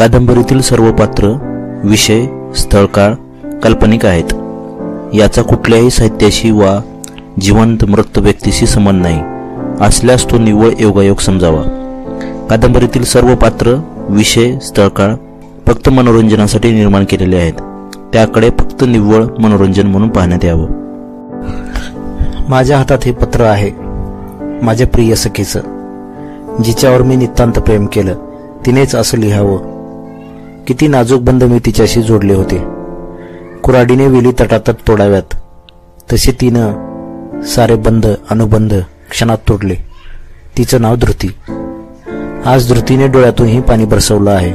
कादंबरीतील सर्व पात्र विषय स्थळकाळ काल्पनिक आहेत. याचा कुठल्याही साहित्याशी वा जिवंत मृत व्यक्तीशी संबंध नाही. असल्यास तो निव्वळ योगायोग समजावा. कादंबरीतील सर्व पात्र विषय स्थळकाळ फक्त मनोरंजनासाठी निर्माण केलेले आहेत. त्याकडे फक्त निव्वळ मनोरंजन म्हणून पाहण्यात यावं. माझ्या हातात हे पत्र आहे माझ्या प्रिय सखीचं जिच्यावर मी नितांत प्रेम केलं तिनेच असं लिहावं किती नाजूक बंध मी तिच्याशी जोडले होते. कुराडीने वेली तटातट तोडाव्यात. तसे तिनं सारे बंध अनुबंध क्षणात तोडले. तिचं नाव धृती. आज धृतीने डोळ्यातूनही पाणी बरसवलं आहे.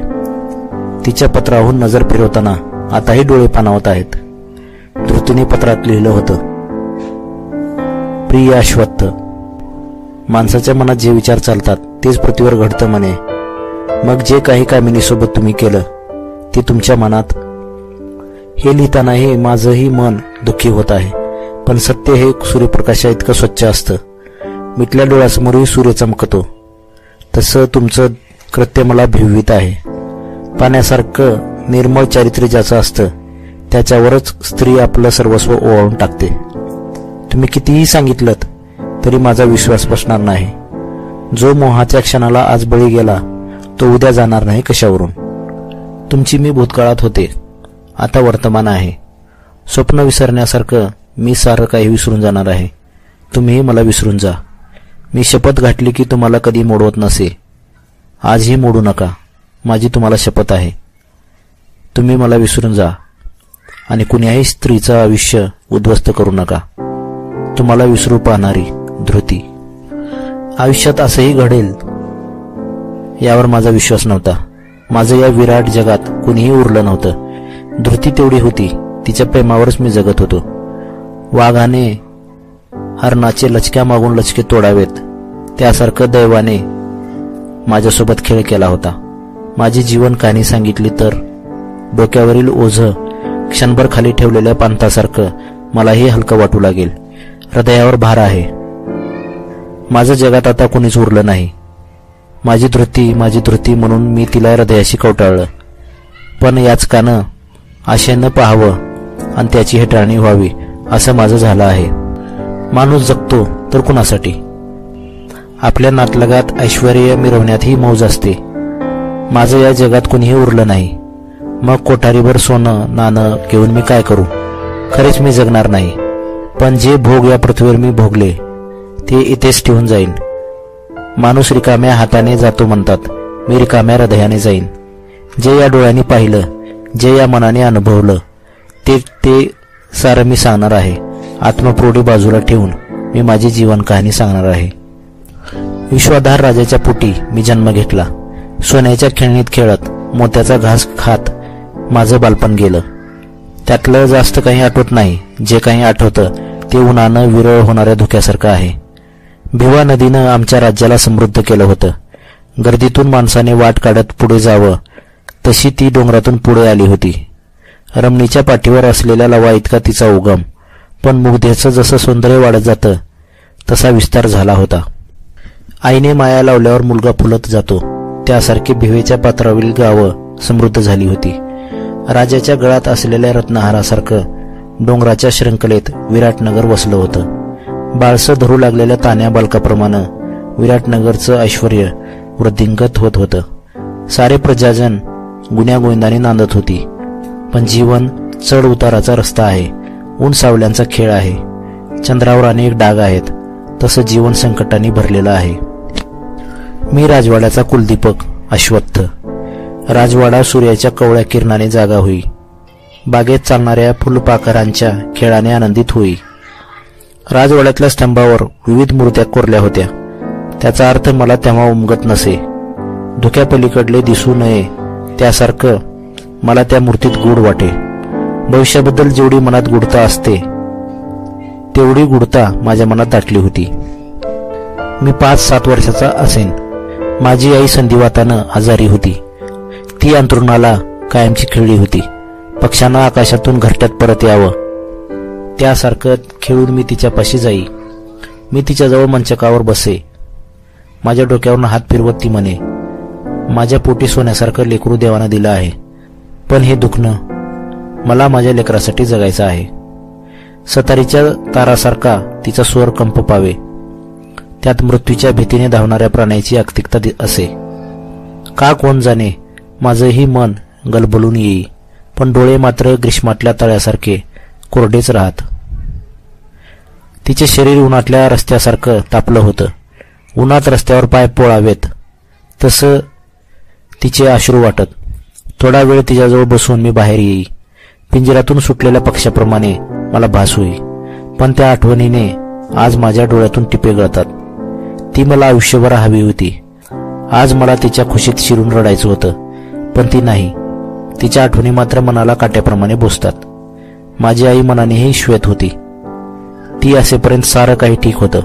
तिच्या पत्राहून नजर फिरवताना आताही डोळे पानावत आहेत. धृतीने पत्रात लिहिलं होतं प्रिय अश्वत्थ माणसाच्या मनात जे विचार चालतात तेच पृथ्वीवर घडतं म्हणे. मग जे काही कामिनीसोबत तुम्ही केलं ते तुमच्या मनात. हे लिहितानाही माझंही मन दुःखी होत आहे. पण सत्य हे सूर्यप्रकाशा इतकं स्वच्छ असतं. मिटल्या डोळ्यासमोरही सूर्य चमकतो. तसं तुमचं कृत्य मला भिवित आहे. पाण्यासारखं निर्मळ चारित्र्य ज्याचं असतं त्याच्यावरच स्त्री आपलं सर्वस्व ओवाळून टाकते. तुम्ही कितीही सांगितलं तरी माझा विश्वास बसणार नाही. जो मोहाच्या क्षणाला आज बळी गेला तो उद्या जाणार नाही कशावरून. तुमची मी भूतकाळात होते. आता वर्तमान आहे. स्वप्न विसरण्यासारखं मी सारं काही विसरून जाणार आहे. तुम्हीही मला विसरून जा. मी शपथ घातली की तुम्हाला कधी मोडवत नसे. आजही मोडू नका. माझी तुम्हाला शपथ आहे. तुम्ही मला विसरून जा. आणि कुण्याही स्त्रीचं आयुष्य उद्ध्वस्त करू नका. तुम्हाला विसरू पाहणारी धृती. आयुष्यात असंही घडेल यावर माझा विश्वास नव्हता. माझं या विराट जगात कुणीही उरलं नव्हतं. धृती तेवढी होती तिच्या प्रेमावरच मी जगत होतो. वाघाने हरणाचे लचक्या मागून लचके तोडावेत. त्यासारखं दैवाने माझ्यासोबत खेळ केला होता. माझी जीवन कहाणी सांगितली तर डोक्यावरील ओझ क्षणभर खाली ठेवलेल्या पांतासारखं मलाही हलकं वाटू लागेल. हृदयावर भार आहे. माझं जगात आता कोणीच उरलं नाही. माझी धृती माझी धृती म्हणून मी तिला हृदयाशी कवटाळलं. पण याच कानं आशेनं पाहावं आणि त्याची हेटाळणी व्हावी असं माझं झालं आहे. माणूस जगतो तर कुणासाठी? आपल्या नातलगात ऐश्वर मिरवण्यातही मौज असते. माझं या जगात कुणीही उरलं नाही. मग कोठारीभर सोनं नाणं घेऊन मी काय करू? खरेच मी जगणार नाही. पण जे भोग या पृथ्वीवर मी भोगले ते इथेच ठेवून जाईन. माणूस रिकाम्या हाताने जातो म्हणतात. मी रिकाम्या हृदयाने जाईन. जे या डोळ्यांनी पाहिलं जे या मनाने अनुभवलं ते ते सारं मी सांगणार आहे. आत्मप्रोढी बाजूला ठेवून मी माझी जीवन कहाणी सांगणार आहे. विश्वाधार राजाच्या पोटी मी जन्म घेतला. सोन्याच्या खेळणीत खेळत मोत्याचा घास खात माझं बालपण गेलं. त्यातलं जास्त काही आठवत नाही. जे काही आठवतं ते उन्हानं विरळ होणाऱ्या धुक्यासारखं आहे. भिवा नदीनं आमच्या राज्याला समृद्ध केलं होतं. गर्दीतून माणसाने वाट काढत पुढे जावं तशी ती डोंगरातून पुढे आली होती. रमणीच्या पाठीवर असलेल्या लवा इतका तिचा उगम पण मुग्धेचं जसं सौंदर्य वाढत जातं तसा विस्तार झाला होता. आईने माया लावल्यावर मुलगा फुलत जातो. त्यासारखी भिवेच्या पात्रावरील गावं समृद्ध झाली होती. राजाच्या गळात असलेल्या रत्नहारासारखं डोंगराच्या श्रृंखलेत विराटनगर वसलं होतं. बाळसं धरू लागलेल्या तान्या बालकाप्रमाणे विराटनगरचं ऐश्वर वृद्धिंगत होत होतं. सारे प्रजाजन गुण्यागोविंदाने नांदत होती. पण जीवन चढ उताराचा रस्ता आहे. ऊन सावल्यांचा खेळ आहे. चंद्रावर अनेक डाग आहेत. तसं जीवन संकटाने भरलेलं आहे. मी राजवाड्याचा कुलदीपक अश्वत्थ. राजवाडा सूर्याच्या कवळ्या किरणाने जागा होई. बागेत चालणाऱ्या फुलपाखरांच्या खेळाने आनंदित होई. राजवाड्यातल्या स्तंभावर विविध मूर्त्या कोरल्या होत्या. त्याचा अर्थ मला तेव्हा उमगत नसे. धुक्यापलीकडले दिसू नये त्यासारखं मला त्या मूर्तीत गूढ वाटे. भविष्याबद्दल जेवढी मनात गुढता असते तेवढी गुढता माझ्या मनात दाटली होती. मी पाच सात वर्षाचा असेन. माझी आई संधिवातानं आजारी होती. ती अंतरुणाला कायमची खेळली होती. पक्ष्यांना आकाशातून घरट्यात परत यावं. त्यासारखं खेळून मी तिच्यापाशी जाई. मी तिच्याजवळ मंचकावर बसे. माझ्या डोक्यावरून हात फिरवत ती म्हणे माझ्या पोटी सोन्यासारखं लेकरू देवानं दिलं आहे. पण हे दुखणं मला माझ्या लेकरासाठी जगायचं आहे. सतारीच्या तारासारखा तिचा स्वर कंप पावे. त्यात मृत्यूच्या भीतीने धावणाऱ्या प्राण्याची अक्तिकता असे. का कोण जाणे माझंही मन गलबलून येई. पण डोळे मात्र ग्रीष्मातल्या तळ्यासारखे कोरडेच राहत. तिचे शरीर उन्हातल्या रस्त्यासारखं तापलं होतं. उन्हात रस्त्यावर पाय पोळावेत. तसं तिचे अश्रू वाटत. थोडा वेळ तिच्याजवळ बसून मी बाहेर येई. पिंजऱ्यातून सुटलेल्या पक्षाप्रमाणे मला भास होई. पण त्या आठवणीने आज माझ्या डोळ्यातून टिपे गळतात. ती मला आयुष्यभर हवी होती. आज मला तिच्या खुशीत शिरून रडायचं होतं. पण ती नाही. तिच्या आठवणी मात्र मनाला काट्याप्रमाणे बोसतात. माझी आई मनानेही श्वेत होती. ती असेपर्यंत सारं काही ठीक होतं.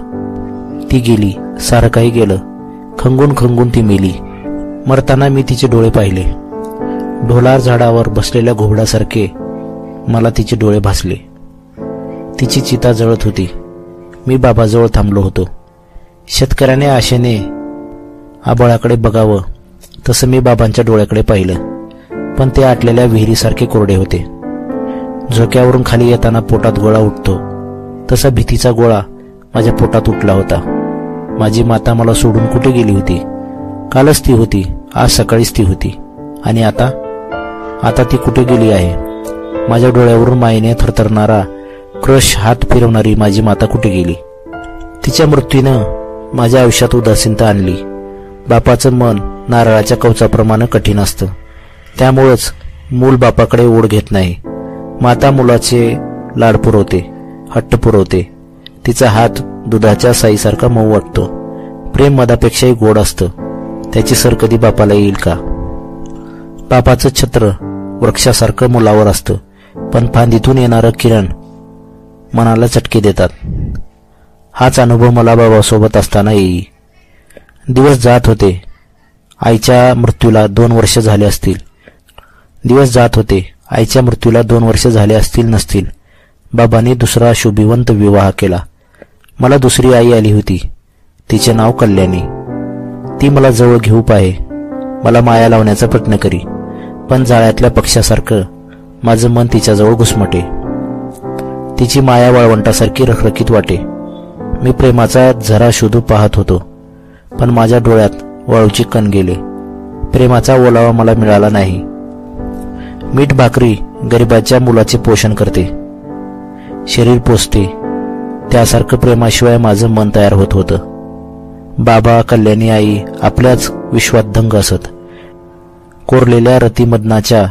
ती गेली सारं काही गेलं. खंगून खंगून ती मेली. मरताना मी तिचे डोळे पाहिले. ढोलार झाडावर बसलेल्या घोबडासारखे मला तिचे डोळे भासले. तिची चिता जळत होती. मी बाबाजवळ थांबलो होतो. शेतकऱ्याने आशेने आबळाकडे बघावं तसं मी बाबांच्या डोळ्याकडे पाहिलं. पण ते आटलेल्या विहिरीसारखे कोरडे होते. झोक्यावरून खाली येताना पोटात गोळा उठतो. तसा भीतीचा गोळा माझ्या पोटात उठला होता. माझी माता मला सोडून कुठे गेली होती? कालच ती होती आज सकाळीच ती होती. आणि आता? आता ती कुठे गेली आहे? माझ्या डोळ्यावरून मायेने थरथरणारा क्रश हात फिरवणारी माझी माता कुठे गेली? तिच्या मृत्यूनं माझ्या आयुष्यात उदासीनता आणली. बापाचं मन नारळाच्या कवचाप्रमाणे कठीण असतं. त्यामुळंच मूल बापाकडे ओढ घेत नाही. माता मुलाचे लाड पुरवते हट्ट पुरवते. तिचा हात दुधाच्या साईसारखा मऊ वाटतो. प्रेम मधापेक्षाही गोड असतं. त्याची सर कधी बापाला येईल का? बापाचं छत्र वृक्षासारखं मुलावर असतं. पण फांदीतून येणारं किरण मनाला चटके देतात. हाच अनुभव मला बाबासोबत असताना येई. दिवस जात होते. आईच्या मृत्यूला दोन वर्ष झाले असतील. दिवस जात होते. आईच्या मृत्यूला दोन वर्ष झाले असतील नसतील. बाबांनी दुसरा शुभिवंत विवाह केला. मला दुसरी आई आली होती. तिचे नाव कल्याणी. ती मला जवळ घेऊ पाहे. मला माया लावण्याचा प्रयत्न करी. पण जाळ्यातल्या पक्षासारखं माझं मन तिच्याजवळ घुसमटे. तिची माया वाळवंटासारखी रखरखीत वाटे. मी प्रेमाचा झरा शोधू पाहत होतो. पण माझ्या डोळ्यात वाळूची कण गेले. प्रेमाचा ओलावा मला मिळाला नाही. मीठ भाकरी गरिबाच्या मुलाचे पोषण करते. शरीर पोचते त्यासारखं प्रेमाशिवाय माझं मन तयार होत होतं. बाबा कल्याणी आई आपल्याच विश्वात दंग असत. कोरलेल्या रतिमदनाच्या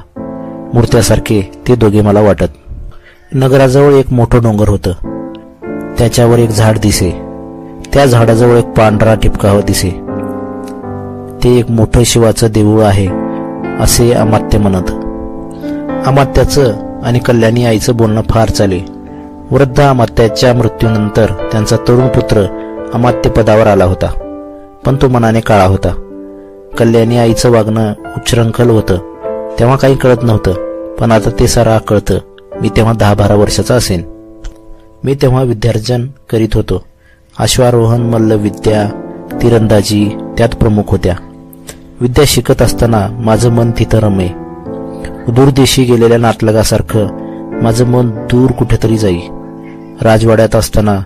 मूर्त्यासारखे ते दोघे मला वाटत. नगराजवळ एक मोठं डोंगर होतं. त्याच्यावर एक झाड दिसे. त्या झाडाजवळ एक पांढरा ठिपकावा दिसे. ते एक मोठं शिवाचं देऊळ आहे असे अमात्य म्हणत. अमात्याचं आणि कल्याणी आईचं बोलणं फार चाले. वृद्ध अमात्याच्या मृत्यूनंतर त्यांचा तरुण पुत्र अमात्यपदावर आला होता पण तो मनाने काळा होता. कल्याणी आईचं वागणं उच्चरंखल होतं तेव्हा काही कळत नव्हतं पण आता ते सारा कळतं. मी तेव्हा दहा बारा वर्षाचा असेन. मी तेव्हा विद्यार्जन करीत होतो. अश्वारोहण मल्ल विद्या तिरंदाजी त्यात प्रमुख होत्या. विद्या शिकत असताना माझं मन तिथं रमे. दूरदेशी गेलेल्या नातलगासारखं माझं मन दूर कुठेतरी जाई. राजवाड्यात असताना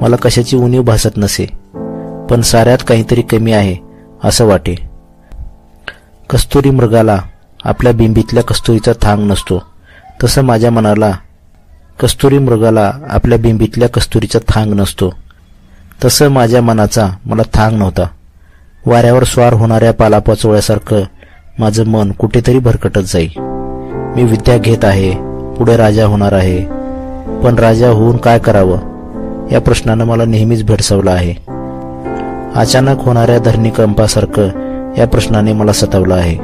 मला कशाची उणीव भासत नसे पण साऱ्यात काहीतरी कमी आहे असं वाटे. कस्तुरी मृगाला आपल्या बिंबीतल्या कस्तुरीचा थांग नसतो तसं माझ्या मनाला कस्तुरी मृगाला आपल्या बिंबीतल्या कस्तुरीचा थांग नसतो तसं माझ्या मनाचा मला थांग नव्हता. वाऱ्यावर स्वार होणाऱ्या पालापाचोळ्यासारखं माझं मन कुठेतरी भरकटत जाई मी विद्या घेत आहे पुढे राजा होणार आहे. पण राजा होऊन काय करावं? या प्रश्नानं मला नेहमीच भेडसावलं आहे. अचानक होणाऱ्या धरणीकंपासारखं या प्रश्नाने मला सतावलं आहे.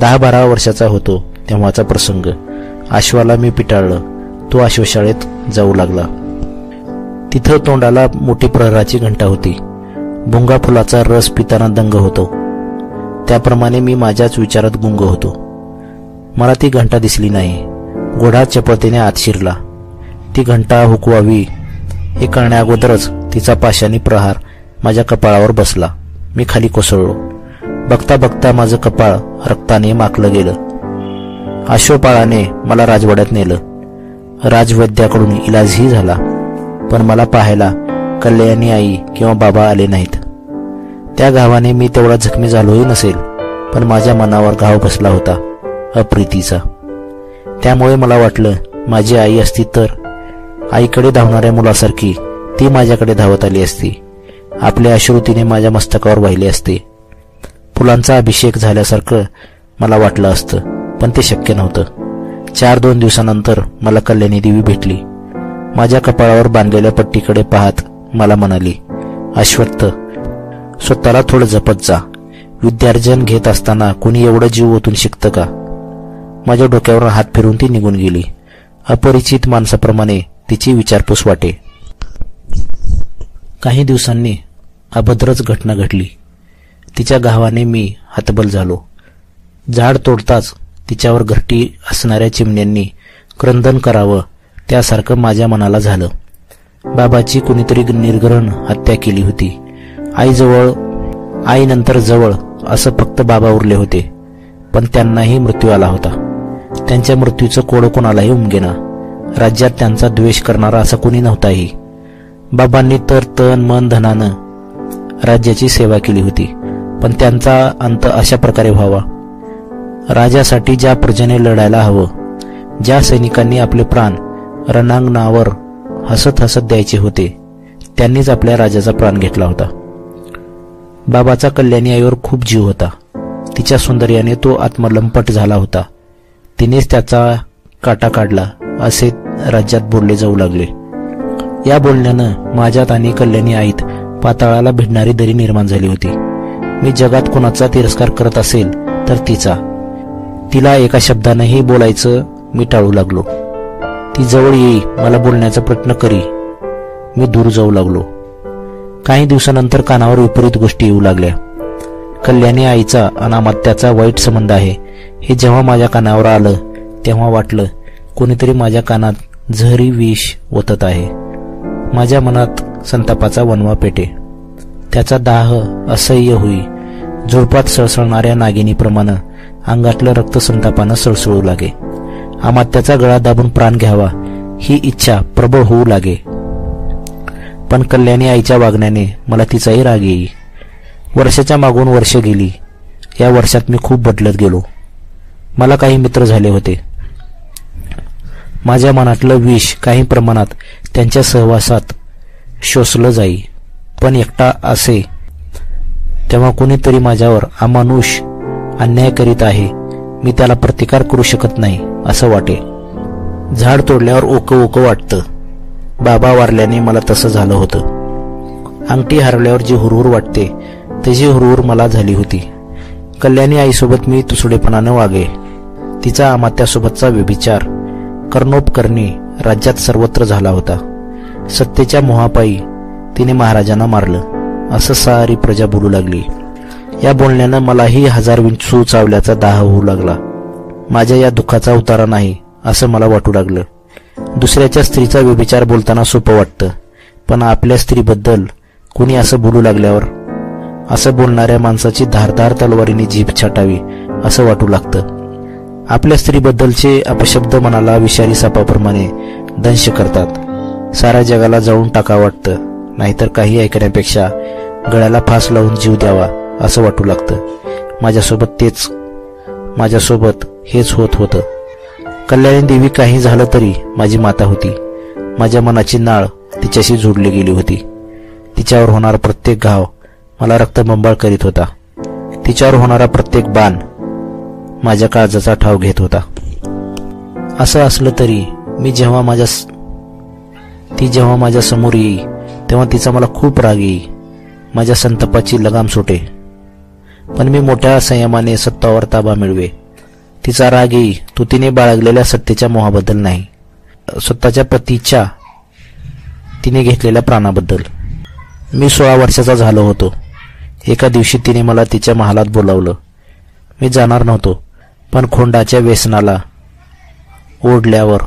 दहा बारा वर्षाचा होतो तेव्हाचा प्रसंग. आश्वाला मी पिटाळलं. तो आश्वशाळेत जाऊ लागला. तिथं तोंडाला मोठी प्रहराची घंटा होती. भुंगा फुलाचा रस पिताना दंग होतो. त्याप्रमाणे मी माझ्याच विचारात गुंग होतो. मला ती घंटा दिसली नाही. घोडा चपळतेने आत शिरला. ती घंटा हुकवावी. हे करण्याअगोदरच तिचा पाशानी प्रहार माझ्या कपाळावर बसला. मी खाली कोसळलो. बघता बघता माझं कपाळ रक्ताने माखलं गेलं. अश्वपाळाने मला राजवाड्यात नेलं. राजवैद्याकडून इलाजही झाला. पण मला पाहायला कल्याणी आई किंवा बाबा आले नाहीत. त्या घावाने मी तेवढा जखमी झालोही नसेल पण माझ्या मनावर घाव बसला होता अप्रीतीचा. त्यामुळे मला वाटलं माझी आई असती तर आईकडे धावणाऱ्या मुलासारखी ती माझ्याकडे धावत आली असती. आपल्या अश्रुतीने माझ्या मस्तकावर वाहिले असते. फुलांचा अभिषेक झाल्यासारखं मला वाटलं असतं पण ते शक्य नव्हतं. चार दोन दिवसानंतर मला कल्याणी देवी भेटली. माझ्या कपाळावर बांधलेल्या पट्टीकडे पाहत मला म्हणाली अश्वत्थ स्वतःला थोडं जपत जा. विद्यार्जन घेत असताना कोणी एवढं जीव ओतून शिकतं का? माझ्या डोक्यावर हात फिरून ती निघून गेली. अपरिचित माणसाप्रमाणे तिची विचारपूस वाटे. काही दिवसांनी अभद्रच घटना घडली. तिच्या गावाने मी हतबल झालो. झाड तोडताच तिच्यावर घरटी असणाऱ्या चिमण्यांनी क्रंदन करावं त्यासारखं माझ्या मनाला झालं. बाबाची कुणीतरी निर्ग्रहण हत्या केली होती. आईजवळ आईनंतर जवळ असं फक्त बाबा उरले होते. पण त्यांनाही मृत्यू आला होता. त्यांच्या मृत्यूचं कोड कोणालाही उमगेना. राज्यात त्यांचा द्वेष करणारा असा कुणी नव्हताही. बाबांनी तर तन मन धनानं राज्याची सेवा केली होती. पण त्यांचा अंत अशा प्रकारे व्हावा. राजासाठी ज्या प्रजेने लढायला हवं ज्या सैनिकांनी आपले प्राण रणांगणावर हसत हसत द्यायचे होते त्यांनीच आपल्या राजाचा प्राण घेतला होता. बाबाचा कल्याणी आईवर खूप जीव होता. तिच्या सौंदर्याने तो आत्मलंपट झाला होता. तिनेच त्याचा काटा काढला असे राज्यात बोलले जाऊ लागले. या बोलण्यानं माझ्यात आणि कल्याणी आईत पाताळाला भिडणारी दरी निर्माण झाली होती. मी जगात कोणाचा तिरस्कार करत असेल तर तिचा. तिला एका शब्दानंही बोलायचं मी टाळू लागलो. ती जवळ येई मला बोलण्याचा प्रयत्न करी. मी दूर जाऊ लागलो. काही दिवसानंतर कानावर विपरीत गोष्टी येऊ लागल्या. कल्याणी आईचा अनामत्याचा वाईट संबंध आहे. हे जेव्हा माझ्या कानावर आलं तेव्हा वाटलं कोणीतरी माझ्या कानात झहरी विष ओतत आहे. माझ्या मनात संतापाचा वनवा पेटे. त्याचा दाह असह्य होई. झुडपात सळसळणाऱ्या नागिनीप्रमाणे अंगातलं रक्त संतापानं सळसळू लागे. अमात्याचा गळा दाबून प्राण घ्यावा. ही इच्छा प्रबळ होऊ लागे. पण कल्याणी आईच्या वागण्याने मला तिचाही राग येई. वर्षाच्या मागून वर्ष गेली. या वर्षात मी खूप बदलत गेलो. मला काही मित्र झाले होते. माझ्या मनातलं विष काही प्रमाणात त्यांच्या सहवासात शोषलं जाई. पण एकटा असे तेव्हा कुणीतरी माझ्यावर अमानुष अन्याय करीत आहे मी त्याला प्रतिकार करू शकत नाही असं वाटे. झाड तोडल्यावर ओक ओक वाटतं. बाबा वारल्याने मला तसं झालं होतं. अंगठी हरवल्यावर जी हुरहुर वाटते त्याची हुरहुर मला झाली होती. कल्याणी आईसोबत मी तुसडेपणानं वागे. तिचा अमात्यासोबतचा व्यभिचार कर्णोपकर्णी राज्यात सर्वत्र झाला होता. सत्तेच्या मोहापायी तिने महाराजांना मारलं. असं सारी प्रजा बोलू लागली. या बोलण्यानं मलाही हजार विंचू चावल्याचा दाह होऊ लागला. माझ्या या दुःखाचा उतारा नाही असं मला वाटू लागलं. दुसऱ्याच्या स्त्रीचा व्यभिचार बोलताना सोपं वाटतं. पण आपल्या स्त्रीबद्दल कुणी असं बोलू लागल्यावर? असं बोलणाऱ्या माणसाची धारधार तलवारीने जीभ छाटावी असं वाटू लागतं. आपल्या स्त्रीबद्दलचे अपशब्द मनाला विषारी सापाप्रमाणे दंश करतात. साऱ्या जगाला जाऊन टाका वाटतं. नाहीतर काही ऐकण्यापेक्षा गळ्याला फास लावून जीव द्यावा असं वाटू लागतं. माझ्यासोबत तेच माझ्यासोबत हेच होत होतं. कल्याणी देवी काही झालं तरी माझी माता होती. माझ्या मनाची नाळ तिच्याशी जोडली गेली होती. तिच्यावर होणारा प्रत्येक घाव मला रक्तबंबाळ करीत होता. तिच्यावर होणारा प्रत्येक बाण माझ्या काळजाचा ठाव घेत होता. असं असलं तरी मी जेव्हा माझ्या ती जेव्हा माझ्यासमोर येई तेव्हा तिचा मला खूप राग येई. माझ्या संतापाची लगाम सुटे. पण मी मोठ्या संयमाने सत्तावर ताबा मिळवे. तिचा राग येई तो तिने बाळगलेल्या सत्तेच्या मोहाबद्दल नाही. स्वतःच्या पतीच्या तिने घेतलेल्या प्राणाबद्दल. मी सोळा वर्षाचा झालो होतो. एका दिवशी तिने मला तिच्या महालात बोलावलं. मी जाणार नव्हतो पण खोंडाच्या व्यसनाला ओढल्यावर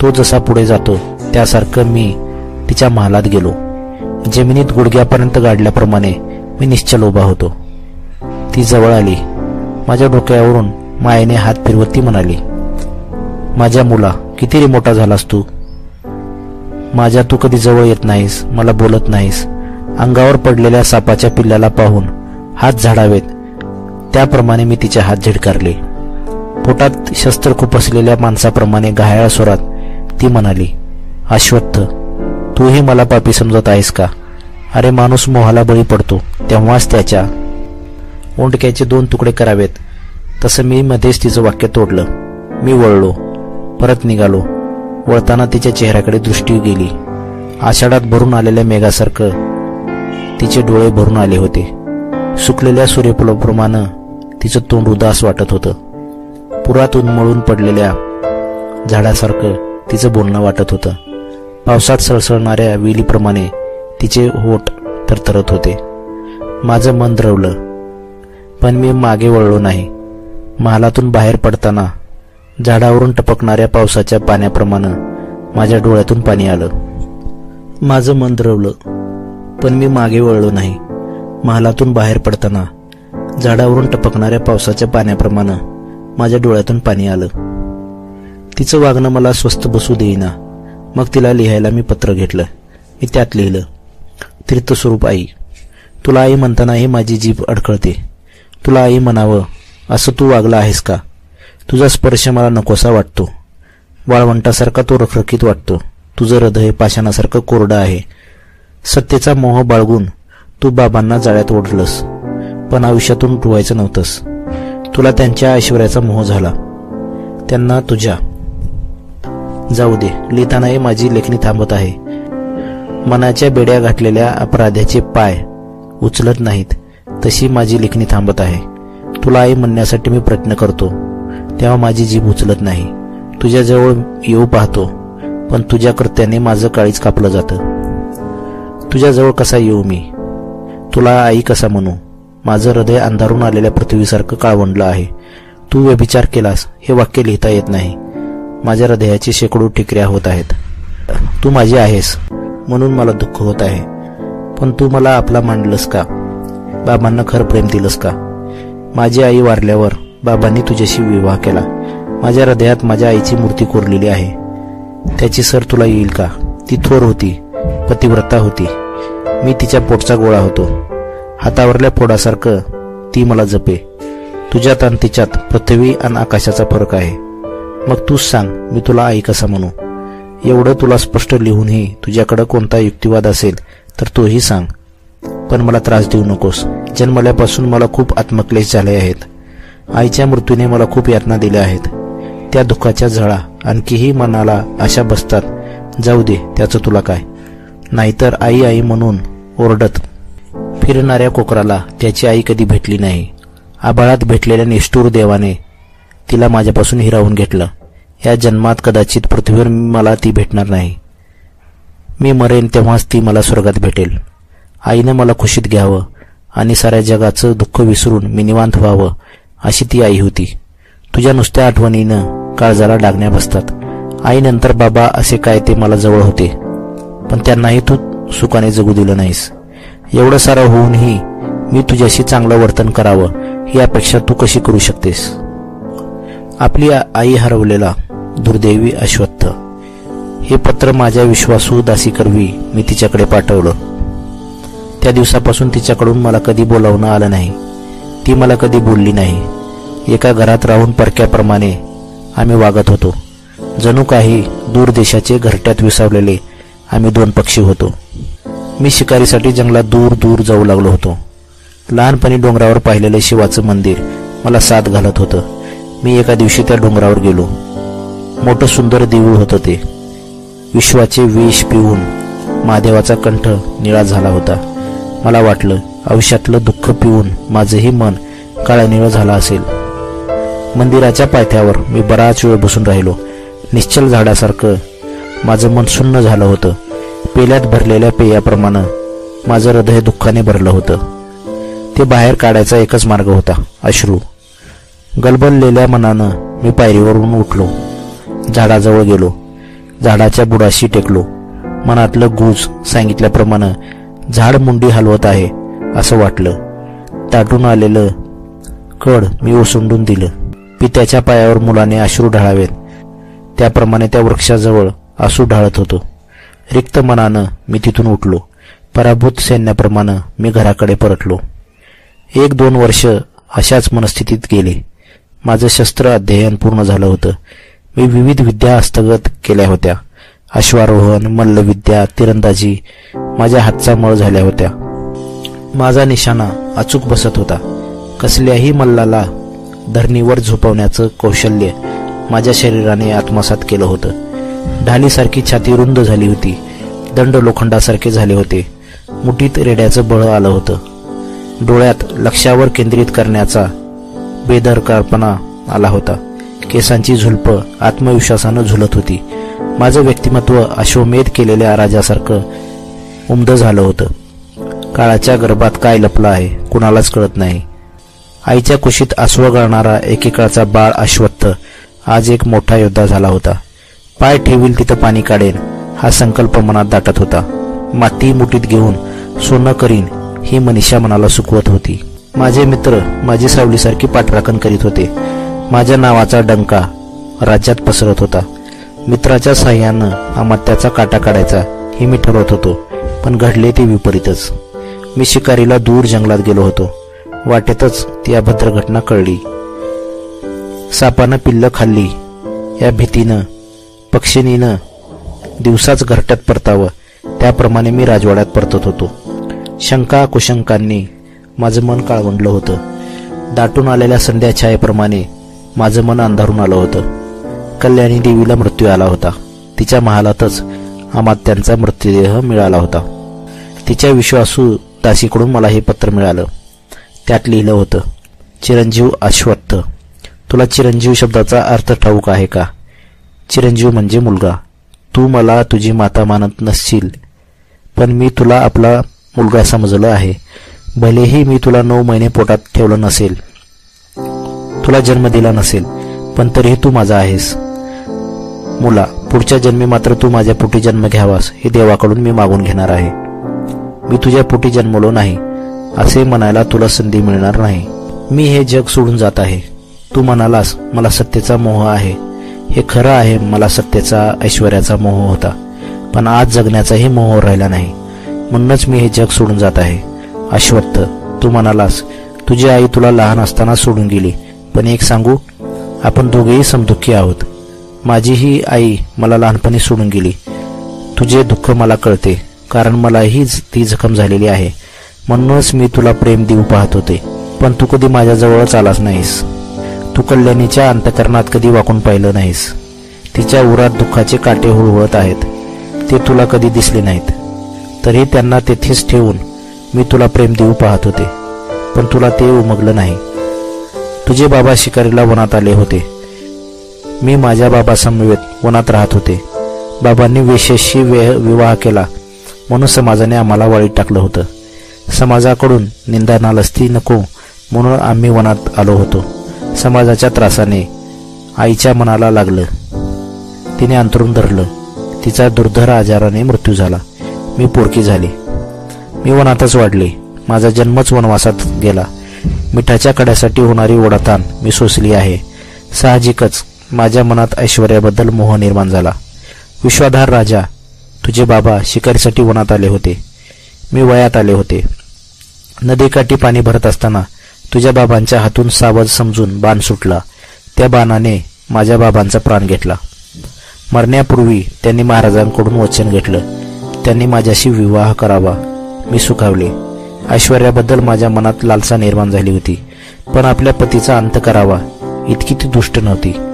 तो जसा पुढे जातो त्यासारखं मी तिच्या महालात गेलो. जमिनीत गुडघ्यापर्यंत गाडल्याप्रमाणे मी निश्चल उभा होतो. ती जवळ आली. माझ्या डोक्यावरून मायेने हात फिरवत ती म्हणाली माझ्या मुला किती रे मोठा झालास तू? माझ्या तू कधी जवळ येत नाहीस मला बोलत नाहीस. अंगावर पडलेल्या सापाच्या पिल्ल्याला पाहून हात झाडावेत. त्याप्रमाणे मी तिचे हात झिडकारले. पोटात शस्त्र खुपसलेल्या माणसाप्रमाणे घायाळ स्वरात ती म्हणाली अश्वत्थ तूही मला पापी समजत आहेस का? अरे माणूस मोहाला बळी पडतो तेव्हाच त्याच्या ओंडक्याचे दोन तुकडे करावेत. तसं मी मध्येच तिचं वाक्य तोडलं. मी वळलो. परत निघालो. वळताना तिच्या चेहऱ्याकडे दृष्टी गेली. आषाढात भरून आलेल्या मेघासारखं तिचे डोळे भरून आले होते. सुकलेल्या सूर्यफुलाप्रमाणे तिचं तोंड उदास वाटत होतं. पुरात उन्मळून पडलेल्या झाडासारखं तिचं बोलणं वाटत होतं. पावसात सळसळणाऱ्या विलीप्रमाणे तिचे होठ तरतरत होते. माझं मन द्रवलं. पण मी मागे वळलो नाही. महालातून बाहेर पडताना झाडावरून टपकणाऱ्या पावसाच्या पाण्याप्रमाणे माझ्या डोळ्यातून पाणी आलं. माझं मन द्रवलं पण मी मागे वळलो नाही. महालातून बाहेर पडताना झाडावरून टपकणाऱ्या पावसाच्या पाण्याप्रमाणे माझ्या डोळ्यातून पाणी आलं. तिचं वागणं मला स्वस्त बसू देईना. मग तिला लिहायला मी पत्र घेतलं. मी त्यात लिहिलं तीर्थस्वरूप आई तुला आई म्हणतानाही माझी जीभ अडखळते. तुला आई म्हणावं असं तू वागला आहेस का? तुझा स्पर्श मला नकोसा वाटतो. वाळवंटासारखा तो रखरखीत वाटतो. तुझं हृदय पाषाणासारखं कोरडं आहे. सत्तेचा मोह बाळगून तू बाबांना जाळ्यात ओढलंस. पण आयुष्यातून टुवायचं नव्हतंस. तुला त्यांच्या ऐश्वर्याचा मोह झाला. त्यांना तुझ्या. जाऊ दे लिहितानाही माझी लेखणी थांबत आहे. मनाच्या बेड्या घातलेल्या अपराध्याचे पाय उचलत नाहीत तशी माझी लेखणी थांबत आहे. तुला आई म्हणण्यासाठी मी प्रयत्न करतो. तेव्हा माझी जीभ उचलत नाही. तुझ्याजवळ येऊ पाहतो पण तुझ्या कृत्याने माझं काळीच कापलं जातं. तुझ्याजवळ कसा येऊ मी? तुला आई कसा म्हणू? माझं हृदय अंधारून आलेल्या पृथ्वीसारखं काळवंडलं आहे. तू व्यभिचार केलास हे वाक्य लिहिता येत नाही. माझ्या हृदयाची शेकडो टिकऱ्या होत आहेत. तू माझी आहेस म्हणून मला दुःख होत आहे. पण तू मला आपला मांडलंस का? बाबांना खरं प्रेम दिलंस का? माझी आई वारल्यावर बाबांनी तुझ्याशी विवाह केला. माझ्या हृदयात माझ्या आईची मूर्ती कोरलेली आहे. त्याची सर तुला येईल का? ती थोर होती पतिव्रता होती. मी तिच्या पोटचा गोळा होतो. हातावरल्या फोडासारखं ती मला जपे. तुझ्यात आणि तिच्यात पृथ्वी आणि आकाशाचा फरक आहे. मग तूच सांग मी तुला आई कसा म्हणू? एवढं तुला स्पष्ट लिहूनही तुझ्याकडं कोणता युक्तिवाद असेल तर तोही सांग. पण मला त्रास देऊ नकोस. जन्मल्यापासून मला खूप आत्मक्लेश झाले आहेत. आईच्या मृत्यूने मला खूप यातना दिल्या आहेत. त्या दुःखाच्या झळा आणखीही मनाला आशा बसतात. जाऊ दे त्याचं तुला काय? नाहीतर आई आई म्हणून ओरडत फिरणाऱ्या कोकराला त्याची आई कधी भेटली नाही. आबाळात भेटलेल्या निष्ठूर देवाने तिला माझ्यापासून हिरावून घेतलं. या जन्मात कदाचित पृथ्वीवर मला ती भेटणार नाही. मी मरेन तेव्हाच ती मला स्वर्गात भेटेल. आईनं मला खुशीत घ्यावं आणि साऱ्या जगाचं दुःख विसरून मी निवांत व्हावं अशी ती आई होती. तुझ्या नुसत्या आठवणीनं काळजाला डागण्या बसतात. आईनंतर बाबा असे काय ते मला जवळ होते. पण त्यांनाही तू सुखाने जगू दिलं नाहीस. एवढं सारं होऊनही मी तुझ्याशी चांगलं वर्तन करावं ही अपेक्षा तू कशी करू शकतेस? आपली आई हरवलेला दुर्दैवी अश्वत्थ. हे पत्र माझ्या विश्वासू दासी करवी मी तिच्याकडे पाठवलं. त्या दिवसापासून तिच्याकडून मला कधी बोलावणं आलं नाही. ती मला कधी बोलली नाही. एका घरात राहून परक्याप्रमाणे आम्ही वागत होतो. जणू काही दूर देशाचे घरट्यात विसावलेले आम्ही दोन पक्षी होतो. मी शिकारीसाठी जंगलात दूर दूर जाऊ लागलो होतो. लहानपणी डोंगरावर पाहिलेलं शिवाचं मंदिर मला साथ घालत होतं. मी एका दिवशी त्या डोंगरावर गेलो. मोठं सुंदर देऊळ होतं ते. विश्वाचे विष पिऊन महादेवाचा कंठ निळा झाला होता. मला वाटलं आयुष्यातलं दुःख पिऊन माझंही मन काळानिळ झालं असेल. मंदिराच्या पायथ्यावर मी बराच वेळ बसून राहिलो. निश्चल झाडासारखं माझं मन सुन्न झालं होतं. पेल्यात भरलेल्या पेयाप्रमाणे माझं हृदय दुःखाने भरलं होतं. ते बाहेर काढायचा एकच मार्ग होता अश्रू. गलबललेल्या मनानं मी पायरीवरून उठलो. झाडाजवळ गेलो. झाडाच्या बुडाशी टेकलो. मनातलं गुज सांगितल्याप्रमाणे झाड मुंडी हलवत आहे असं वाटलं. ताटून आलेलं कड मी ओसंडून दिलं. पित्याच्या पायावर मुलाने अश्रू ढाळावेत. त्याप्रमाणे त्या वृक्षाजवळ आसू ढाळत होतो. रिक्त मनानं मी तिथून उठलो. पराभूत सैन्याप्रमाणे मी घराकडे परतलो. एक दोन वर्ष अशाच मनस्थितीत गेले. माझं शस्त्र अध्ययन पूर्ण झालं होतं. मी विविध विद्या हस्तगत केल्या होत्या. अश्वारोहण मल्लविद्या तिरंदाजी माझ्या हातचा मळ झाल्या होत्या. माझा निशाणा अचूक बसत होता. कसल्याही मल्लाला धरणीवर झोपवण्याचं कौशल्य माझ्या शरीराने आत्मसात केलं होतं. ढालीसारखी छाती रुंद झाली होती. दंड लोखंडासारखे झाले होते. मुठीत रेड्याचं बळ आलं होतं. डोळ्यात लक्षावर केंद्रित करण्याचा बेदरकारपणा आला होता. केसांची झुलप आत्मविश्वासानं झुलत होती. माझं व्यक्तिमत्व अश्वमेध केलेल्या राजासारखं उमदं झालं होतं. काळाच्या गर्भात काय लपलं आहे कुणालाच कळत नाही. आईच्या कुशीत आसवं गाळणारा एकेकाळचा बाळ अश्वत्थ आज एक मोठा योद्धा झाला होता. पाय ठेवील तिथं पाणी काढेन हा संकल्प मनात दाटत होता. माती मुठीत घेऊन सोनं करीन ही मनीषा मनाला सुकवत होती. माझे मित्र माझी सावलीसारखी पाठराखण करीत होते. माझ्या नावाचा डंका राज्यात पसरत होता. मित्राच्या साह्यानं अमात्याचा काटा काढायचा हे मी ठरवत होतो पण घडले ते विपरीतच. मी शिकारीला दूर जंगलात गेलो होतो. वाटेतच ती अभद्र घटना कळली. सापानं पिल्लं खाल्ली. या भीतीनं पक्षिणीनं दिवसाच घरट्यात परतावं त्याप्रमाणे मी राजवाड्यात परतत होतो. शंका कुशंकांनी माझं मन काळवंडलं होतं. दाटून आलेल्या संध्या छायेप्रमाणे माझं मन अंधारून आलं होतं. कल्याणी देवीला मृत्यू आला होता. तिच्या महालातच अमात्यांचा मृत्यूदेह मिळाला होता. तिच्या विश्वासू दासीकडून मला हे पत्र मिळालं. त्यात लिहिलं होतं चिरंजीव अश्वत्थ. तुला चिरंजीव शब्दाचा अर्थ ठाऊक आहे का? चिरंजीव म्हणजे मुलगा. तू मला तुझी माता मानत नसशील. पण मी तुला आपला मुलगा समजलं आहे. भलेही मी तुला नऊ महिने पोटात ठेवलं नसेल तुला जन्म दिला नसेल पण तरीही तू माझा आहेस. मुला पुढच्या जन्मी मात्र तू माझ्या पोटी जन्म घ्यावास हे देवाकडून मी मागून घेणार आहे. मी तुझ्या पोटी जन्मलो नाही असे म्हणायला तुला संधी मिळणार नाही. मी हे जग सोडून जात आहे. तू म्हणालास मला सत्तेचा मोह आहे. हे खरं आहे मला सत्तेचा ऐश्वर्याचा मोह होता. पण आज जगण्याचाही मोह राहिला नाही. म्हणूनच मी हे जग सोडून जात आहे. अश्वत्थ तू म्हणालास तुझी आई तुला लहान असताना सोडून गेली. पण एक सांगू आपण दोघेही समदुखी आहोत. माझीही आई मला लहानपणी सोडून गेली. तुझे दुःख मला कळते कारण मलाही ती जखम झालेली आहे. म्हणूनच मी तुला प्रेम देऊ पाहत होते पण तू कधी माझ्याजवळच आलाच नाहीस. तू कल्याणीच्या अंतकरणात कधी वाकून पाहिलं नाहीस. तिच्या उरात दुःखाचे काटे हुळहुळत आहेत. ते तुला कधी दिसले नाहीत. तरी त्यांना तेथेच ठेवून मी तुला प्रेम देऊ पाहत होते पण तुला ते उमगलं नाही. तुझे बाबा शिकारीला वनात आले होते. मी माझ्या बाबासमवेत वनात राहत होते. बाबांनी वेशेशी विवाह केला. म्हणून समाजाने आम्हाला वाळीत टाकलं होतं. समाजाकडून निंदा नालस्ती नको म्हणून आम्ही वनात आलो होतो. समाजाच्या त्रासाने आईच्या मनाला लागलं. तिने अंतरून धरलं. तिचा दुर्धर आजाराने मृत्यू झाला. मी पोरकी झाली. मी वनातच वाढले. माझा जन्मच वनवासात गेला. मिठाच्या कड्यासाठी होणारी ओढाताण मी सोसली आहे. साहजिकच माझ्या मनात ऐश्वर्याबद्दल मोह निर्माण झाला. विश्वाधार राजा तुझे बाबा शिकारीसाठी वनात आले होते. मी वयात आले होते. नदीकाठी पाणी भरत असताना तुझ्या बाबांच्या हातून सावध समजून बाण सुटला. त्या बाणाने माझ्या बाबांचा प्राण घेतला. मरण्यापूर्वी त्यांनी महाराजांकडून वचन घेतलं. त्यांनी माझ्याशी विवाह करावा. मी सुखावले. ऐश्वर्याबद्दल माझ्या मनात लालसा निर्माण झाली होती. पण आपल्या पतीचा अंत करावा इतकी ती दुष्ट नव्हती.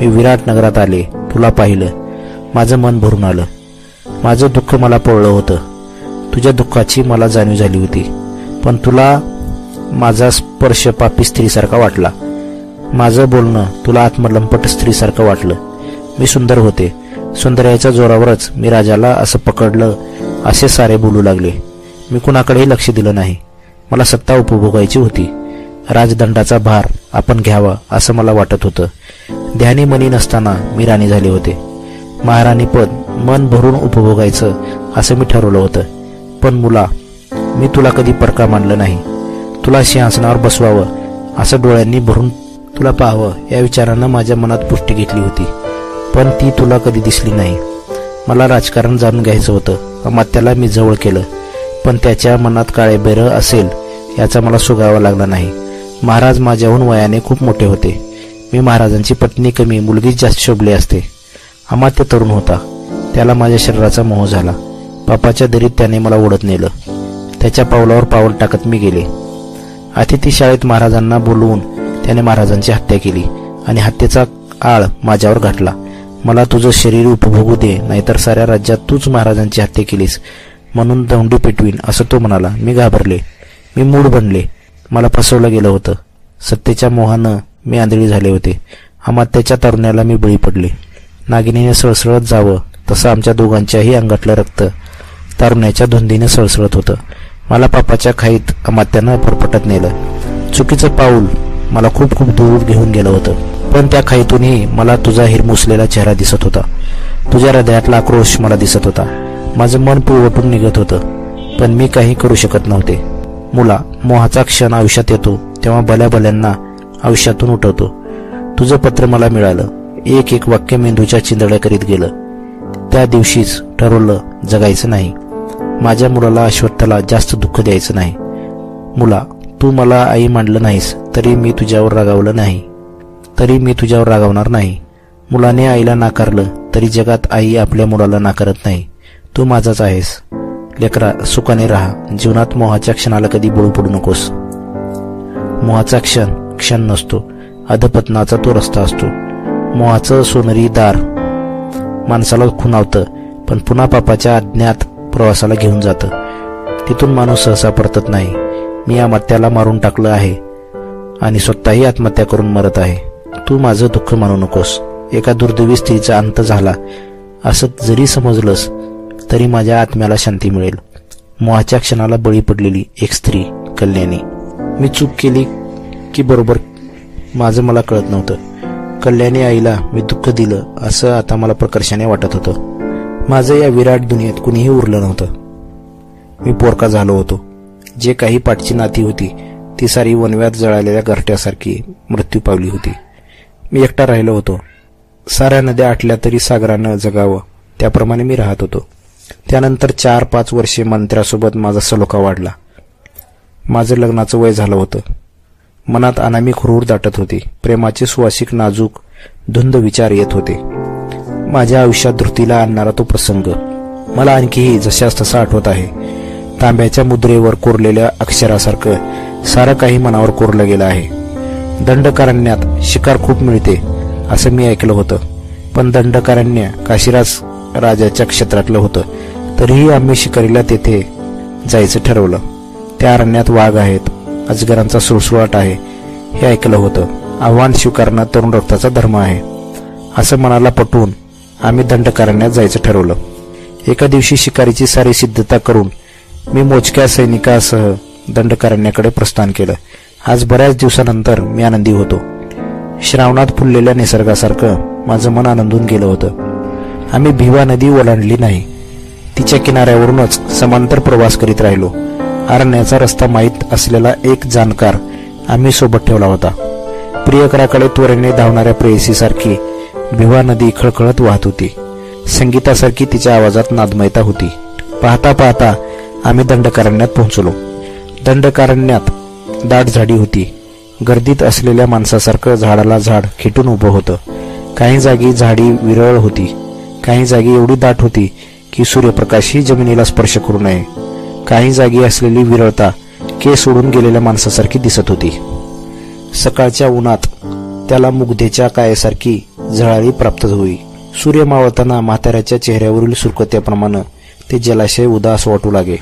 मी विराट नगरात आले तुला पाहिलं. माझं मन भरून आलं. माझं दुःख मला पळलं होतं. तुझ्या दुःखाची मला जाणीव झाली होती. पण तुला माझा स्पर्श पापी स्त्रीसारखा वाटला. माझं बोलणं तुला आत्मलंपट स्त्रीसारखं वाटलं. मी सुंदर होते. सुंदर्याच्या जोरावरच मी राजाला असं पकडलं असे सारे बोलू लागले. मी कुणाकडेही लक्ष दिलं नाही. मला सत्ता उपभोगायची होती. राजदंडाचा भार आपण घ्यावा असं मला वाटत होतं. ध्यानी मनी नसताना मी राणी झाले होते. महाराणी पद मन भरून उपभोगायचं असं मी ठरवलं होतं. पण मुला मी तुला कधी परका मानलं नाही. तुला सिंहासनावर बसवावं असं डोळ्यांनी भरून तुला पाहावं या विचारानं माझ्या मनात पुष्टी घेतली होती. पण ती तुला कधी दिसली नाही. मला राजकारण जाणून घ्यायचं होतं. अमात्याला मी जवळ केलं. पण त्याच्या मनात काळे बेरं असेल याचा मला सुगावा लागला नाही. महाराज माझ्याहून वयाने खूप मोठे होते. मी महाराजांची पत्नी कमी मुलगीच जास्त शोभली असते. अमात्य तरुण होता. त्याला माझ्या शरीराचा मोह झाला. पापाच्या दरीत त्याने मला ओढत नेलं. त्याच्या पावलावर पाऊल टाकत मी गेले. अतिथी शाळेत महाराजांना बोलवून त्याने महाराजांची हत्या केली आणि हत्येचा आळ माझ्यावर घातला. मला तुझं शरीर उपभोगू दे नाहीतर साऱ्या राज्यात तूच महाराजांची हत्या केलीस. म्हणून दौंडी पेटवीन असं तो म्हणाला. मी घाबरले. मी मूड बनले. मला फसवलं गेलं होतं. सत्तेच्या मोहानं मी आंधळी झाले होते. अमात्याच्या तरुण्याला मी बळी पडले. नागिनीने सळसळत जावं तसं आमच्या दोघांच्याही अंगातलं रक्त तारुण्याच्या धुंदीने सळसळत होतं. मला पापाच्या खाईत अमात्यानं फरफटत नेलं. चुकीचं पाऊल मला खूप खूप दूर घेऊन गेलं होतं. पण त्या खाईतूनही मला तुझा हिरमुसलेला चेहरा दिसत होता. तुझ्या हृदयातला आक्रोश मला दिसत होता. माझं मन पुरवटून निघत होतं. पण मी काही करू शकत नव्हते. मुला मोहाचा क्षण आयुष्यात येतो तेव्हा भल्या भल्यांना आयुष्यातून उठवतो. तुझं पत्र मला मिळालं. एक एक वाक्य मेंदूच्या चिंदड्या करीत गेलं. त्या दिवशीच ठरवलं जगायचं नाही. माझ्या मुलाला अश्वत्थाला जास्त दुःख द्यायचं नाही. मुला तू मला आई मांडलं नाहीस तरी मी तुझ्यावर रागावलं नाही. तरी मी तुझ्यावर रागावणार नाही. मुलाने आईला नाकारलं तरी जगात आई आपल्या मुलाला नाकारत नाही. तू माझाच आहेस. लेकरा सुखाने राहा. जीवनात मोहाच्या क्षणाला कधी बळू पडू नकोस. मोहाचा क्षण. क्षण नसतो. अधपतनाचा तो रस्ता असतो. मोहाचं सोनरी दार माणसाला खुणावतं पण पुन्हा पापाच्या अज्ञात प्रवासाला घेऊन जातं. तिथून माणूस सहसा परतत नाही. मी या मत्याला मारून टाकलं आहे आणि स्वतःही आत्महत्या करून मरत आहे. तू माझं दुःख मानू नकोस. एका दुर्दैवी स्त्रीचा अंत झाला. असं जरी समजलंस तरी माझ्या आत्म्याला शांती मिळेल. मोहाच्या क्षणाला बळी पडलेली एक स्त्री कल्याणी. मी चूक केली की बरोबर माझं मला कळत नव्हतं. कल्याणी आईला मी दुःख दिलं असं आता मला प्रकर्षाने वाटत होतं. माझं या विराट दुनियेत कुणीही उरलं नव्हतं. मी पोरका झालो होतो. जे काही पाठची नाती होती ती सारी वनव्यात जळालेल्या घरट्यासारखी मृत्यू पावली होती. मी एकटा राहिलो होतो. साऱ्या नद्या आटल्या तरी सागरानं जगावं त्याप्रमाणे मी राहत होतो. त्यानंतर चार पाच वर्षे मंत्र्यासोबत माझा सलोखा वाढला. माझं लग्नाचं वय झालं होतं. मनात अनामी खुरूर दाटत होती. प्रेमाचे सुवासिक नाजूक धुंद विचार येत होते. माझ्या आयुष्यात धृतीला आणणारा तो प्रसंग. मला आणखीही जशास तसा आठवत आहे. तांब्याच्या मुद्रेवर कोरलेल्या अक्षरासारखं सारं काही मनावर कोरलं गेलं आहे. दंडकारण्यात शिकार खूप मिळते असं मी ऐकलं होतं. पण दंडकारण्य काशीराज राजाच्या क्षेत्रातलं होतं. तरीही आम्ही शिकारीला तेथे जायचं ठरवलं. त्या अरण्यात वाघ आहेत अजगरांचा सुळसुळाट आहे. हे ऐकलं होतं. आव्हान स्वीकारणं तरुण रक्ताचा धर्म आहे. असं मनाला पटवून आम्ही दंडकारण्यात जायचं ठरवलं. एका दिवशी शिकारीची सारी सिद्धता करून मी मोजक्या सैनिकासह दंडकारण्याकडे प्रस्थान केलं. आज बऱ्याच दिवसानंतर मी आनंदी होतो. श्रावणात फुललेल्या निसर्गासारखं माझं मन आनंदून गेलं होतं. आम्ही भिवा नदी ओलांडली नाही. तिच्या किनाऱ्यावरूनच समांतर प्रवास करीत राहिलो. अरण्याचा रस्ता माहीत असलेला एक जाणकार आम्ही सोबत ठेवला होता. प्रियकराकडे त्वरेने धावणाऱ्या प्रेयसीसारखी भिवा नदी खळखळत वाहत होती. संगीतासारखी तिच्या आवाजात नादमयता होती. पाहता पाहता आम्ही दंडकारण्यात पोहोचलो. दंडकारण्यात दाट झाडी होती. गर्दीत असलेल्या माणसासारखं झाडाला झाड खिटून उभं होतं. काही जागी झाडी विरळ होती. काही जागी एवढी दाट होती की सूर्यप्रकाशही जमिनीला स्पर्श करू नये. काही जागी असलेली विरळता केस सोडून गेलेल्या माणसासारखी दिसत होती. सकाळच्या उन्हात त्याला मुग्धेच्या कायासारखी झळाळी प्राप्त होई. सूर्य मावळताना म्हाताऱ्याच्या चेहऱ्यावरील सुरकत्याप्रमाणे ते जलाशय उदास वाटू लागे.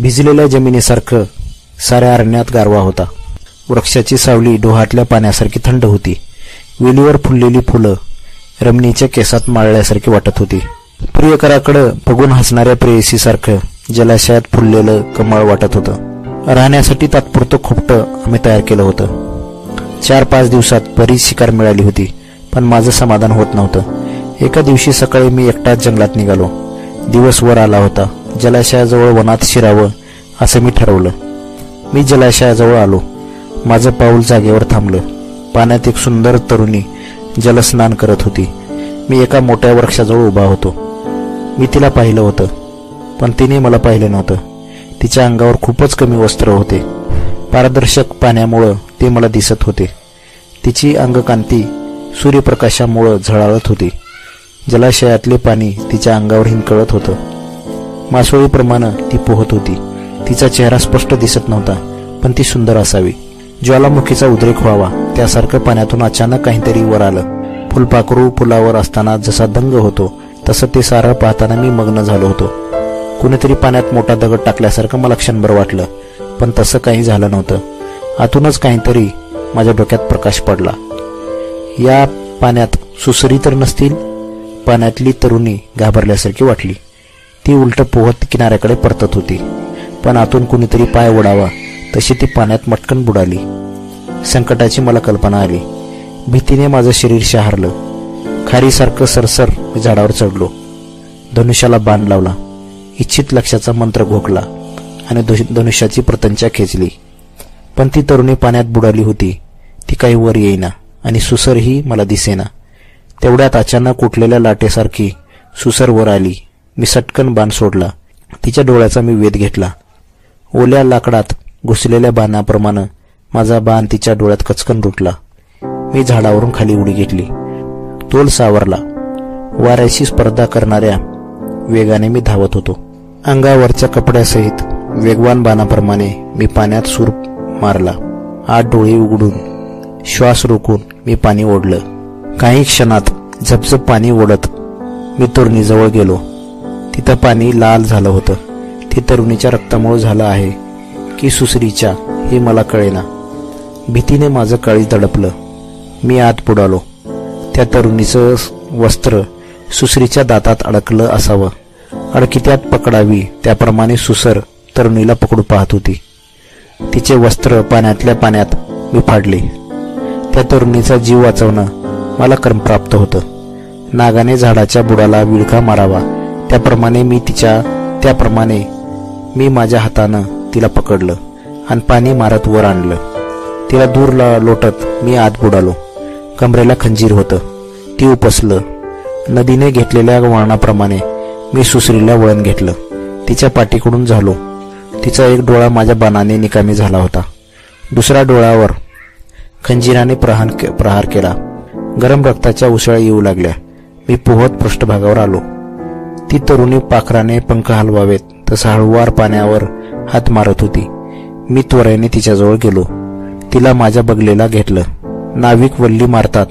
भिजलेल्या जमिनीसारखं साऱ्या अरण्यात गारवा होता. वृक्षाची सावली डोहातल्या पाण्यासारखी थंड होती. वेलीवर फुललेली फुलं रमणीच्या केसात माळल्यासारखी वाटत होती. प्रियकराकडं बघून हसणाऱ्या प्रेयसीसारखं जलाशयात फुललेलं कमळ वाटत होतं. राहण्यासाठी तात्पुरतं खोपटं आम्ही तयार केलं होतं. चार पाच दिवसात बरीच शिकार मिळाली होती पण माझं समाधान होत नव्हतं. एका दिवशी सकाळी मी एकटाच जंगलात निघालो. दिवस वर आला होता. जलाशयाजवळ वनात शिरावं असं मी ठरवलं. मी जलाशयाजवळ आलो. माझं पाऊल जागेवर थांबलं. पाण्यात एक सुंदर तरुणी जलस्नान करत होती. मी एका मोठ्या वृक्षाजवळ उभा होतो. मी तिला पाहिलं होतं. पण तिने मला पाहिलं नव्हतं. तिच्या अंगावर खूपच कमी वस्त्र होते. पारदर्शक पाण्यामुळं ते मला दिसत होते. तिची अंगकांती सूर्यप्रकाशामुळं झळाळत होती. जलाशयातले पाणी तिच्या अंगावर हिंकळत होतं. मासोळीप्रमाणे ती पोहत होती. तिचा चेहरा स्पष्ट दिसत नव्हता पण ती सुंदर असावी. ज्वालामुखीचा उद्रेक व्हावा त्यासारखं पाण्यातून अचानक काहीतरी वर आलं. फुलपाखरू पुलावर असताना जसा दंग होतो तसं ते सारं पाहताना मी मग्न झालो होतो. कुणीतरी पाण्यात मोठा दगड टाकल्यासारखं मला क्षणभर वाटलं. पण तसं काही झालं नव्हतं. आतूनच काहीतरी माझ्या डोक्यात प्रकाश पडला. या पाण्यात सुसरी तर नसतील पाण्यातली तरुणी घाबरल्यासारखी वाटली. ती उलट पोहत किनाऱ्याकडे परतत होती. पण आतून कुणीतरी पाय ओढावा तशी ती पाण्यात मटकन बुडाली. संकटाची मला कल्पना आली. भीतीने माझं शरीर शहारलं. खारीसारखं सरसर मी झाडावर चढलो. धनुष्याला बाण लावला. इच्छित लक्षाचा मंत्र घोकला आणि धनुष्याची प्रतंचा खेचली. पण ती तरुणी पाण्यात बुडाली होती. ती काही वर येईना आणि सुसरही मला दिसेना. तेवढ्यात अचानक उठलेल्या लाटेसारखी सुसर वर आली. मी सटकन बाण सोडला. तिच्या डोळ्याचा मी वेध घेतला. ओल्या लाकडात घुसलेल्या बाणाप्रमाणे माझा बाण तिच्या डोळ्यात कचकन रुटला मी झाडावरून खाली उडी घेतली. तोल सावरला. वाऱ्याशी स्पर्धा करणाऱ्या वेगाने मी धावत होतो. अंगावरच्या कपड्यासहित वेगवान बाणाप्रमाणे मी पाण्यात सूर मारला. आत डोळे उघडून श्वास रोखून मी पाणी ओढलं. काही क्षणात झपझप पाणी ओढत मी तरुणीजवळ गेलो. तिथं पाणी लाल झालं होतं. ते तरुणीच्या रक्तामुळे झालं आहे की सुसरीच्या हे मला कळेना. भीतीने माझं काळी दडपलं. मी आत बुडालो. त्या तरुणीचं वस्त्र सुसरीच्या दातात अडकलं असावं. अडकित्यात पकडावी. त्याप्रमाणे सुसर तरुणीला पकडू पाहत होती. तिचे वस्त्र पाण्यातल्या पाण्यात मी फाडले. त्या तरुणीचा जीव वाचवणं मला क्रमप्राप्त होतं. नागाने झाडाच्या बुडाला विळखा मारावा. त्याप्रमाणे मी तिच्या त्याप्रमाणे मी माझ्या हातानं तिला पकडलं आणि पाणी मारत वर आणलं. तिला दूर लोटत मी आत बुडालो. कमरेला खंजीर होतं. ती उपसलं. नदीने घेतलेल्या वळणाप्रमाणे मी सुसरीला वळण घेतलं. तिच्या पाठीकडून झालो. तिचा एक डोळा माझ्या बाणाने निकामी झाला होता. दुसऱ्या डोळ्यावर खंजिराने प्रहार प्रहार केला. गरम रक्ताच्या उसळ्या येऊ लागल्या. मी पोहत पृष्ठभागावर आलो. ती तरुणी पाखराने पंख हलवावेत. तसा हळुवार पाण्यावर हात मारत होती. मी त्वरेने तिच्याजवळ गेलो. तिला माझ्या बगलेला घेतलं. नाविक वल्ली मारतात.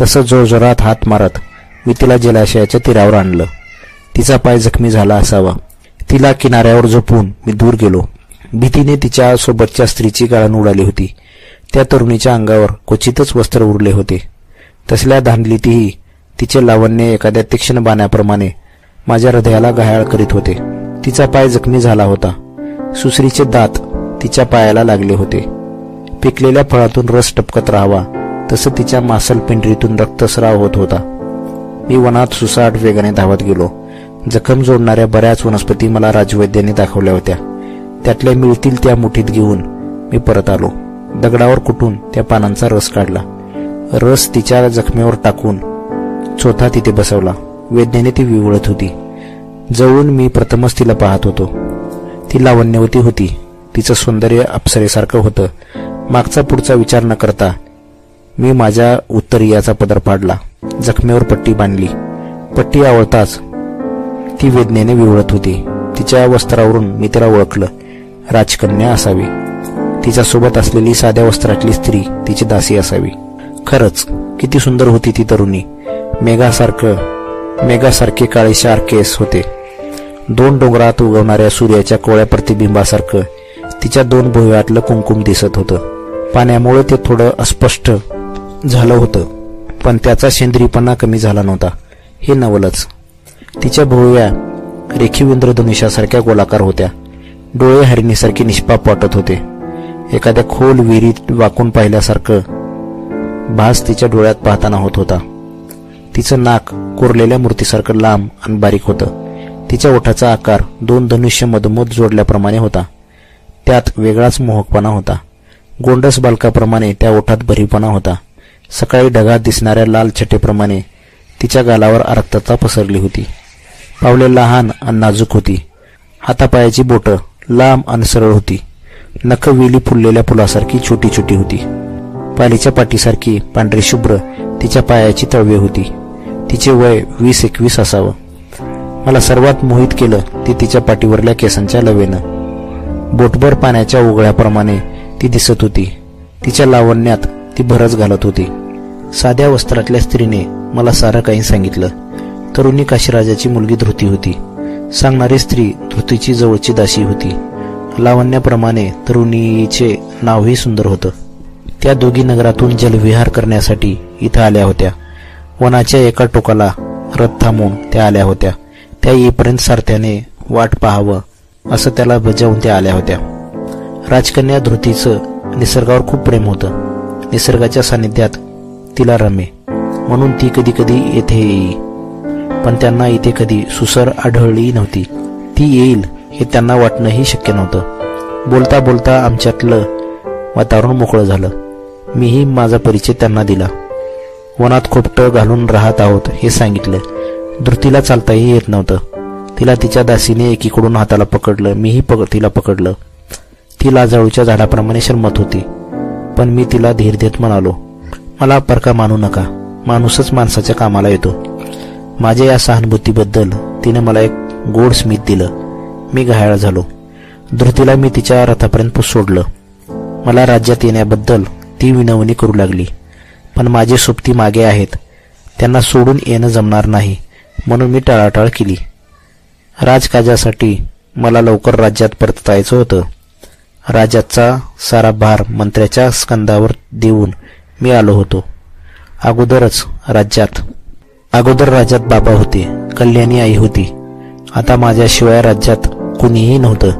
तसं जोरजोरात हात मारत मी तिला जलाशयाच्या तीरावर आणलं. तिचा पाय जखमी झाला असावा. तिला किनाऱ्यावर झोपून मी दूर गेलो. भीतीने तिच्या सोबतच्या स्त्रीची गाळण उडाली होती. त्या तरुणीच्या अंगावर क्वचितच वस्त्र उरले होते. तसल्या धांदलीतही तिचे लावण्य एखाद्या तीक्ष्ण बाण्याप्रमाणे माझ्या हृदयाला घायाळ करीत होते. तिचा पाय जखमी झाला होता. सुसरीचे दात तिच्या पायाला लागले होते. पिकलेल्या फळातून रस टपकत राहावा तसं तिच्या मासल पिंडरीतून रक्तस्राव होत होता. मी वनात सुसाट वेगाने धावत गेलो. जखम जोडणाऱ्या बऱ्याच वनस्पती मला राजवैद्यांनी दाखवल्या होत्या. त्यातल्या मिळतील त्या मुठीत घेऊन मी परत आलो. दगडावर कुठून त्या पानांचा रस काढला. रस तिच्या जखमेवर टाकून चोथा तिथे बसवला. वेदनेने ती विवळत होती. जवळून मी प्रथमच तिला पाहत होतो. ती लावण्यवती होती. तिचं सौंदर्य अप्सरेसारखं होतं. मागचा पुढचा विचार न करता मी माझ्या उत्तरीयाचा पदर पाडला. जखमेवर पट्टी बांधली. पट्टी आवळताच ती वेदनेने विवळत होती. तिच्या वस्त्रावरून मी तिला ओळखलं. राजकन्या असावी. तिच्या सोबत असलेली साध्या वस्त्रातली स्त्री तिची दासी असावी. खरंच किती सुंदर होती ती तरुणी. मेघासारखं मेघासारखे काळेशार केस होते. दोन डोंगरात उगवणाऱ्या सूर्याच्या कोळ्या प्रतिबिंबासारखं तिच्या दोन भुव्यातलं कुंकुम दिसत होतं. पाण्यामुळे ते थोडं अस्पष्ट झालं होतं पण त्याचा सेंद्रीपणा कमी झाला नव्हता. हे नवलच. तिच्या भुवया रेखीव इंद्रधनुष्यासारख्या गोलाकार होत्या. डोळे हरिणीसारखे निष्पाप वाटत होते. एखाद्या खोल विहिरीत वाकून पाहिल्यासारखं भास तिच्या डोळ्यात पाहताना होत होता. तिचं नाक कोरलेल्या मूर्तीसारखं लांब आणि बारीक होतं. तिच्या ओठाचा आकार दोन धनुष्य मधमोध जोडल्याप्रमाणे होता. त्यात वेगळाच मोहकपणा होता. गोंडस बालकाप्रमाणे त्या ओठात भरीपणा होता. सकाळी ढगात दिसणाऱ्या लाल छटेप्रमाणे तिच्या गालावर आरक्तता पसरली होती. पावले लहान आणि नाजूक होती. हातापायाची बोटं लांब आणि सरळ होती. नखवेली फुललेल्या फुलासारखी छोटी छोटी होती. पालीच्या पाठीसारखी पांढरी शुभ्र तिच्या पायाची तळवे होती. तिचे वय वीस एकवीस असावं. मला सर्वात मोहित केलं ते तिच्या पाठीवरल्या केसांच्या लवेनं. बोटभर पाण्याच्या उघड्याप्रमाणे ती दिसत होती. तिच्या लावण्यात ती भरच घालत होती. साध्या वस्त्रातल्या स्त्रीने मला सारं काही सांगितलं. तरुणी काशीराजाची मुलगी धृती होती. सांगणारी स्त्री धृतीची जवळची दासी होती. लावण्याप्रमाणे तरुणीचे नावही सुंदर होतं. त्या दोघी नगरातून जलविहार करण्यासाठी इथं आल्या होत्या. वनाच्या एका टोकाला रथ थांबून त्या आल्या होत्या. त्या येईपर्यंत सारथ्याने वाट पाहावं असं त्याला बजावून त्या आल्या होत्या. राजकन्या धृतीचं निसर्गावर खूप प्रेम होतं. निसर्गाच्या सानिध्यात तिला रमे. म्हणून ती कधी कधी येथे येई. पण त्यांना इथे कधी सुसर आढळली नव्हती. ती येईल हे त्यांना वाटणंही शक्य नव्हतं. बोलता बोलता आमच्यातलं वातावरण मोकळं झालं. मीही माझा परिचय त्यांना दिला. वनात खोपटं घालून राहत आहोत हे सांगितलं. धृतीला चालताही येत नव्हतं. तिला तिच्या दासीने एकीकडून हाताला पकडलं. मीही पक तिला पकडलं. ती लाजाळूच्या झाडाप्रमाणे शरमत होती. पण मी तिला धीर देत म्हणालो मला परका मानू नका. माणूसच माणसाच्या कामाला येतो. माझ्या या सहानुभूतीबद्दल तिने मला एक गोड स्मित दिलं. मी घायाळ झालो. धृतीला मी तिच्या रथापर्यंत सोडलं. मला राज्यात येण्याबद्दल ती विनवणी करू लागली. पण माझे सोबती मागे आहेत. त्यांना सोडून येणं जमणार नाही म्हणून मी टाळाटाळ केली. राजकाजासाठी मला लवकर राज्यात परतायचं होतं. राजाचा सारा भार मंत्र्याच्या स्कंदावर देऊन मी आलो होतो. अगोदरच राज्यात अगोदर राज्यात बाबा होते कल्याणी आई होती. आता माझ्याशिवाय राज्यात कुणीही नव्हतं.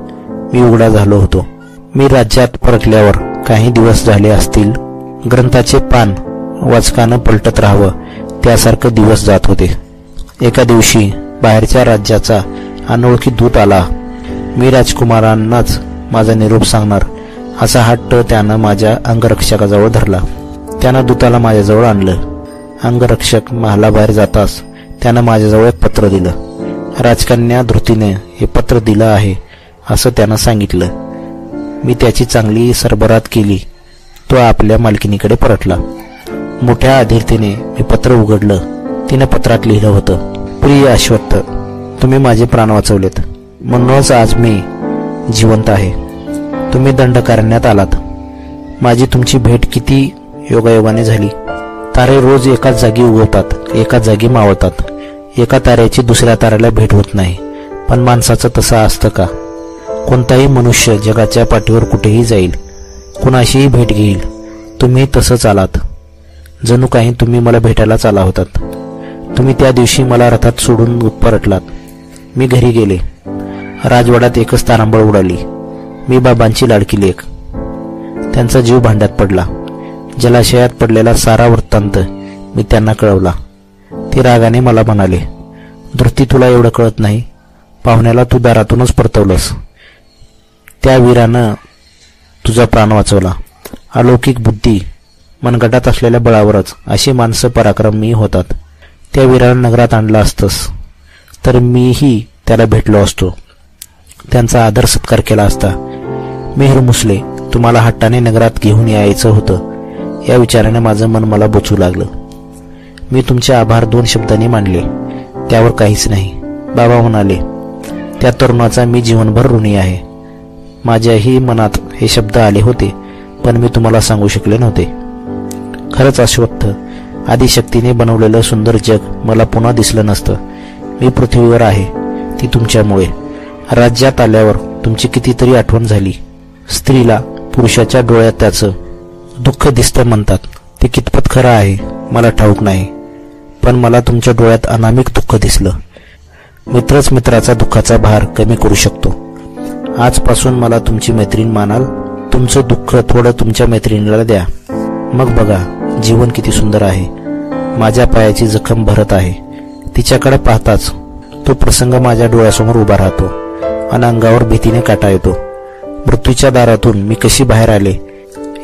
मी उघडा झालो होतो. मी राज्यात परतल्यावर काही दिवस झाले असतील ग्रंथाचे पान वाचकानं पलटत राहावं त्यासारखं दिवस जात होते. एका दिवशी बाहेरच्या राज्याचा अनोळखी दूत आला. मी राजकुमारांनाच माझा निरोप सांगणार असा हट्ट त्यानं माझ्या अंगरक्षकाजवळ धरला. त्यानं दूताला माझ्याजवळ आणलं. अंगरक्षक महालाबाहेर जाताच त्यानं माझ्याजवळ एक पत्र दिलं. राजकन्या धृतीने हे पत्र दिलं आहे असं त्यानं सांगितलं. मी त्याची चांगली सरबरात केली. तो आपल्या मालकिनीकडे परतला. मोठ्या अधीरतेने मी पत्र उघडलं. तिनं पत्रात लिहिलं होतं प्रिय अश्वत्थ तुम्ही माझे प्राण वाचवलेत. म्हणूनच आज मी जिवंत आहे. तुम्ही दंड करण्यात आलात. माझी तुमची भेट किती योगायोगाने झाली. तारे रोज एकाच जागी उगवतात एकाच जागी मावळतात एका ताऱ्याची दुसऱ्या ताऱ्याला भेट होत नाही. पण माणसाचं तसं असतं का? कोणताही मनुष्य जगाच्या पाठीवर कुठेही जाईल कुणाशीही भेट घेईल. तुम्ही तसंच आलात जणू काही तुम्ही मला भेटायलाच आला होतात. तुम्ही त्या दिवशी मला रथात सोडून परटलात मी घरी गेले. राजवाड्यात एकच तारांबळ उडाली. मी बाबांची लाडकी लेख. त्यांचा जीव भांड्यात पडला. जलाशयात पडलेला सारा वृत्तांत मी त्यांना कळवला. ते रागाने मला म्हणाले धृती तुला एवढं कळत नाही. पाहुण्याला तू दारातूनच परतवलंस. त्या वीरानं तुझा प्राण वाचवला. अलौकिक बुद्धी मनगटात असलेल्या बळावरच अशी माणसं पराक्रमी होतात. त्या वीराला नगरात आणलं असतंस. तर मीही त्याला भेटलो असतो. त्यांचा आदर सत्कार केला असता. मेहर मुसले तुम्हाला हट्टाने नगरात घेऊन यायचं होतं. या विचाराने माझं मन मला बोचू लागलं. मी तुमचे आभार दोन शब्दांनी मांडले त्यावर काहीच नाही. बाबा म्हणाले त्या तरुणाचा मी जीवनभर ऋणी आहे. माझ्याही मनात हे शब्द आले होते पण मी तुम्हाला सांगू शकले नव्हते. खरंच अश्वत्थ आदिशक्तीने बनवलेलं सुंदर जग मला पुन्हा दिसलं नसतं. मी पृथ्वीवर आहे ती तुमच्यामुळे. राज्यात आल्यावर तुमची कितीतरी आठवण झाली. स्त्रीला पुरुषाच्या डोळ्यात त्याचं दुःख दिसतं म्हणतात. ते कितपत खरं आहे मला ठाऊक नाही. पण मला तुमच्या डोळ्यात अनामिक दुःख दिसलं. मित्रच मित्राचा दुःखाचा भार कमी करू शकतो. आजपासून मला तुमची मैत्रीण मानाल. तुमचं दुःख थोडं तुमच्या मैत्रिणीला द्या. मग बघा जीवन किती सुंदर आहे. माझ्या पायाची जखम भरत आहे. तिच्याकडे पाहताच तो प्रसंग माझ्या डोळ्यासमोर उभा राहतो. आणि अंगावर भीतीने काटा येतो. मृत्यूच्या दारातून मी कशी बाहेर आले?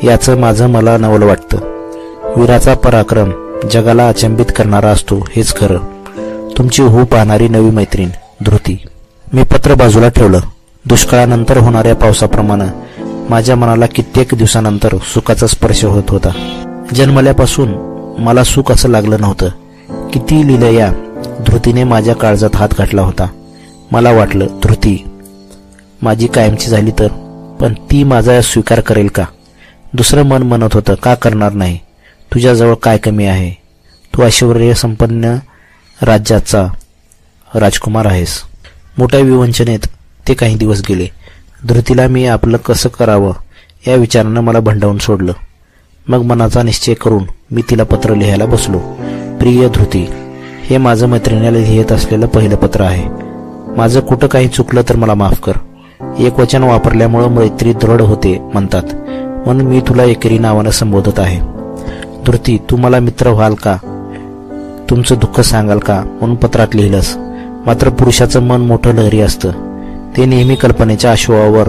याचं माझं मला नवल वाटतं. वीराचा पराक्रम जगाला अचंबित करणारा असतो हेच खरं. तुमची हो पाहणारी नवी मैत्रीण धृती. मी पत्र बाजूला ठेवलं. दुष्काळानंतर होणाऱ्या पावसाप्रमाणे माझ्या मनाला कित्येक दिवसानंतर सुखाचा स्पर्श होत होता. जन्मल्यापासून मला सुख असं लागलं नव्हतं. किती लिहिलं या धृतीने माझ्या काळजात हात घातला होता. मला वाटलं धृती माझी कायमची झाली तर पण ती माझा स्वीकार करेल का? दुसरं मन म्हणत होतं का करणार नाही? तुझ्याजवळ काय कमी आहे? तू ऐश्वर्य संपन्न राज्याचा राजकुमार आहेस. मोठ्या विवंचनेत ते काही दिवस गेले. धृतीला मी आपलं कसं करावं या विचारानं मला भंडावून सोडलं. मग मनाचा निश्चय करून मी तिला पत्र लिहायला बसलो. प्रिय धृती हे माझं मैत्रिणीला लिहित असलेलं पहिलं पत्र आहे. माझं कुठं काही चुकलं तर मला माफ कर. एक वचन वापरल्यामुळं मैत्री दृढ होते म्हणतात. म्हणून मी तुला एकेरी नावानं संबोधत आहे. धृती तू मला मित्र व्हाल का? तुमचं दुःख सांगाल का? म्हणून पत्रात लिहिलंस. मात्र पुरुषाचं मन मोठं लहरी असतं. ते नेहमी कल्पनेच्या अश्वावर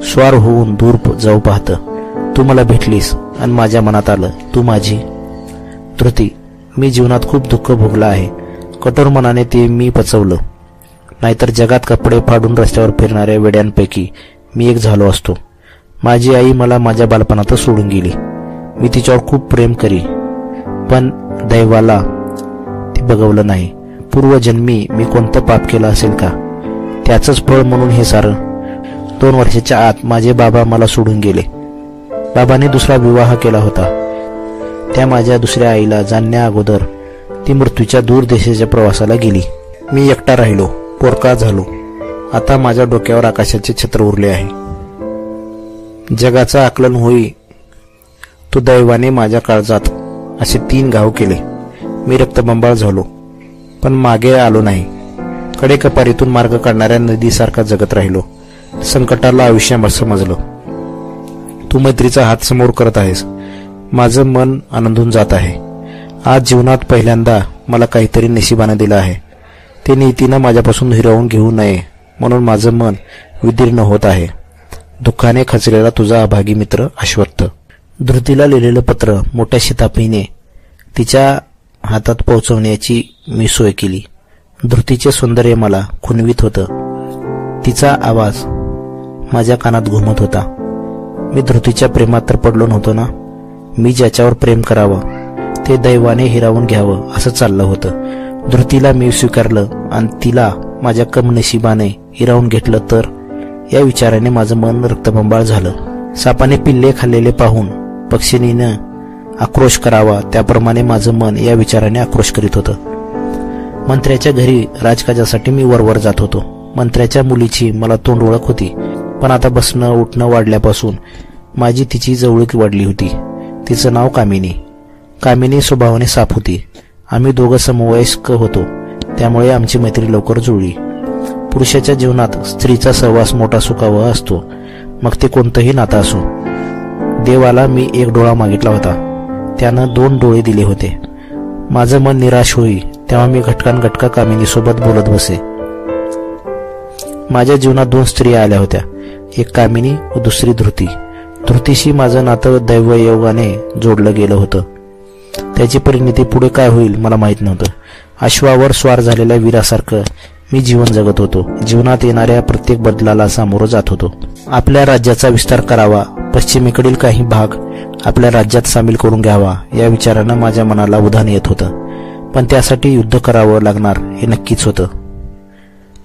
स्वार होऊन दूर जाऊ पाहतं. तू मला भेटलीस आणि माझ्या मनात आलं तू माझी. धृती मी जीवनात खूप दुःख भोगलं आहे. कठोर मनाने ते मी पचवलं. नाहीतर जगात कपडे फाडून रस्त्यावर फिरणाऱ्या वेड्यांपैकी मी एक झालो असतो. माझी आई मला माझ्या बालपणातच सोडून गेली. मी तिच्यावर खूप प्रेम करी पण दैवाला ती बघवलं नाही. पूर्वजन्मी मी कोणतं पाप केलं असेल का? त्याचंच फळ म्हणून हे सारं. दोन वर्षाच्या आत माझे बाबा मला सोडून गेले. बाबाने दुसरा विवाह केला होता. त्या माझ्या दुसऱ्या आईला जाणण्या अगोदर ती मृत्यूच्या दूर देशाच्या प्रवासाला गेली. मी एकटा राहिलो पोरका झालो. आता माझ्या डोक्यावर आकाशाचे छत्र उरले आहे. जगाचं आकलन होई. तो दैवाने माझ्या काळजात असे तीन घाव केले. मी रक्तबंबाळ झालो पण मागे आलो नाही. कडेकपारीतून मार्ग काढणाऱ्या नदीसारखा जगत राहिलो. संकटाला आयुष्य समजलं. तू मैत्रीचा हात समोर करत आहेस. माझं मन आनंदून जात आहे. आज जीवनात पहिल्यांदा मला काहीतरी नशिबानं दिलं आहे. ते नीतीनं माझ्यापासून हिरावून घेऊ नये म्हणून माझं मन विदीर्ण होत आहे. दुःखाने खचलेला तुझा अभागी मित्र अश्वत्थ. धृतीला लिहिलेलं पत्र मोठ्या शितापीने तिच्या हातात पोहोचवण्याची मी सोय केली. धृतीचे सौंदर्य मला खुनवीत होतं. तिचा आवाज माझ्या कानात घुमत होता. मी धृतीच्या प्रेमात तर पडलो नव्हतो ना? मी ज्याच्यावर प्रेम करावं ते दैवाने हिरावून घ्यावं असं चाललं होतं. धृतीला मी स्वीकारलं आणि तिला माझ्या कमनशिबाने हिरावून घेतलं तर या विचाराने माझं मन रक्तबंबाळ झालं. सापाने पिल्ले खाल्लेले पाहून पक्षिणीनं आक्रोश करावा त्याप्रमाणे माझं मन या विचाराने आक्रोश करीत होतं. मंत्र्याच्या घरी राजकाजासाठी मी वरवर जात होतो. मंत्र्याच्या मुलीची मला तोंड ओळख होती पण आता बसणं उठणं वाढल्यापासून माझी तिची जवळीक वाढली होती. तिचं नाव कामिनी. कामिनी स्वभावाने साफ होती. आम्ही दोघं समवयस्क होतो. त्यामुळे आमची मैत्री लवकर जुळली. पुरुषाच्या जीवनात स्त्रीचा सहवास मोठा सुखावा असतो. मग ते कोणतंही नातं असो. देवाला मी एक डोळा मागितला होता. त्यानं दोन डोळे दिले होते. माझं मन निराश होई तेव्हा मी घटकान घटका कामिनी सोबत बोलत बसे. माझ्या जीवनात दोन स्त्रिया आल्या होत्या. एक कामिनी व दुसरी धृती. धृतीशी माझं नातं दैवयोगाने जोडलं गेलं होतं. त्याची परिणिती पुढे काय होईल मला माहीत नव्हतं. अश्वावर स्वार झालेल्या वीरासारखं मी जीवन जगत होतो. जीवनात येणाऱ्या प्रत्येक बदलाला सामोरं जात होतो. आपल्या राज्याचा विस्तार करावा. पश्चिमेकडील काही भाग आपल्या राज्यात सामील करून घ्यावा या विचारानं माझ्या मनाला उधाण येत होतं. पण त्यासाठी युद्ध करावं लागणार हे नक्कीच होतं.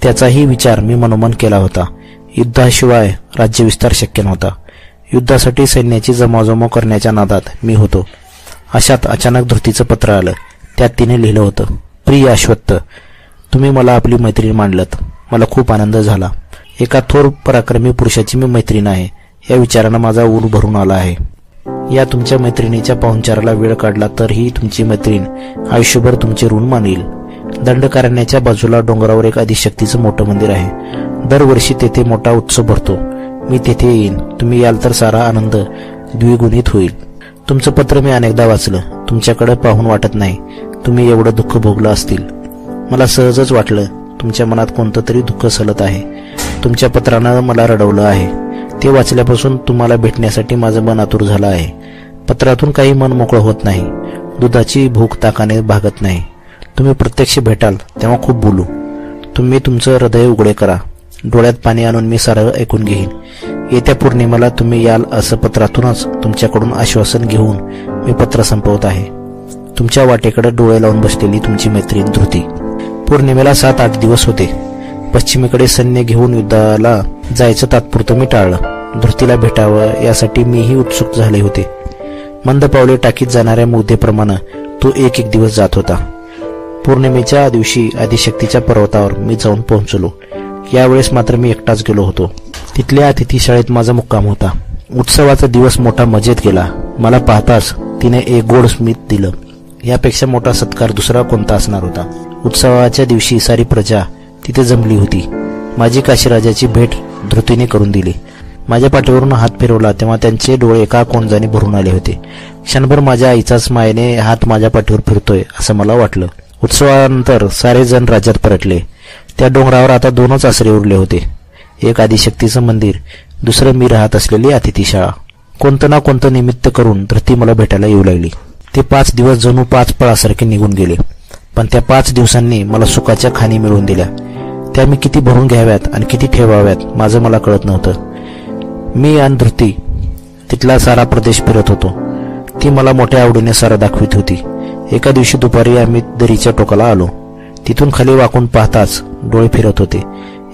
त्याचाही विचार मी मनोमन केला होता. युद्धाशिवाय राज्यविस्तार शक्य नव्हता. युद्धासाठी सैन्याची जमावजमाव करण्याच्या नादात मी होतो. अशात अचानक धृतीचं पत्र आलं. त्यात तिने लिहिलं होतं प्रिय अश्वत्थ तुम्ही मला आपली मैत्रीण मांडलत. मला खूप आनंद झाला. एका थोर पराक्रमी पुरुषाची मी मैत्रीण आहे. या विचारानं माझा ऊर भरून आला आहे. या तुमच्या मैत्रिणीच्या पाहुणचाराला वेळ काढला तर ही तुमची मैत्रीण आयुष्यभर तुमचे ऋण मानेल. दंडकारण्याच्या बाजूला डोंगरावर एक आदिशक्तीचं मोठं मंदिर आहे. दरवर्षी तेथे मोठा उत्सव भरतो. मी तेथे येईन. तुम्ही याल तर सारा आनंद द्विगुणित होईल. तुमचं पत्र मी अनेकदा वाचलं. तुमच्याकडे पाहून वाटत नाही. तुम्ही एवढं दुःख भोगलं असतील. मला सहजच वाटलं तुमच्या मनात कोणतं तरी दुःख सलत आहे. तुमच्या पत्रानं मला रडवलं आहे. ते वाचल्यापासून तुम्हाला भेटण्यासाठी माझं मन आतुर झालं आहे. पत्रातून काही मन मोकळं होत नाही. दुधाची भूक ताकाने भागत नाही. तुम्ही प्रत्यक्ष भेटाल तेव्हा खूप बोलू. तुम्ही तुमचं हृदय उघडे करा. डोळ्यात पाणी आणून मी सारं ऐकून घेईन. येत्या पौर्णिमेला तुम्ही याल असं पत्रातूनच तुमच्याकडून आश्वासन घेऊन मी पत्र संपवत आहे. तुमच्या वाटेकडे डोळे लावून बसलेली तुमची मैत्रीण धृती. पौर्णिमेला सात आठ दिवस होते. पश्चिमेकडे सैन्य घेऊन युद्धाला जायचं तात्पुरतं मी टाळलं. धृतीला भेटावं यासाठी मीही उत्सुक झाले होते. मंद पावले टाकीत जाणाऱ्या मुद्देप्रमाणे तो एक एक दिवस जात होता. पौर्णिमेच्या दिवशी आदिशक्तीच्या पर्वतावर मी जाऊन पोहोचलो. यावेळेस मात्र मी एकटाच गेलो होतो. तिथल्या अतिथीशाळेत माझा मुक्काम होता. उत्सवाचा दिवस मोठा मजेत गेला. मला पाहताच तिने एक गोड स्मित दिलं. यापेक्षा मोठा सत्कार दुसरा कोणता असणार होता? उत्सवाच्या दिवशी सारी प्रजा तिथे जमली होती. माझी काशीराजाची भेट धृतीने करून दिली. माझ्या पाठीवरून हात फिरवला तेव्हा त्यांचे डोळे एका कोणजाने भरून आले होते. क्षणभर माझ्या आईचाच मायेने हात माझ्या पाठीवर फिरतोय असं मला वाटलं. उत्सवानंतर सारे जण राज्यात परतले. त्या डोंगरावर आता दोनच आसरे उरले होते. एक आदिशक्तीचं मंदिर दुसरं मी राहत असलेली अतिथीशाळा. कोणतं ना कोणतं निमित्त करून धृती मला भेटायला येऊ लागली. ते पाच दिवस जणू पाच पळासारखे निघून गेले. पण त्या पाच दिवसांनी मला सुखाच्या खाणी मिळवून दिल्या. त्या मी किती भरून घ्याव्यात आणि किती ठेवाव्यात माझं मला कळत नव्हतं. मी आणि धृती तिथला सारा प्रदेश फिरत होतो. ती मला मोठ्या आवडीने सारा दाखवित होती. एका दिवशी दुपारी आम्ही दरीच्या टोकाला आलो. तिथून खाली वाकून पाहताच डोळे फिरत होते.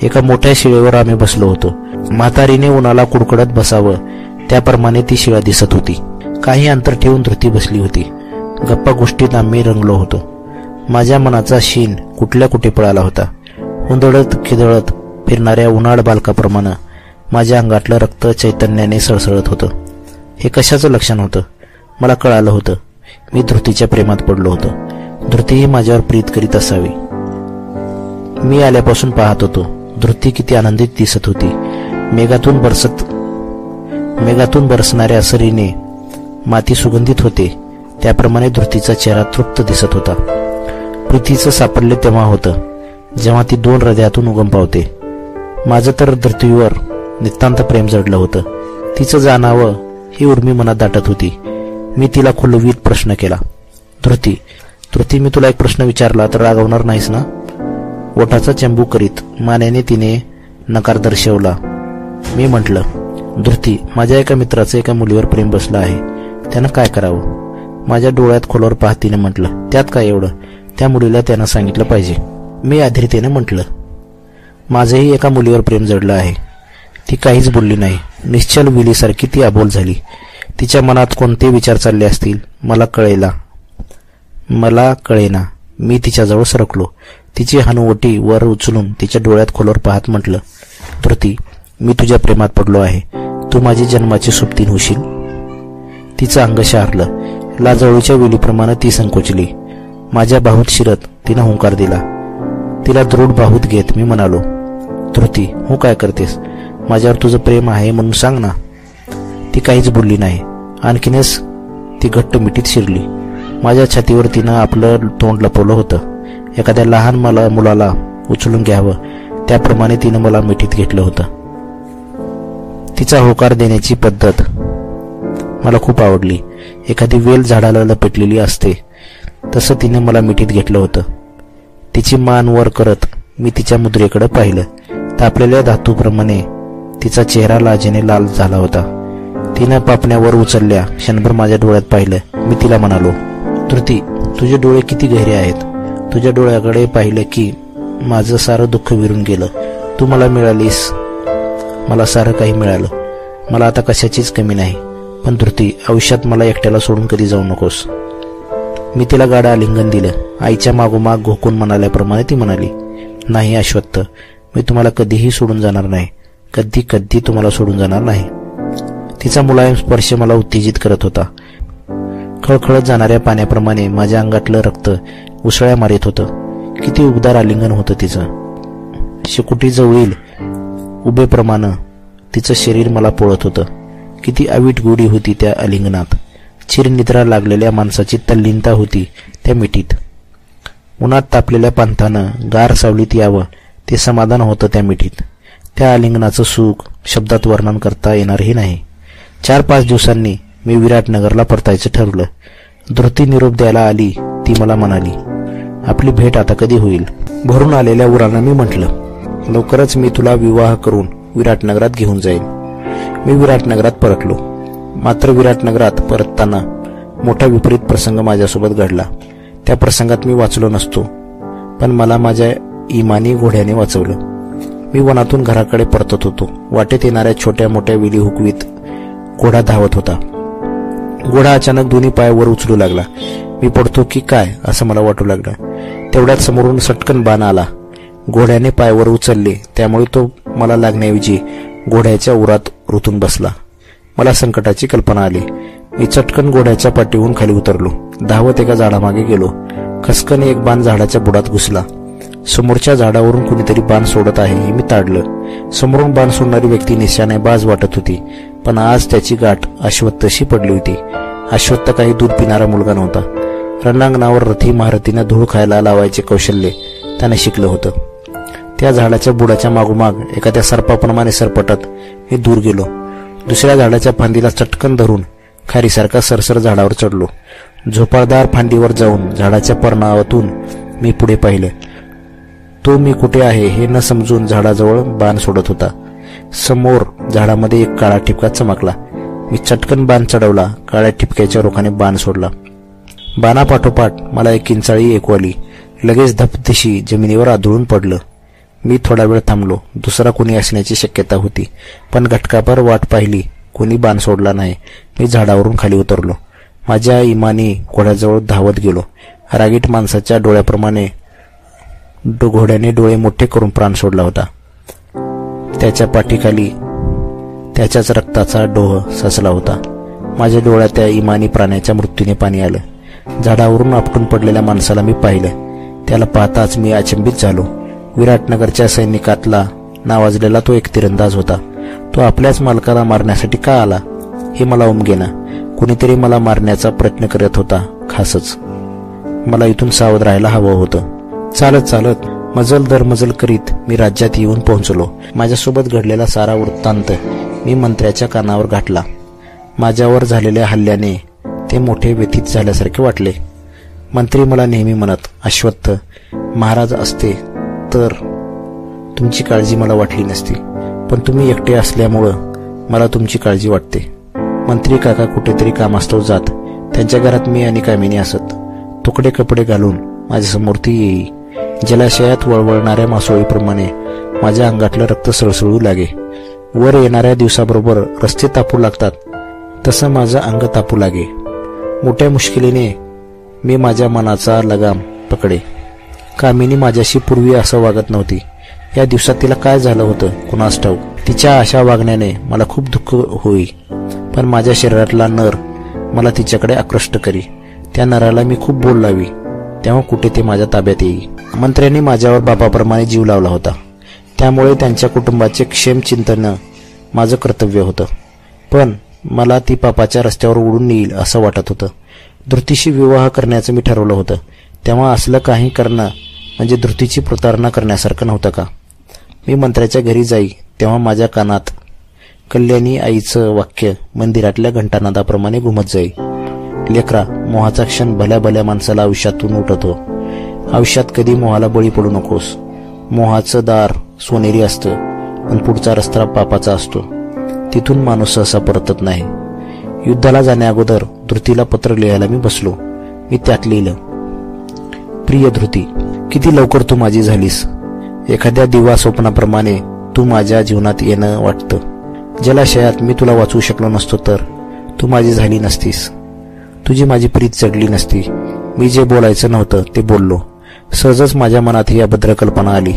एका मोठ्या शिळेवर आम्ही बसलो होतो. म्हातारीने उन्हाला कुडकडत बसावं त्याप्रमाणे ती शिळा दिसत होती. काही अंतर ठेवून धृती बसली होती. गप्पा गोष्टीत आम्ही रंगलो होतो. माझ्या मनाचा शीन कुठल्या कुठे पळाला होता? हुंदळत खिदळत फिरणाऱ्या उन्हाळ बालकाप्रमाणे माझ्या अंगातलं रक्त चैतन्याने सळसळत होतं. हे कशाचं लक्षण होतं? मला कळालं होतं. मी धृतीच्या प्रेमात पडलो होतो. धृतीही माझ्यावर प्रीत करीत असावी. मी आल्यापासून पाहत होतो. धृती किती आनंदित दिसत होती. मेघातून बरसत मेघातून बरसणाऱ्या सरीने माती सुगंधित होते. त्याप्रमाणे धृतीचा चेहरा तृप्त दिसत होता. पृथ्वीचं सापडले तेव्हा होतं जेव्हा ती दोन हृदयातून उगम पावते. माझं तर धृतीवर नितांत प्रेम जडलं होतं. तिचं जाणावं ही उर्मी मनात दाटत होती. मी तिला खुलवीत प्रश्न केला. धृती धृती मी तुला एक प्रश्न विचारला तर रागवणार नाहीस ना? ओठाचा चेंबू करीत मानेने तिने नकार दर्शवला. मी म्हटलं धृती माझ्या एका मित्राचं एका मुलीवर प्रेम बसलं आहे. त्यानं काय करावं? माझ्या डोळ्यात खोलावर पाहतीने म्हटलं त्यात काय एवढं? त्या मुलीला त्यानं सांगितलं पाहिजे. मी आधीरतेने म्हटलं माझंही एका मुलीवर प्रेम जडलं आहे. ती काहीच बोलली नाही. निश्चल विलीसारखी ती अबोल झाली. तिच्या मनात कोणते विचार चालले असतील मला कळेला. मला कळेना. मी तिच्याजवळ सरकलो. तिची हनुवटी वर उचलून तिच्या डोळ्यात खोलवर पाहत म्हटलं धृती मी तुझ्या प्रेमात पडलो आहे. तू माझी जन्माची सुप्तीन होशील. तिचं अंग शारलं. लाजवळीच्या वेलीप्रमाणे ती संकोचली. माझ्या बाहूत शिरत तिनं हुंकार दिला. तिला दृढ बाहूत घेत मी म्हणालो धृती हो काय करतेस? माझ्यावर तुझं प्रेम आहे म्हणून सांग ना. ती काहीच बोलली नाही. आणखीनच ती घट्ट मिठीत शिरली. माझ्या छातीवर तिनं आपलं तोंड लपवलं होतं. एखाद्या लहान मला मुलाला उचलून घ्यावं त्याप्रमाणे तिनं मला मिठीत घेतलं होतं. तिचा होकार देण्याची पद्धत मला खूप आवडली. एखादी वेल झाडाला लपेटलेली असते. तसं तिने मला मिठीत घेतलं होतं. तिची मान वर करत मी तिच्या मुद्रेकडे पाहिलं. तापलेल्या धातूप्रमाणे तिचा चेहरा लाजेने लाल झाला होता. तिनं पापण्यावर उचलल्या क्षणभर माझ्या डोळ्यात पाहिलं. मी तिला म्हणालो तृती तुझे डोळे किती गहरे आहेत. तुझ्या डोळ्याकडे पाहिलं की माझं सारं दुःख विरून गेलं. तू मला मिळालीस. मला सारं काही मिळालं. मला आता कशाचीच कमी नाही. पण धृती आयुष्यात मला एकट्याला सोडून कधी जाऊ नकोस. मी तिला गाडं आलिंगन दिलं. आईच्या मागोमाग घोकून म्हणाल्याप्रमाणे ती म्हणाली नाही अश्वत्थ मी तुम्हाला कधीही सोडून जाणार नाही. कधी कधी तुम्हाला सोडून जाणार नाही. तिचा मुलायम स्पर्श मला उत्तेजित करत होता. खळखळत जाणाऱ्या पाण्याप्रमाणे माझ्या अंगातलं रक्त उसळ्या मारित होतं. किती उबदार आलिंगन होतं तिचं. शिकुटी जवळील उभेप्रमाणे तिचं शरीर मला पोळत होतं. किती अवीट गोडी होती त्या अलिंगनात. चिरनिद्रा लागलेल्या माणसाची तल्लीनता होती त्या मिठीत. उन्हात तापलेल्या पंथानं गार सावलीत यावं ते समाधान होतं त्या मिठीत. त्या आलिंगनाचं सुख शब्दात वर्णन करता येणारही नाही. चार पाच दिवसांनी मी विराटनगरला परतायचं ठरवलं. धृती निरोप द्यायला आली ती मला म्हणाली आपली भेट आता कधी होईल? भरून आलेल्या उरानं मी म्हटलं लवकरच मी तुला विवाह करून विराटनगरात घेऊन जाईल मी विराटनगरात परतलो. मात्र विराटनगरात परतताना मोठा विपरीत प्रसंग माझ्यासोबत घडला. त्या प्रसंगात मी वाचलो नसतो पण मला माझ्या इमानी घोड्याने वाचवलं. मी वनातून घराकडे परतत होतो. वाटेत येणाऱ्या छोट्या मोठ्या विली हुकवीत घोडा धावत होता. घोडा अचानक दोन्ही पायावर उचलू लागला. मी पडतो की काय असं मला वाटू लागलं. तेवढ्यात समोरून सटकन बाण आला. घोड्याने पायावर उचलले. त्यामुळे तो मला लागण्याऐवजी घोड्याच्या उरात रुतून बसला. मला संकटाची कल्पना आली. मी चटकन घोड्याच्या पाठीहून खाली उतरलो. धावत एका झाडामागे गेलो. खसकन एक बाण झाडाच्या बुडात घुसला. समोरच्या झाडावरून कुणीतरी बाण सोडत आहे हे मी ताडलं. समोरून बाण सोडणारी व्यक्ती निशाने बाज वाटत होती पण आज त्याची गाठ अश्वत्थशी पडली होती. अश्वत्थ काही दूध पिणारा मुलगा नव्हता. रणांगणावर रथी महारथीनं धूळ खायला लावायचे कौशल्य त्याने शिकलं होतं. त्या झाडाच्या बुडाच्या मागोमाग एखाद्या सर्पाप्रमाणे सरपटत मी दूर गेलो. दुसऱ्या झाडाच्या फांदीला चटकन धरून खारीसारखा सरसर झाडावर चढलो. झोपाळदार फांदीवर जाऊन झाडाच्या पर्णावातून मी पुढे पाहिलं. तो मी कुठे आहे हे न समजून झाडाजवळ बाण सोडत होता. समोर झाडामध्ये एक काळा ठिपका चमकला. मी चटकन बाण चढवला काळ्या ठिपक्याच्या रोखाने बाण सोडला. बाणापाठोपाठ मला एक किंचाळी एकवाली लगेच धपधशी जमिनीवर आदळून पडलं. मी थोडा वेळ थांबलो. दुसरा कोणी असण्याची शक्यता होती. पण घटकाभर वाट पाहिली. कोणी बाण सोडला नाही. मी झाडावरून खाली उतरलो. माझ्या इमानी घोड्याजवळ धावत गेलो. रागीट माणसाच्या डोळ्याप्रमाणे घोड्याने डोळे मोठे करून प्राण सोडला होता. त्याच्या पाठीखाली त्याच्याच रक्ताचा डोह ससला होता. माझ्या डोळ्यात त्या इमानी प्राण्याच्या मृत्यूने पाणी आलं. झाडावरून आपटून पडलेल्या माणसाला मी पाहिलं. त्याला पाहताच मी अचंबित झालो. विराटनगरच्या सैनिकातला नावाजलेला तो एक तिरंदाज होता. तो आपल्याच मालकाला मारण्यासाठी का आला? हे मला उमगेना. कुणीतरी मला मारण्याचा प्रयत्न करत होता खासच. मला इथून सावध राहायला हवं होतं. चालत चालत मजल दर मजल करीत मी राज्यात येऊन पोहोचलो. माझ्यासोबत घडलेला सारा वृत्तांत मी मंत्र्याच्या कानावर घातला. माझ्यावर झालेल्या हल्ल्याने ते मोठे व्यथित झाल्यासारखे वाटले. मंत्री मला नेहमी म्हणत अश्वत्थ महाराज असते तर तुमची काळजी मला वाटली नसती. पण तुम्ही एकटे असल्यामुळं मला तुमची काळजी वाटते. मंत्री काका कुठेतरी कामास्तव जात. त्यांच्या घरात मी आणि कामिनी असत. तुकडे कपडे घालून माझ्यासमोर ती येई. जलाशयात वळवळणाऱ्या मासोळीप्रमाणे माझ्या अंगातलं रक्त सळसळू लागे. वर येणाऱ्या दिवसाबरोबर रस्ते तापू लागतात. तसं माझं अंग तापू लागे. मोठ्या मुश्किलीने मी माझ्या मनाचा लगाम पकडे. कामिनी माझ्याशी पूर्वी असं वागत नव्हती. या दिवसात तिला काय झालं होतं कुणास ठाऊक? तिच्या अशा वागण्याने मला खूप दुःख होई. पण माझ्या शरीरातला नर मला तिच्याकडे आकृष्ट करी. त्या नराला मी खूप बोल लावी. तेव्हा कुठे ते माझ्या ताब्यात येई. मंत्र्यांनी माझ्यावर बापाप्रमाणे जीव लावला होता. त्यामुळे त्यांच्या कुटुंबाचे क्षेम चिंतन माझं कर्तव्य होतं. पण मला ती पापाच्या रस्त्यावर उडून येईल असं वाटत होतं. धृतीशी विवाह करण्याचं मी ठरवलं होतं. तेव्हा असलं काही करणं म्हणजे धृतीची प्रतारणा करण्यासारखं नव्हतं का? मी मंत्र्याच्या घरी जाई तेव्हा माझ्या कानात कल्याणी आईचं वाक्य मंदिरातल्या घंटानादाप्रमाणे घुमत जाई. लेकरा मोहाचा क्षण भल्या भल्या माणसाला आयुष्यातून उठतो. आयुष्यात कधी मोहाला बळी पडू नकोस. मोहाचं दार सोनेरी असतं पण पुढचा रस्ता पापाचा असतो. तिथून माणूस सहसा परतत नाही. युद्धाला जाण्याअगोदर धृतीला पत्र लिहायला मी बसलो. मी त्यात लिहिलं प्रिय धृती किती लवकर तू माझी झालीस? एखाद्या दिवा स्वप्नाप्रमाणे तू माझ्या जीवनात येणं वाटतं. जलाशयात मी तुला वाचवू शकलो नसतो तर तू माझी झाली नसतीस. तुझी माझी प्रीत चढली नसती. मी जे बोलायचं नव्हतं ते बोललो. सहजच माझ्या मनात ही अभद्र कल्पना आली.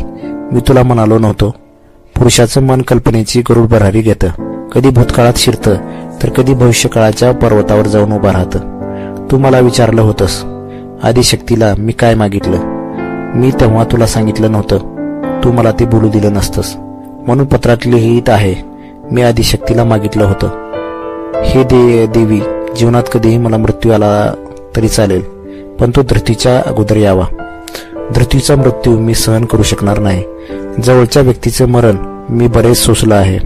मी तुला म्हणालो नव्हतो पुरुषाचं मन कल्पनेची गरुड भरारी घेतं. कधी भूतकाळात शिरतं तर कधी भविष्यकाळाच्या पर्वतावर जाऊन उभं राहतं. तू मला विचारलं होतंस आदिशक्तीला मी काय मागितलं? मी तेव्हा तुला सांगितलं नव्हतं. तू मला ते बोलू दिलं नसतंस. म्हणून पत्रात लिहित आहे. मी आदिशक्तीला मागितलं होतं. हे दे देवी जीवनात कधीही मला मृत्यू आला तरी चालेल पण तो धृतीच्या अगोदर यावा. धृतीचा मृत्यू मी सहन करू शकणार नाही. जवळच्या व्यक्तीचे मरण मी बरेच सोसलं आहे.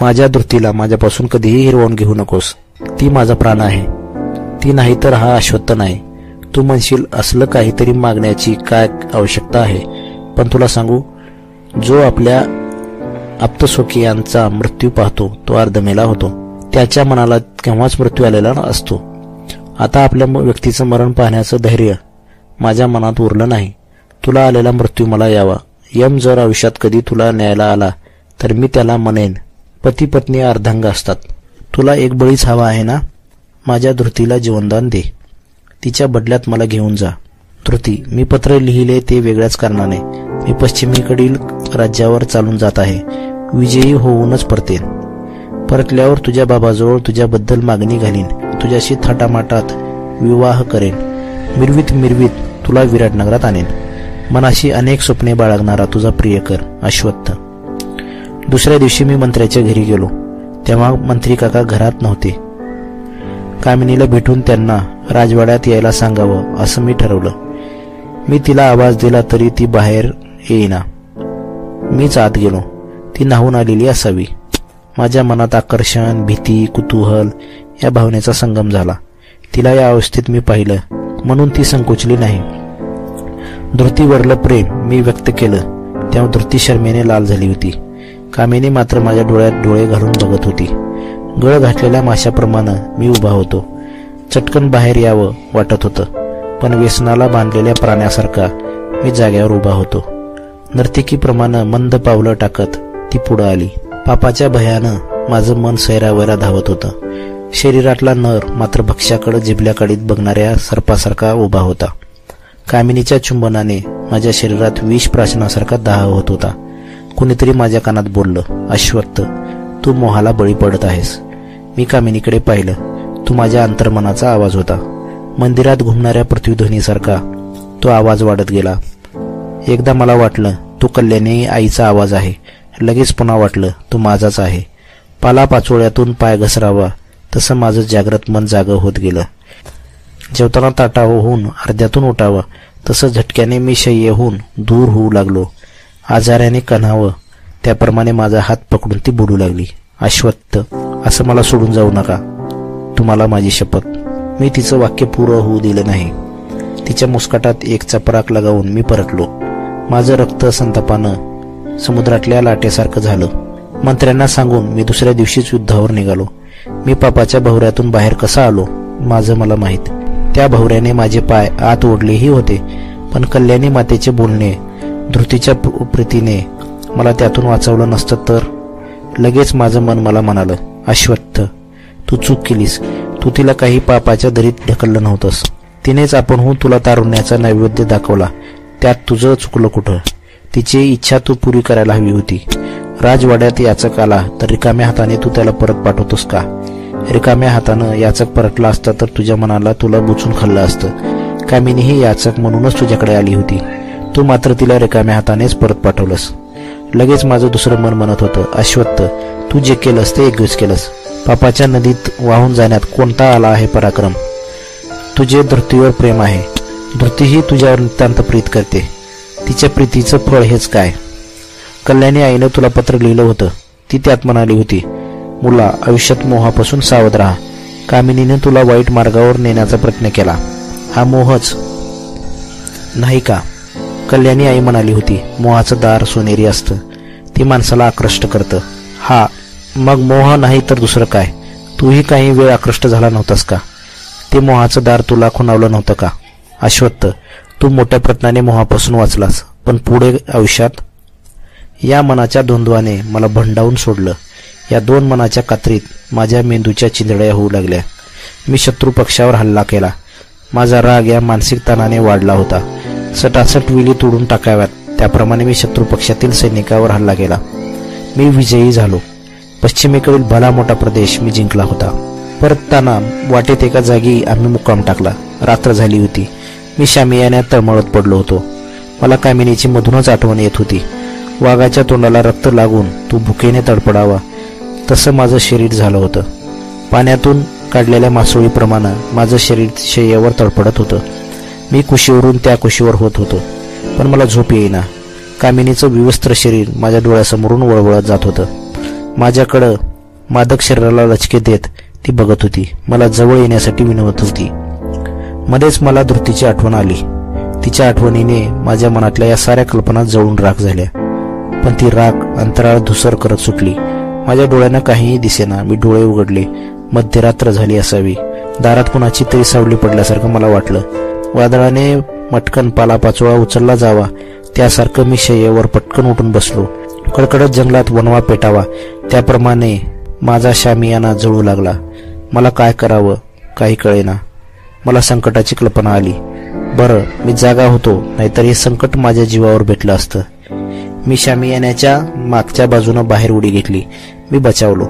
माझ्या धृतीला माझ्यापासून कधीही हिरवून घेऊ नकोस. ती माझा प्राण आहे. ती नाही तर हा अश्वत्थ नाही. तू म्हणशील असलं काहीतरी मागण्याची काय आवश्यकता आहे? पण तुला सांगू जो आपल्या आप्तस्वकीयांचा मृत्यू पाहतो तो अर्धमेला होतो. त्याच्या मनाला केव्हाच मृत्यू आलेला असतो आता आपल्या व्यक्तीचं मरण पाहण्याचं धैर्य माझ्या मनात उरलं नाही. तुला आलेला मृत्यू मला यावा. यम जर आयुष्यात कधी तुला न्यायला आला तर मी त्याला म्हणेन. पती पत्नी अर्धांग असतात. तुला एक बळीच हवा आहे ना? माझ्या धृतीला जीवनदान दे. तिच्या बदल्यात मला घेऊन जा. तृती मी पत्र लिहिले ते वेगळ्याच कारणाने. मी पश्चिमेकडील राज्यावर चालून जात आहे. विजयी होऊनच परतेन. परतल्यावर तुझ्या बाबाजवळ तुझ्याबद्दल मागणी घालीन. तुझ्याशी थाटामाटात विवाह करेन. मिरवीत मिरवीत तुला विराटनगरात आणेन. मनाशी अनेक स्वप्ने बाळगणारा तुझा प्रियकर अश्वत्थ. दुसऱ्या दिवशी मी मंत्र्याच्या घरी गेलो. तेव्हा मंत्री काका घरात नव्हते. कामिनीला भेटून त्यांना राजवाड्यात यायला सांगावं असं मी ठरवलं. मी तिला आवाज दिला तरी ती बाहेर येईना. मीच आत गेलो. ती नाहून आलेली असावी. माझ्या मनात आकर्षण भीती कुतूहल या भावनेचा संगम झाला. तिला या अवस्थेत मी पाहिलं. म्हणून ती संकोचली नाही. धृतीवरलं प्रेम मी व्यक्त केलं. तेव्हा धृती शर्मेने लाल झाली होती. कामिनी मात्र माझ्या डोळ्यात डोळे घालून बघत होती. गळ घातलेल्या माशाप्रमाणे मी उभा होतो. चटकन बाहेर यावं वाटत होतं पण व्यसनाला बांधलेल्या प्राण्यासारखा मी जाग्यावर उभा होतो. नर्तिकीप्रमाणे मंद पावलं टाकत ती पुढं आली. पापाच्या भयानं माझं मन सैरावैरा धावत होतं. शरीरातला नर मात्र भक्ष्याकडे जिबल्याकडीत बघणाऱ्या सर्पासारखा उभा होता. कामिनीच्या चुंबनाने माझ्या शरीरात विष प्राशनासारखा दाह होत होता. कुणीतरी माझ्या कानात बोललं अश्वत्थ तू मोहाला बळी पडत आहेस. मी कामिनीकडे पाहिलं. तो माझ्या अंतर्मनाचा आवाज होता. मंदिरात घुमणाऱ्या पृथ्वीध्वनीसारखा तो आवाज वाढत गेला. एकदा मला वाटलं तो कल्याणी आईचा आवाज आहे. लगेच पुन्हा वाटलं तो माझाच आहे. पाला पाचोळ्यातून पाय घसरावा तसं माझं जागृत मन जागं होत गेलं. जेवताना ताटावं होऊन अर्ध्यातून उठावं तसं झटक्याने मी शय्यहून दूर होऊ लागलो. आजाराने कणावं त्याप्रमाणे माझा हात पकडून ती बुडू लागली. अश्वत्थ. असं मला सोडून जाऊ नका. तुम्हाला माझी शपथ. मी तिचं वाक्य पुरं होऊ दिलं नाही. तिच्या मुस्काटात एक चपराक लगावून मी परतलो. माझं रक्त संतापानं समुद्रातल्या लाटेसारखं झालं. मंत्र्यांना सांगून मी दुसऱ्या दिवशीच युद्धावर निघालो. मी पापाच्या भवऱ्यातून बाहेर कसा आलो माझं मला माहीत. त्या भवऱ्याने माझे पाय आत ओढलेही होते पण कल्याणी मातेचे बोलणे धृतीच्या प्रीतीने मला त्यातून वाचवलं नसतं तर लगेच माझं मन मला म्हणालं अश्वत्थ. तू चूक केलीस. तू तिला काही पापाच्या दरीत ढकललं नव्हतंस. तिनेच आपण होऊन तुला तारुण्याचा नैवेद्य दाखवला. त्यात तुझं चुकलं कुठं? तिची इच्छा तू पुरी करायला हवी होती. राजवाड्यात याचक आला तर रिकाम्या हाताने तू त्याला परत पाठवतोस का? रिकाम्या हातानं याचक परतला असता तर तुझ्या मनाला तुला बुचून खाल्लं असतं. कामिनीही याचक म्हणूनच तुझ्याकडे आली होती. तू मात्र तिला रिकाम्या हातानेच परत पाठवलंस. लगेच माझं दुसरं मन म्हणत होतं अश्वत्थ तू जे केलंस ते एकवीस केलंस. पापाच्या नदीत वाहून जाण्यात कोणता आला आहे पराक्रम? तुझे धृतीवर प्रेम आहे. धृतीही तुझ्यावर नितांत प्रीत करते. तिच्या प्रीतीचं फळ हेच काय? कल्याणी आईनं तुला पत्र लिहिलं होतं. ती त्यात म्हणाली होती मुला आयुष्यात मोहापासून सावध राहा. कामिनीने तुला वाईट मार्गावर नेण्याचा प्रयत्न केला. हा मोहच नाही का? कल्याणी आई म्हणाली होती मोहाचं दार सोनेरी असतं. ती माणसाला आकृष्ट करतं. हा मग मोह नाही तर दुसरं काय? तूही काही वेळ आकृष्ट झाला नव्हतास का? ते मोहाचं दार तुला खुणावलं नव्हतं का? अश्वत्थ तू मोठ्या प्रत्नाने मोहापासून वाचलास पण पुढे आयुष्यात? या मनाच्या द्वंद्वाने मला भंडावून सोडलं. या दोन मनाच्या कात्रीत माझ्या मेंदूच्या चिंधड्या होऊ लागल्या. मी शत्रू पक्षावर हल्ला केला. माझा राग या मानसिक ताणाने वाढला होता. सटासट विली तोडून टाकाव्यात. त्याप्रमाणे मी शत्रू पक्षातील सैनिकावर हल्ला केला. मी विजयी झालो. पश्चिमेकडील भला मोठा प्रदेश मी जिंकला होता. परतताना वाटेत एका जागी आम्ही मुक्काम टाकला. रात्र झाली होती. मी शामियाने तळमळत पडलो होतो. मला कामिनीची मधूनच आठवण येत होती. वाघाच्या तोंडाला रक्त लागून तो भुकेने तडपडावा. तसं माझं शरीर झालं होतं. पाण्यातून काढलेल्या मासोळीप्रमाणे माझं शरीर शय्यावर तडपडत होतं. मी कुशीवरून त्या कुशीवर होत होतो. पण मला झोप येईना. कामिनीचं विवस्त्र शरीर माझ्या डोळ्यासमोरून वळवळत जात होतं. माझ्याकडं मादक शरीराला लचके देत ती बघत होती. मला जवळ येण्यासाठी विनवत होती. मध्येच मला धृतीची आठवण आली. तिच्या आठवणीने माझ्या मनातल्या या साऱ्या कल्पना जळून राख झाल्या. पण ती राख अंतराळ धुसर करत सुटली. माझ्या डोळ्यांना काहीही दिसेना मी डोळे उघडले. मध्यरात्र झाली असावी. दारात कुणाची तरी सावली पडल्यासारखं मला वाटलं. वादळाने मटकन पालापाचोळा उचलला जावा. त्यासारखं मी शय्येवर पटकन उठून बसलो. कडकडत जंगलात वनवा पेटावा. त्याप्रमाणे माझा शामियाना जळू लागला. मला काय करावं? काही कळेना. मला संकटाची कल्पना आली. बरं मी जागा होतो नाहीतर हे संकट माझ्या जीवावर भेटलं असतं. मी शामियान्याच्या मागच्या बाजूनं बाहेर उडी घेतली. मी बचावलो.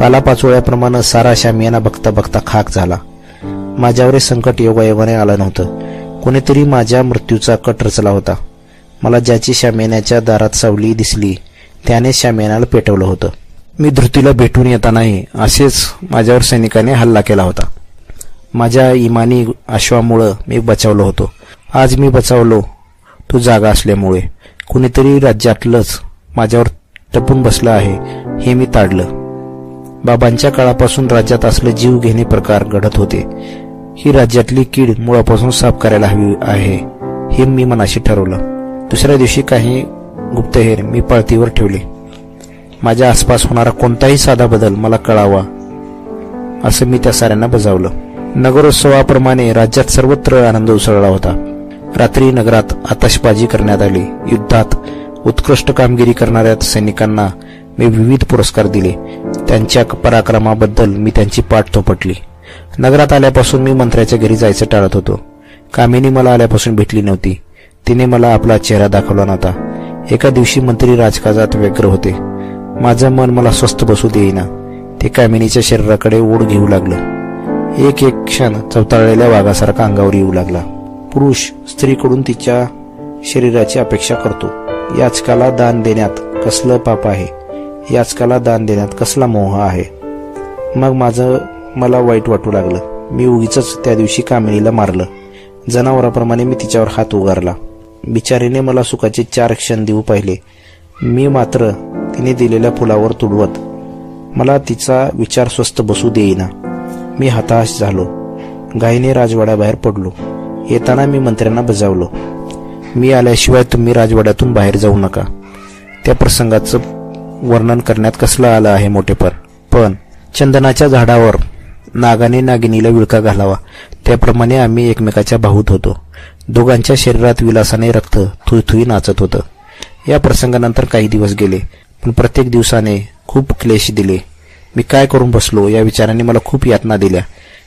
पालापाचोळ्याप्रमाणे सारा शामियाना बघता बघता खाक झाला. माझ्यावर हे संकट योगायोगाने आलं नव्हतं. कोणीतरी माझ्या मृत्यूचा कट रचला होता. मला ज्याची शामियान्याच्या दारात सावली दिसली त्याने शामेनाला पेटवलं होतं. मी धृतीला भेटून येतानाही असेच माझ्यावर सैनिकाने हल्ला केला होता. माझ्या इमानी अश्वामुळं मी बचावलो होतो. आज मी बचावलो तू जागा असल्यामुळे. कुणीतरी राज्यातलंच माझ्यावर टपून बसलं आहे हे मी ताडलं. बाबांच्या काळापासून राज्यात असले जीव घेणे प्रकार घडत होते. ही राज्यातली कीड मुळापासून साफ करायला हवी आहे हे मी मनाशी ठरवलं. दुसऱ्या दिवशी काही गुप्तहेर मी पळतीवर ठेवले. माझ्या आसपास होणारा कोणताही साधा बदल मला कळावा असं मी त्या साऱ्यांना बजावलं. नगरोत्सवाप्रमाणे राज्यात सर्वत्र आनंद उसळला होता. रात्री नगरात आतषबाजी करण्यात आली. युद्धात उत्कृष्ट कामगिरी करणाऱ्या सैनिकांना मी विविध पुरस्कार दिले. त्यांच्या पराक्रमाबद्दल मी त्यांची पाठ थोपटली. नगरात आल्यापासून मी मंत्र्याच्या घरी जायचं टाळत होतो. कामिनी मला आल्यापासून भेटली नव्हती. तिने मला आपला चेहरा दाखवला नव्हता. एका दिवशी मंत्री राजकाजात व्यग्र होते. माझं मन मला स्वस्थ बसू देईना. ते कामिनीच्या शरीराकडे ओढ घेऊ लागलं. एक एक क्षण चवताळलेल्या वाघासारखा अंगावर येऊ लागला. पुरुष स्त्रीकडून तिच्या शरीराची अपेक्षा करतो. याचकाला दान देण्यात कसलं पाप आहे? याचकाला दान देण्यात कसला मोह आहे? मग माझं मला वाईट वाटू लागलं. मी उगीच त्या दिवशी कामिनीला मारलं. जनावराप्रमाणे मी तिच्यावर हात उगारला. बिचारीने मला सुखाचे चार क्षण देऊ पाहिले. मी मात्र तिने दिलेल्या फुलावर तुडवत मला तिचा विचार स्वस्त बसू देईना. मी हताश झालो. गायीने राजवाड्याबाहेर पडलो. येताना मी मंत्र्यांना बजावलो. मी आल्याशिवाय तुम्ही राजवाड्यातून बाहेर जाऊ नका. त्या प्रसंगाचं वर्णन करण्यात कसलं आलं आहे मोठेपर. पण चंदनाच्या झाडावर नागाने नागिनीला विळका घालावा. त्याप्रमाणे आम्ही एकमेकाच्या भाऊत होतो. दोघांच्या शरीरात विलासाने रक्त थुईथुई नाचत होतं. या प्रसंगानंतर काही दिवस गेले पण प्रत्येक दिवसाने खूप क्लेश दिले. मी काय करून बसलो या विचाराने मला खूप यातना दिल्या.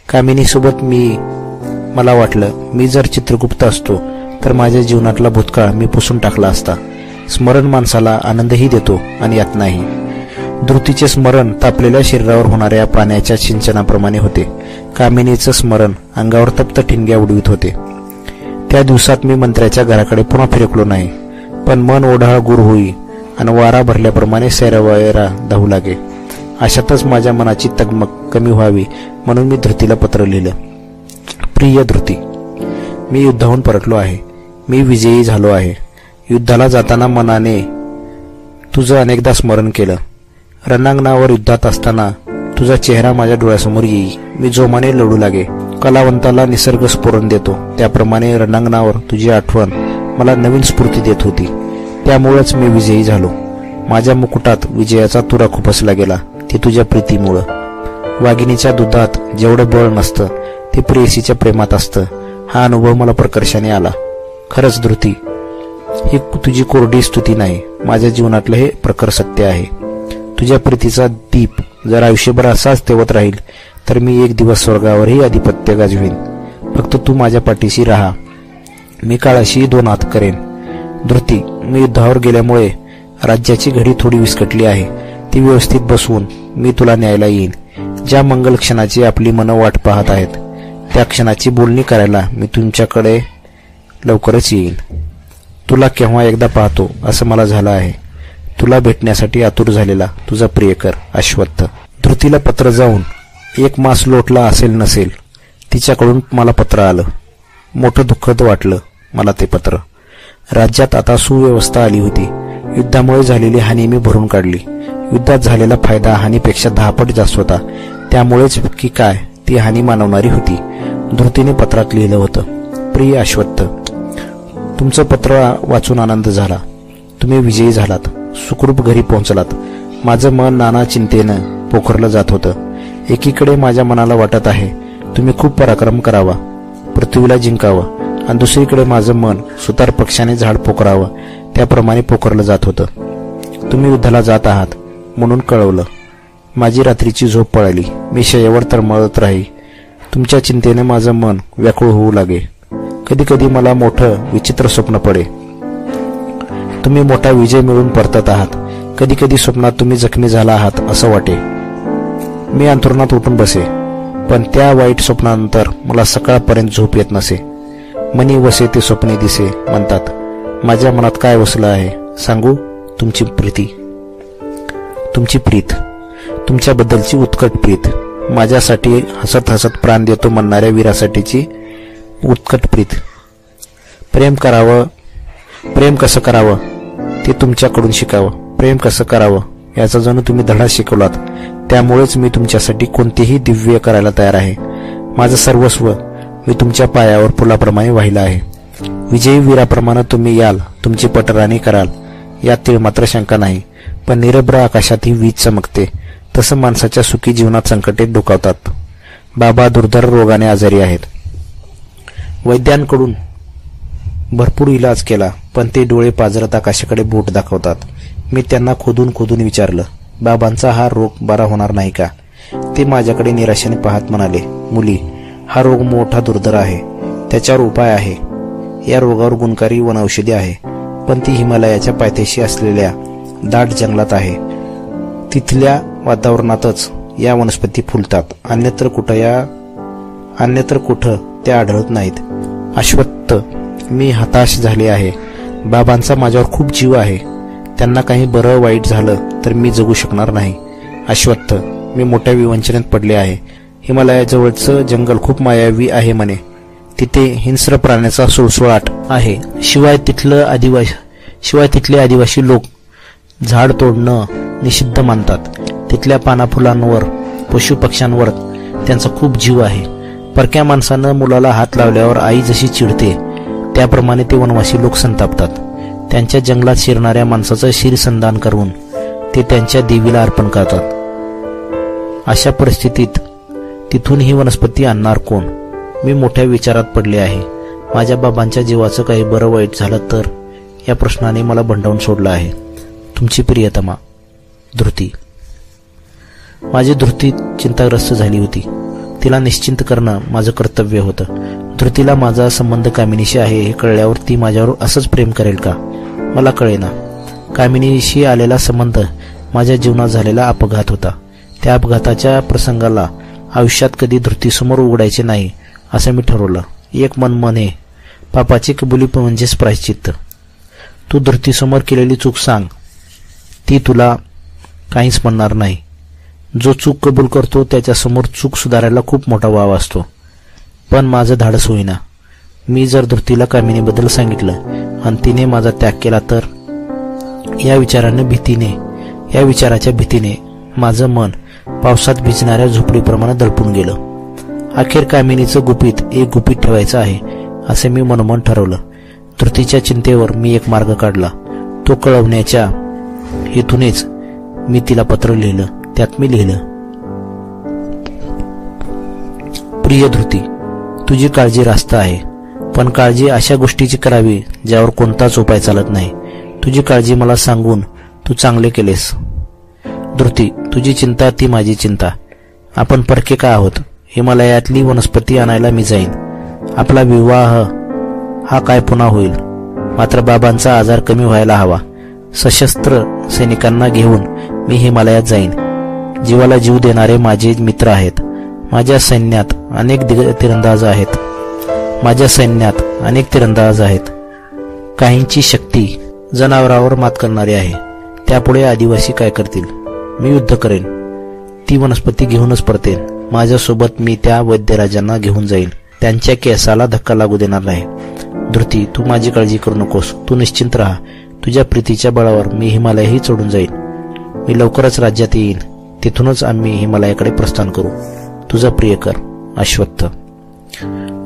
कामिनीसोबत मी मला वाटलं मी जर चित्रगुप्त असतो तर माझ्या जीवनातला भूतकाळ मी पुसून टाकला असता. स्मरण माणसाला आनंदही देतो आणि यातनाही. धृतीचे स्मरण तापलेल्या शरीरावर होणाऱ्या पाण्याच्या सिंचनाप्रमाणे होते. कामिनीचं स्मरण अंगावर तप्त ठिणग्या उडवित होते. त्या दिवसात मी मंत्र्याच्या घराकडे पुन्हा फिरकलो नाही. पण मन ओढाळ गुर होई आणि वारा भरल्याप्रमाणे सैरावैरा धावू लागे. अशातच माझ्या मनाची तगमग कमी व्हावी म्हणून मी धृतीला पत्र लिहिलं. प्रिय धृती मी युद्धाहून परतलो आहे. मी विजयी झालो आहे. युद्धाला जाताना मनाने तुझं अनेकदा स्मरण केलं. रणांगणावर युद्धात असताना तुझा चेहरा माझ्या डोळ्यासमोर येई. मी जोमाने लढू लागे. कलावंताला निसर्ग स्फुरण देतो. त्याप्रमाणे रणांगणावर तुझी आठवण मला नवीन स्फूर्ती देत होती. त्यामुळेच मी विजयी झालो. माझ्या मुकुटात विजयाचा तुरा खुपसला गेला ते तुझ्या प्रीतीमुळं. वाघिणीच्या दुधात जेवढं बळ नसतं ते प्रेयसीच्या प्रेमात असतं. हा अनुभव मला प्रकर्षाने आला. खरंच धृती ही तुझी कोरडी स्तुती नाही. माझ्या जीवनातलं हे प्रखर सत्य आहे. तुझ्या प्रीतीचा दीप जर आयुष्यभर असाच तेवत राहील तर मी एक दिवस स्वर्गावरही अधिपत्य गाजवीन. फक्त तू माझ्या पाठीशी राहा. मी काळाशी दोन हात करेन. धृती मी युद्धावर गेल्यामुळे राज्याची घडी थोडी विस्कटली आहे. ती व्यवस्थित बसवून मी तुला न्यायला येईन. ज्या मंगल क्षणाची आपली मनं वाट पाहत आहेत त्या क्षणाची बोलणी करायला मी तुमच्याकडे लवकरच येईन. तुला केव्हा एकदा पाहतो असं मला झालं आहे. तुला भेटण्यासाठी आतुर झालेला तुझा प्रियकर अश्वत्थ. धृतीला पत्र जाऊन एक मास लोटला असेल नसेल तिच्याकडून मला पत्र आलं. मोठं दुःखद वाटलं मला ते पत्र. राज्यात आता सुव्यवस्था आली होती. युद्धामुळे झालेली हानी मी भरून काढली. युद्धात झालेला फायदा हानीपेक्षा दहापट जास्त होता. त्यामुळेच की काय ती हानी मानवणारी होती. धृतीने पत्रात लिहिलं होतं. प्रिय अश्वत्थ तुमचं पत्र वाचून आनंद झाला. तुम्ही विजयी झालात. सुखरूप घरी पोहोचलात. माझं मन नाना चिंतेनं पोखरलं जात होतं. एकीकडे माझ्या मनाला वाटत आहे तुम्ही खूप पराक्रम करावा पृथ्वीला जिंकावं आणि दुसरीकडे माझं मन सुतार पक्षाने झाड पोकरावं त्याप्रमाणे पोखरलं जात होतं. तुम्ही युद्धाला जात आहात म्हणून कळवलं. माझी रात्रीची झोप पळाली मी शयेवर तळमळत राही. तुमच्या चिंतेने माझं मन व्याकुळ होऊ लागे. कधी कधी मला मोठं विचित्र स्वप्न पडे. तुम्ही मोठा विजय मिळून परतत आहात. कधी कधी स्वप्नात तुम्ही जखमी झाला आहात असं वाटे. मी अंथरुणात उठून बसे. पण त्या वाईट स्वप्नानंतर मला सकाळपर्यंत झोप येत नसे. मनी वसे ते स्वप्ने दिसे म्हणतात. माझ्या मनात काय वसलं आहे? सांगू? तुमची प्रीती. तुमची प्रीत. तुमच्याबद्दलची उत्कट प्रीत. माझ्यासाठी हसत हसत प्राण देतो म्हणणाऱ्या वीरासाठीची उत्कट प्रीत. प्रेम करावं. प्रेम कसं करावं? ते तुमच्याकडून शिकावं. प्रेम कसं करावं? याचा जणू तुम्ही धडा शिकवलात. त्यामुळेच मी तुमच्यासाठी कोणतेही दिव्य करायला तयार आहे. माझं सर्वस्व मी तुमच्या पायावर पुलाप्रमाणे वाहिलं आहे. विजयी वीराप्रमाणे तुम्ही याल तुमची पटराणी कराल. यात मात्र शंका नाही पण निरभ्र आकाशात ही वीज चमकते. तसं माणसाच्या सुखी जीवनात संकटे डोकावतात बाबा दुर्धर रोगाने आजारी आहेत. वैद्यांकडून भरपूर इलाज केला पण ते डोळे पाजरत आकाशाकडे बोट दाखवतात. मी त्यांना खोदून खोदून विचारलं बाबांचा हा रोग बरा होणार नाही का? ते माझ्याकडे निराशेने पाहत म्हणाले मुली हा रोग मोठा दुर्धर आहे. त्याच्यावर उपाय आहे. या रोगावर गुणकारी वनौषधी आहे पण ती हिमालयाच्या पायथ्याशी असलेल्या दाट जंगलात आहे. तिथल्या वातावरणातच या वनस्पती फुलतात. अन्यत्र कुठं या अन्यत्र कुठं त्या आढळत नाहीत. अश्वत्थ मी हताश झाले आहे. बाबांचा माझ्यावर खूप जीव आहे. त्यांना काही बरं वाईट झालं तर मी जगू शकणार नाही. अश्वत्थ मी मोठ्या विवंचनेत पडले आहे. हिमालयाजवळचं जंगल खूप मायावी आहे म्हणे. तिथे हिंस्र प्राण्याचा सुळसुळाट आहे. शिवाय तिथलं आदिवासी शिवाय तिथले आदिवासी लोक झाड तोडणं निषिद्ध मानतात. तिथल्या पानाफुलांवर पशुपक्ष्यांवर त्यांचा खूप जीव आहे. परक्या माणसानं मुलाला हात लावल्यावर आई जशी चिडते त्याप्रमाणे ते वनवासी लोक संतापतात. त्यांच्या जंगलात शिरणाऱ्या माणसाचं शिरसंधान करून ते त्यांच्या देवीला अर्पण करतात. अशा परिस्थितीत तिथून ही वनस्पती आणणार कोण? मी मोठ्या विचारात पडले आहे. माझ्या बाबांच्या जीवाचं काही बरं वाईट झालं तर या प्रश्नाने मला भंडावून सोडलं आहे. तुमची प्रियतमा धृती. माझी धृती चिंताग्रस्त झाली होती. तिला निश्चिंत करणं माझं कर्तव्य होतं. धृतीला माझा संबंध कामिनीशी आहे हे कळल्यावर ती माझ्यावर असंच प्रेम करेल का? मला कळेना. कामिनीशी आलेला संबंध माझ्या जीवनात झालेला अपघात होता. त्या अपघाताच्या प्रसंगाला आयुष्यात कधी धृतीसमोर उघडायचे नाही असं मी ठरवलं. एक मन मने पापाची कबुली म्हणजेच प्रायश्चित्त. तू धृतीसमोर केलेली चूक सांग. ती तुला काहीच म्हणणार नाही. जो चूक कबूल करतो त्याच्यासमोर चूक सुधारायला खूप मोठा वाव असतो. पण माझं धाडस होईना. मी जर धृतीला कामिनीबद्दल सांगितलं आणि तिने माझा त्याग केला तर? या विचारानं भीतीने या विचाराच्या भीतीने माझं मन पावसात भिजणाऱ्या झोपडीप्रमाणे दडपून गेलं. अखेर कामिनीचं गुपित एक गुपित ठेवायचं आहे असे मी मनोमन ठरवलं. धृतीच्या चिंतेवर मी एक मार्ग काढला. तो कळवण्याच्या हेतूनेच मी तिला पत्र लिहिलं. त्यात मी लिहिलं. प्रिय धृती तुझी काळजी रास्त आहे पण काळजी अशा गोष्टीची करावी ज्यावर कोणताच उपाय चालत नाही. तुझी काळजी मला सांगून तू चांगले केलेस. धृती तुझी चिंता ती माझी चिंता. आपण परके का आहोत? हिमालयातली वनस्पती आणायला मी जाईन. आपला विवाह हा काय पुन्हा होईल? मात्र बाबांचा आजार कमी व्हायला हवा. सशस्त्र सैनिकांना घेऊन मी हिमालयात जाईन. जीवाला जीव देणारे माझे मित्र आहेत. माझ्या सैन्यात अनेक तिरंदाज आहेत. माझ्या सैन्यात अनेक तिरंदाज आहेत. काहींची शक्ती जनावरावर मात करणारी आहे. त्यापुढे आदिवासी काय करतील? मी युद्ध करेन. ती वनस्पती घेऊनच परतेन. माझ्यासोबत मी त्या वैद्यराजांना घेऊन जाईन. त्यांच्या केसाला धक्का लागू देणार नाही. धृती तू माझी काळजी करू नकोस. तू निश्चिंत राहा. तुझ्या प्रीतीच्या बळावर मी हिमालयही चढून जाईन. मी लवकरच राज्यात येईन. तिथूनच आम्ही हिमालयाकडे प्रस्थान करू. तुझा प्रियकर अश्वत्थ.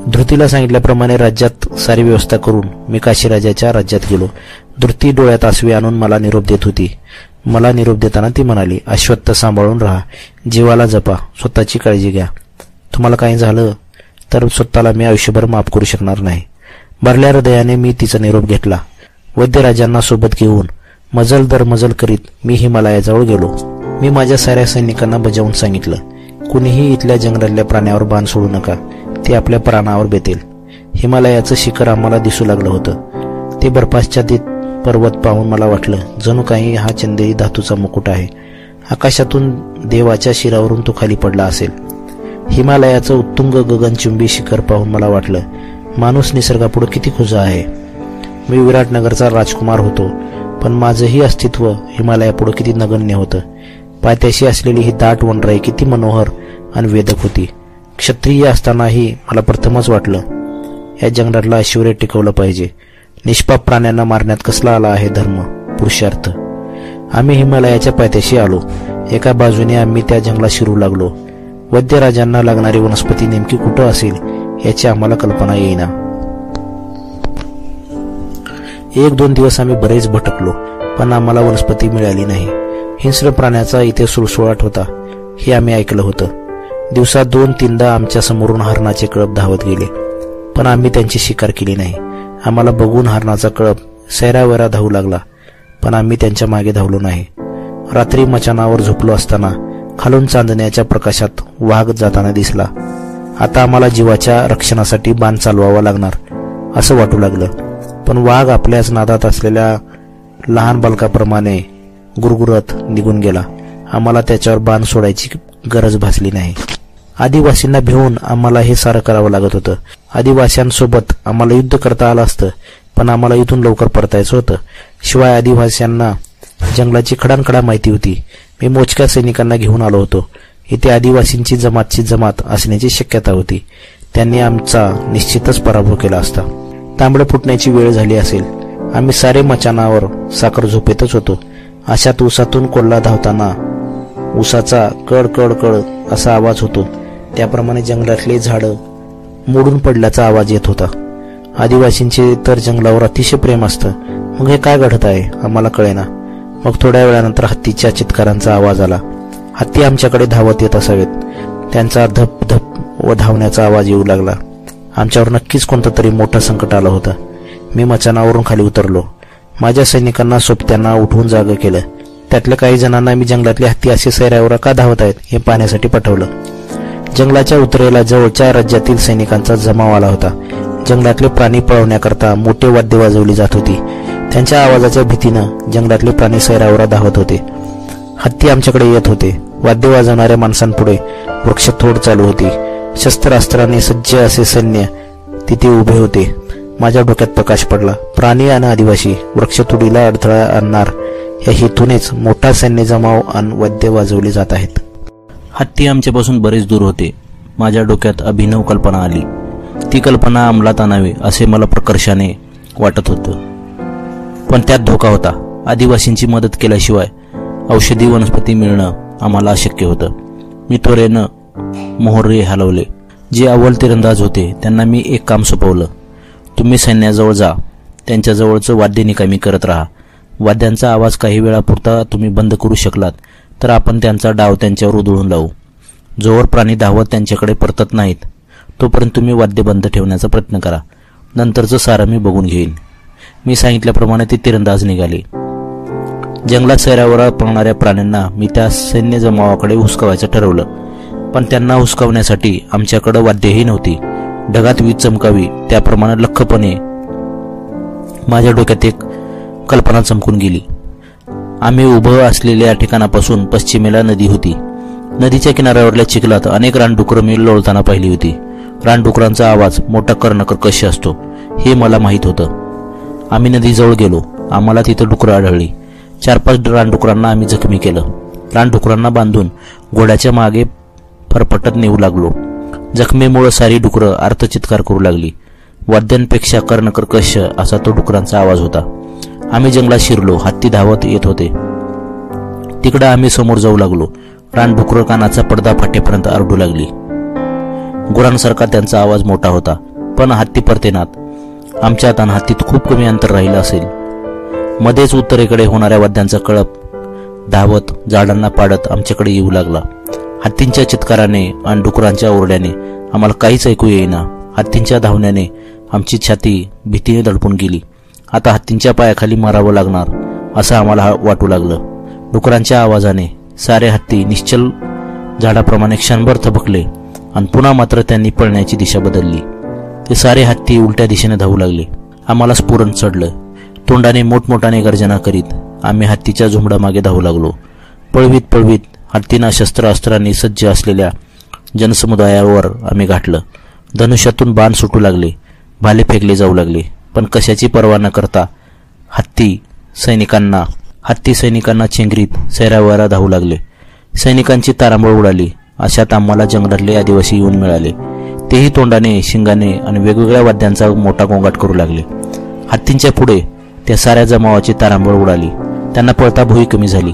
धृतीला सांगितल्याप्रमाणे राज्यात सारी व्यवस्था करून मी काशीराजाच्या राज्यात गेलो. धृती डोळ्यात आसवी आणून मला निरोप देत होती. मला निरोप देताना ती म्हणाली अश्वत्थ सांभाळून राहा. जीवाला जपा. स्वतःची काळजी घ्या. तुम्हाला काही झालं तर स्वतःला मी आयुष्यभर माफ करू शकणार नाही. भरल्या हृदयाने मी तिचा निरोप घेतला. वैद्यराजांना सोबत घेऊन मजल दर मजल करीत मी हिमालयाजवळ गेलो. मी माझ्या साऱ्या सैनिकांना बजावून सांगितलं कुणीही इथल्या जंगलातल्या प्राण्यावर बाण सोडू नका ते आपल्या प्राणावर बेतेल. हिमालयाचं शिखर आम्हाला दिसू लागलं होतं. ते बर्फाच्छादित पर्वत पाहून मला वाटलं जणू काही हा चंदेरी धातूचा मुकुट आहे. आकाशातून देवाच्या शिरावरून तो खाली पडला असेल. हिमालयाचं उत्तुंग गगनचुंबी शिखर पाहून मला वाटलं माणूस निसर्गापुढे किती खुजा आहे. मी विराटनगरचा राजकुमार होतो पण माझंही अस्तित्व हिमालयापुढे किती नगण्य होतं. पायथ्याशी असलेली ही दाट वनराई किती मनोहर आणि वेदक होती. क्षत्रिय असतानाही मला प्रथमच वाटलं या जंगलातला ऐश्वर टिकवलं पाहिजे. निष्पाप प्राण्यांना मारण्यात कसला आला आहे धर्म पुरुषार्थ? आम्ही हिमालयाच्या पायथ्याशी आलो. एका बाजूने आम्ही त्या जंगलात शिरू लागलो. वैद्यराजांना लागणारी वनस्पती नेमकी कुठं असेल याची आम्हाला कल्पना येईना. एक दोन दिवस आम्ही बरेच भटकलो पण आम्हाला वनस्पती मिळाली नाही. हिंस्र प्राण्याचा इथे सुळसुळाट होता. हे आम्ही ऐकलं होतं. दिवसात दोन तीनदा आमच्या समोरून हरणाचे कळप धावत गेले. पण आम्ही त्यांची शिकार केली नाही. आम्हाला बघून हरणाचा कळप सैरावैरा धावू लागला. पण आम्ही त्यांच्या मागे धावलो नाही. रात्री मचानावर झोपलो असताना खालून चांदण्याच्या प्रकाशात वाघ जाताना दिसला. आता आम्हाला जीवाच्या रक्षणासाठी बाण चालवावा लागणार असं वाटू लागलं. पण वाघ आपल्याच नादात असलेल्या लहान बालकाप्रमाणे गुरगुरत निघून गेला. आम्हाला त्याच्यावर बाण सोडायची गरज भासली नाही. आदिवासींना भिवून आम्हाला हे सारं करावं लागत होतं. आदिवासींसोबत आम्हाला युद्ध करता आलं असतं पण आम्हाला इथून लवकर परतायचं होतं. शिवाय आदिवासींना जंगलाची खडानखडा माहिती होती. मी मोजक्या सैनिकांना घेऊन आलो होतो. इथे आदिवासींची जमातची जमात असण्याची शक्यता होती. त्यांनी आमचा निश्चितच पराभव केला असता. तांबडं फुटण्याची वेळ झाली असेल. आम्ही सारे मचानावर साखर झोपेतच होतो. अशात उसातून कोल्हा धावताना उसाचा कड कड कड असा आवाज होतो. त्याप्रमाणे जंगलातले झाडं मोडून पडल्याचा आवाज येत होता. आदिवासींचे तर जंगलावर अतिशय प्रेम असतं. मग हे काय घडत आहे? आम्हाला कळेना. मग थोड्या वेळानंतर हत्तीच्या चित्कारांचा आवाज आला. हत्ती आमच्याकडे धावत येत असावेत. त्यांचा धप धप व धावण्याचा आवाज येऊ लागला. आमच्यावर नक्कीच कोणतं तरी मोठं संकट आलं होतं. मी मचानावरून खाली उतरलो. माझ्या सैनिकांना सोबत्यांना उठवून जाग केलं. त्यातल्या काही जणांना मी जंगलातले हत्ती असे सैरावर का धावत आहेत हे पाहण्यासाठी पाठवलं. जंगलाच्या उतरेला जवळच्या राज्यातील सैनिकांचा जमाव आला होता. जंगलातले प्राणी पळवण्याकरता मोठे वाद्य वाजवली जात होती. त्यांच्या आवाजाच्या भीतीनं जंगलातले प्राणी सैरावर धावत होते. हत्ती आमच्याकडे येत होते. वाद्य वाजवणाऱ्या माणसांपुढे वृक्षथोड चालू होती. शस्त्रास्त्राने सज्ज असे सैन्य तिथे उभे होते. माझ्या डोक्यात प्रकाश पडला. प्राणी आणि आदिवासी वृक्षतोडीला अडथळा आणणार या हेतूनेच मोठा सैन्य जमाव आणि वैद्य वाजवले जात आहेत. हत्ती आमच्यापासून बरेच दूर होते. माझ्या डोक्यात अभिनव कल्पना आली. ती कल्पना अंमलात आणावी असे मला प्रकर्षाने वाटत होतं. पण त्यात धोका होता. आदिवासींची मदत केल्याशिवाय औषधी वनस्पती मिळणं आम्हाला अशक्य होतं. मी त्वरेनं मोहरे हलवले. जे अव्वल तिरंदाज होते त्यांना मी एक काम सोपवलं. तुम्ही सैन्याजवळ जा. त्यांच्याजवळचं वाद्य निकामी करत राहा. वाद्यांचा आवाज काही वेळापुरता तुम्ही बंद करू शकलात तर आपण त्यांचा डाव त्यांच्यावर उधळून लावू. जोवर प्राणी धावत त्यांच्याकडे परतत नाहीत तोपर्यंत तुम्ही वाद्य बंद ठेवण्याचा प्रयत्न करा. नंतरचं सारं मी बघून घेईन. मी सांगितल्याप्रमाणे ते तिरंदाज निघाले. जंगलात सैरावर पळणाऱ्या प्राण्यांना मी त्या सैन्य जमावाकडे हुसकावायचं ठरवलं. पण त्यांना हुसकावण्यासाठी आमच्याकडे वाद्यही नव्हती. ढगात वीज चमकावी त्याप्रमाणे लख्खपणे माझ्या डोक्यात एक कल्पना चमकून गेली. आम्ही उभं असलेल्या ठिकाणापासून पश्चिमेला नदी होती. नदीच्या किनाऱ्यावरल्या चिखलात अनेक रानडुकरं मी लोळताना पाहिली होती. रानडुकरांचा आवाज मोठा कर्णकर्कश असतो हे मला माहीत होतं. आम्ही नदीजवळ गेलो. आम्हाला तिथं डुकरं आढळली. चार पाच रानडुकरांना आम्ही जखमी केलं. रानडुकरांना बांधून घोड्याच्या मागे फरफटत नेऊ लागलो. जखमेमुळं सारी डुकरं अर्थचित्कार करू लागली. वाद्यांपेक्षा कर्णकर्कश असा तो डुकरांचा आवाज होता. आम्ही जंगलात शिरलो हत्ती धावत येत होते. तिकडं आम्ही समोर जाऊ लागलो. रानडुकर कानाचा पडदा फाटेपर्यंत आरडू लागली. गुरांसारखा त्यांचा आवाज मोठा होता. पण हत्ती परतेनात आमच्या आणि हत्तीत खूप कमी अंतर राहिलं असेल. मध्येच उत्तरेकडे होणाऱ्या वाद्यांचा कळप. धावत झाडांना पाडत आमच्याकडे येऊ लागला. हत्तींच्या चित्काराने आणि डुकरांच्या ओरड्याने आम्हाला काहीच ऐकू येईना. हत्तींच्या धावण्याने आमची छाती भीतीने दडपून गेली. आता हत्तींच्या पायाखाली मारावं लागणार असं आम्हाला वाटू लागलं. डुकरांच्या आवाजाने सारे हत्ती निश्चल झाडाप्रमाणे क्षणभर थबकले आणि पुन्हा मात्र त्यांनी पळण्याची दिशा बदलली. ते सारे हत्ती उलट्या दिशेने धावू लागले. आम्हाला स्फुरण चढलं. तोंडाने मोठमोठाने गर्जना करीत आम्ही हत्तीच्या झुंबडामागे धावू लागलो. पळवीत पळवीत हत्तींना शस्त्रास्त्रांनी सज्ज असलेल्या जनसमुदायावर आम्ही गाठलं धनुष्यातून बाण सुटू लागले. भाले फेकले जाऊ लागले. पण कशाची पर्वा न करता हत्ती सैनिकांना हत्ती सैनिकांना चेंगरीत सैरावरा धावू लागले. सैनिकांची तारांबळ उडाली. अशात आम्हाला जंगलातले आदिवासी येऊन मिळाले. तेही तोंडाने शिंगाने आणि वेगवेगळ्या वाद्यांचा मोठा गोंगाट करू लागले. हत्तींच्या पुढे त्या साऱ्या जमावाची तारांबळ उडाली. त्यांना पळता भुई कमी झाली.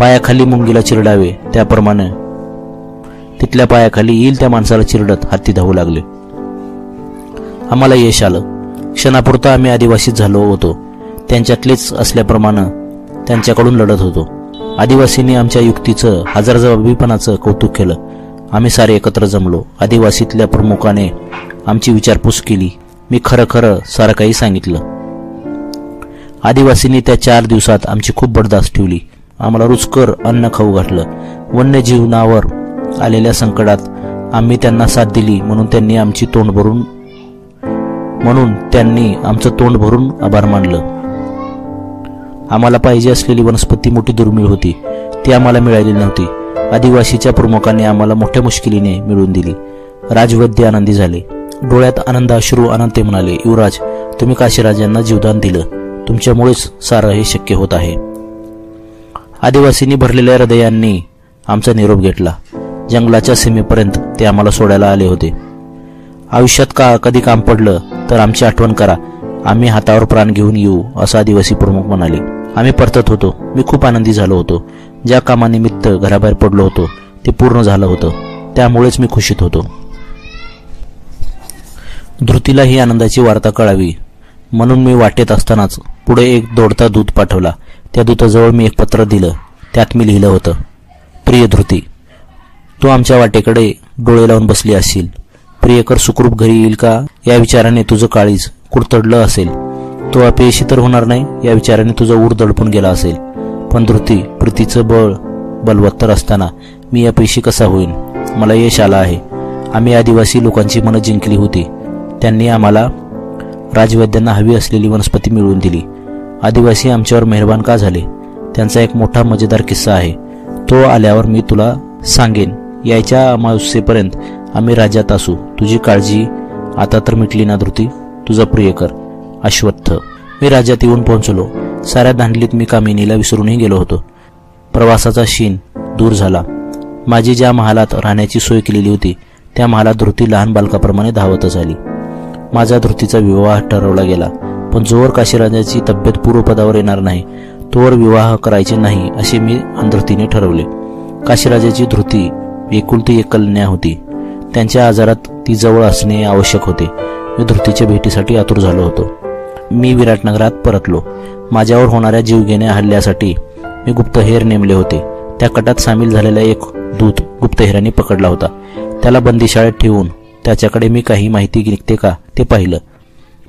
पायाखाली मुंगीला चिरडावे त्याप्रमाणे. तिथल्या पायाखाली येईल त्या माणसाला चिरडत हत्ती धावू लागले. आम्हाला यश आलं. क्षणापुरता आम्ही आदिवासीत झालो होतो. त्यांच्यातलेच असल्याप्रमाणे त्यांच्याकडून लढत होतो. आदिवासींनी आमच्या युक्तीचं हजार जबाबीपणाचं कौतुक केलं. आम्ही सारे एकत्र जमलो. आदिवासीतल्या प्रमुखाने आमची विचारपूस केली. मी खरं खरं सारं काही सांगितलं. आदिवासींनी त्या चार दिवसात आमची खूप बडदास ठेवली. आम्हाला रुचकर अन्न खाऊ घातलं. वन्यजीवनावर आलेल्या संकटात आम्ही त्यांना साथ दिली म्हणून त्यांनी आमची तोंड भरून म्हणून त्यांनी आमचं तोंड भरून आभार मानलं. आम्हाला पाहिजे असलेली वनस्पती मोठी दुर्मिळ होती. ती आम्हाला मिळाली नव्हती. आदिवासीच्या प्रमुखांनी आम्हाला मोठ्या मुश्किलीने मिळवून दिली. राजवैद्य आनंदी झाले. डोळ्यात आनंद अश्रू अनंते म्हणाले युवराज तुम्ही काशीराजांना जीवदान दिलं. तुमच्यामुळेच सारं हे शक्य होत आहे. आदिवासींनी भरलेल्या हृदयांनी आमचा निरोप घेतला. जंगलाच्या सीमेपर्यंत ते आम्हाला सोडायला आले होते. आयुष्यात का कधी काम पडलं तर आमची आठवण करा. आम्ही हातावर प्राण घेऊन येऊ असं आदिवासी प्रमुख म्हणाले. आम्ही परतत होतो. मी खूप आनंदी झालो होतो. ज्या कामानिमित्त घराबाहेर पडलो होतो ते पूर्ण झालं होतं. त्यामुळेच मी खुशीत होतो. धृतीला ही आनंदाची वार्ता कळावी. म्हणून मी वाटेत असतानाच पुढे एक दोडता दूध पाठवला. त्या दूताजवळ मी एक पत्र दिलं. त्यात मी लिहिलं होतं प्रिय धृती तू आमच्या वाटेकडे डोळे लावून बसली असशील. प्रियकर सुखरूप घरी येईल का? या विचाराने तुझं काळीज कुडतडलं असेल. तो अपयशी तर होणार नाही या विचाराने तुझा ऊर दडपून गेला असेल. पण धृती प्रीतीचं बळ बलवत्तर असताना मी अपयशी कसा होईन? मला यश आलं आहे. आम्ही आदिवासी लोकांची मनं जिंकली होती. त्यांनी आम्हाला राजवैद्यांना हवी असलेली वनस्पती मिळवून दिली. आदिवासी आमच्यावर मेहरबान का झाले? त्यांचा एक मोठा मजेदार किस्सा आहे. तो आल्यावर मी तुला सांगेन. यायच्या अमावस्येपर्यंत आम्ही राज्यात असू. तुझी काळजी आता तर मिटली ना धृती. तुझा प्रियकर अश्वत्थ. मी राज्यात येऊन पोहोचलो. साऱ्या दांडलीत मी कामिनीला विसरूनही गेलो होतो. प्रवासाचा शीन दूर झाला. माझी ज्या महालात राहण्याची सोय केलेली होती त्या महालात धृती लहान बालकाप्रमाणे धावतच आली. माझा धृतीचा विवाह ठरवला गेला. पण जोवर काशीराजाची तब्येत पूर्वपदावर येणार नाही. तोवर विवाह करायचे नाही असे मी अंधृतीने ठरवले. काशीराजाची धृती एकुलती एक कन्या होती. त्यांच्या आजारात ती जवळ असणे आवश्यक होते. मी धृतीच्या भेटीसाठी आतुर झालो होतो. मी विराटनगरात परतलो. माझ्यावर होणाऱ्या जीवघेण्या हल्ल्यासाठी मी गुप्तहेर नेमले होते. त्या कटात सामील झालेला एक दूत गुप्तहेरांनी पकडला होता. त्याला बंदीशाळेत ठेवून त्याच्याकडे मी काही माहिती निघते का ते पाहिलं.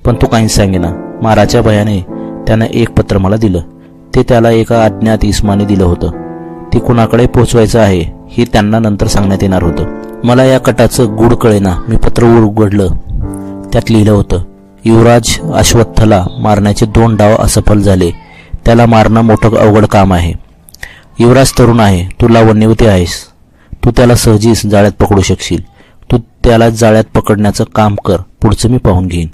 पण तो काहीच सांगेना. माराच्या भयाने त्यानं एक पत्र मला दिलं. ते त्याला एका अज्ञात इस्माने दिलं होतं. ते कुणाकडे पोचवायचं आहे हे त्यांना नंतर सांगण्यात येणार होतं. मला या कटाचं गुड कळेना मी पत्र उघडलं. त्यात लिहिलं होतं युवराज अश्वत्थला मारण्याचे दोन डाव असफल झाले. त्याला मारणं मोठं अवघड काम आहे. युवराज तरुण आहे तू लावण्यवती आहेस. तू त्याला सहजीच जाळ्यात पकडू शकशील. तू त्याला जाळ्यात पकडण्याचं काम कर. पुढचं मी पाहून घेईन.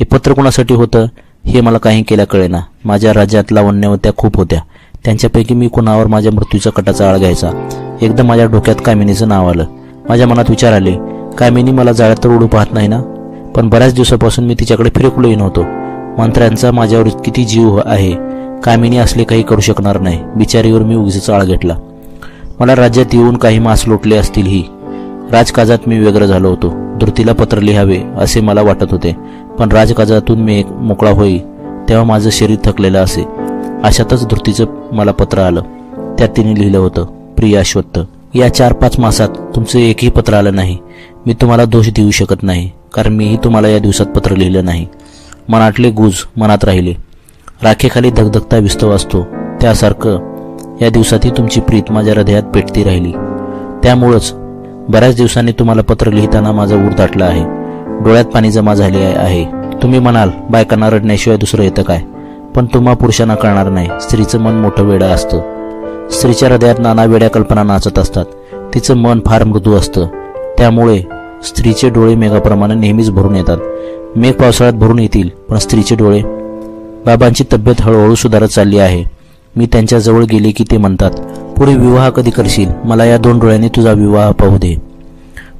हे पत्र कोणासाठी होतं हे मला काही केल्या कळेना. माझ्या राज्यात लावण्यवत्या खूप होत्या. त्यांच्यापैकी मी कुणावर माझ्या मृत्यूचा कटाचा आळ घ्यायचा? एकदम माझ्या डोक्यात कामिनीचं नाव आलं. माझ्या मनात विचार आले कामिनी मला जाळ्यात तर उडू पाहत नाही ना? पण बऱ्याच दिवसापासून मी तिच्याकडे फिरकलोही नव्हतो. मंत्र्यांचा माझ्यावर किती जीव आहे कामिनी असले काही करू शकणार नाही. बिचारीवर मी उगीचा आळ घेतला. मला राज्यात येऊन काही मास लोटले असतील ही. राजकाजात मी वेगळं झालो होतो. धृतीला पत्र लिहावे असे मला वाटत होते. पण राजकाजातून मी एक मोकळा होई तेव्हा माझं शरीर थकलेलं असे. अशातच धृतीचं मला पत्र आलं. त्यात तिने लिहिलं होतं प्रिया अश्वत्थ या चार पाच मासात तुमचं एकही पत्र आलं नाही. मी तुम्हाला दोष देऊ शकत नाही कारण मीही तुम्हाला या दिवसात पत्र लिहिलं नाही. मनातले गुज मनात राहिले. राखेखाली धगधगता विस्तव असतो. त्यासारखं या दिवसातही तुमची प्रीत माझ्या हृदयात पेटती राहिली. त्यामुळंच बऱ्याच दिवसांनी तुम्हाला पत्र लिहिताना माझा ऊर दाटला आहे. डोळ्यात पाणी जमा झाले आहे. तुम्ही म्हणाल बायकांना रडण्याशिवाय दुसरं येतं काय? पण तुम्हा पुरुषांना कळणार नाही. स्त्रीचं मन मोठं वेडं असतं. स्त्रीच्या हृदयात नाना वेड्या कल्पना नाचत असतात. तिचं मन फार मृदू असतं. त्यामुळे स्त्रीचे डोळे मेघाप्रमाणे नेहमीच भरून येतात. मेघ पावसाळ्यात भरून येतील पण स्त्रीचे डोळे? बाबांची तब्येत हळूहळू सुधारत चालली आहे. मी त्यांच्याजवळ गेले की ते म्हणतात पुढे विवाह कधी करशील? मला या दोन डोळ्यांनी तुझा विवाह पाहू दे.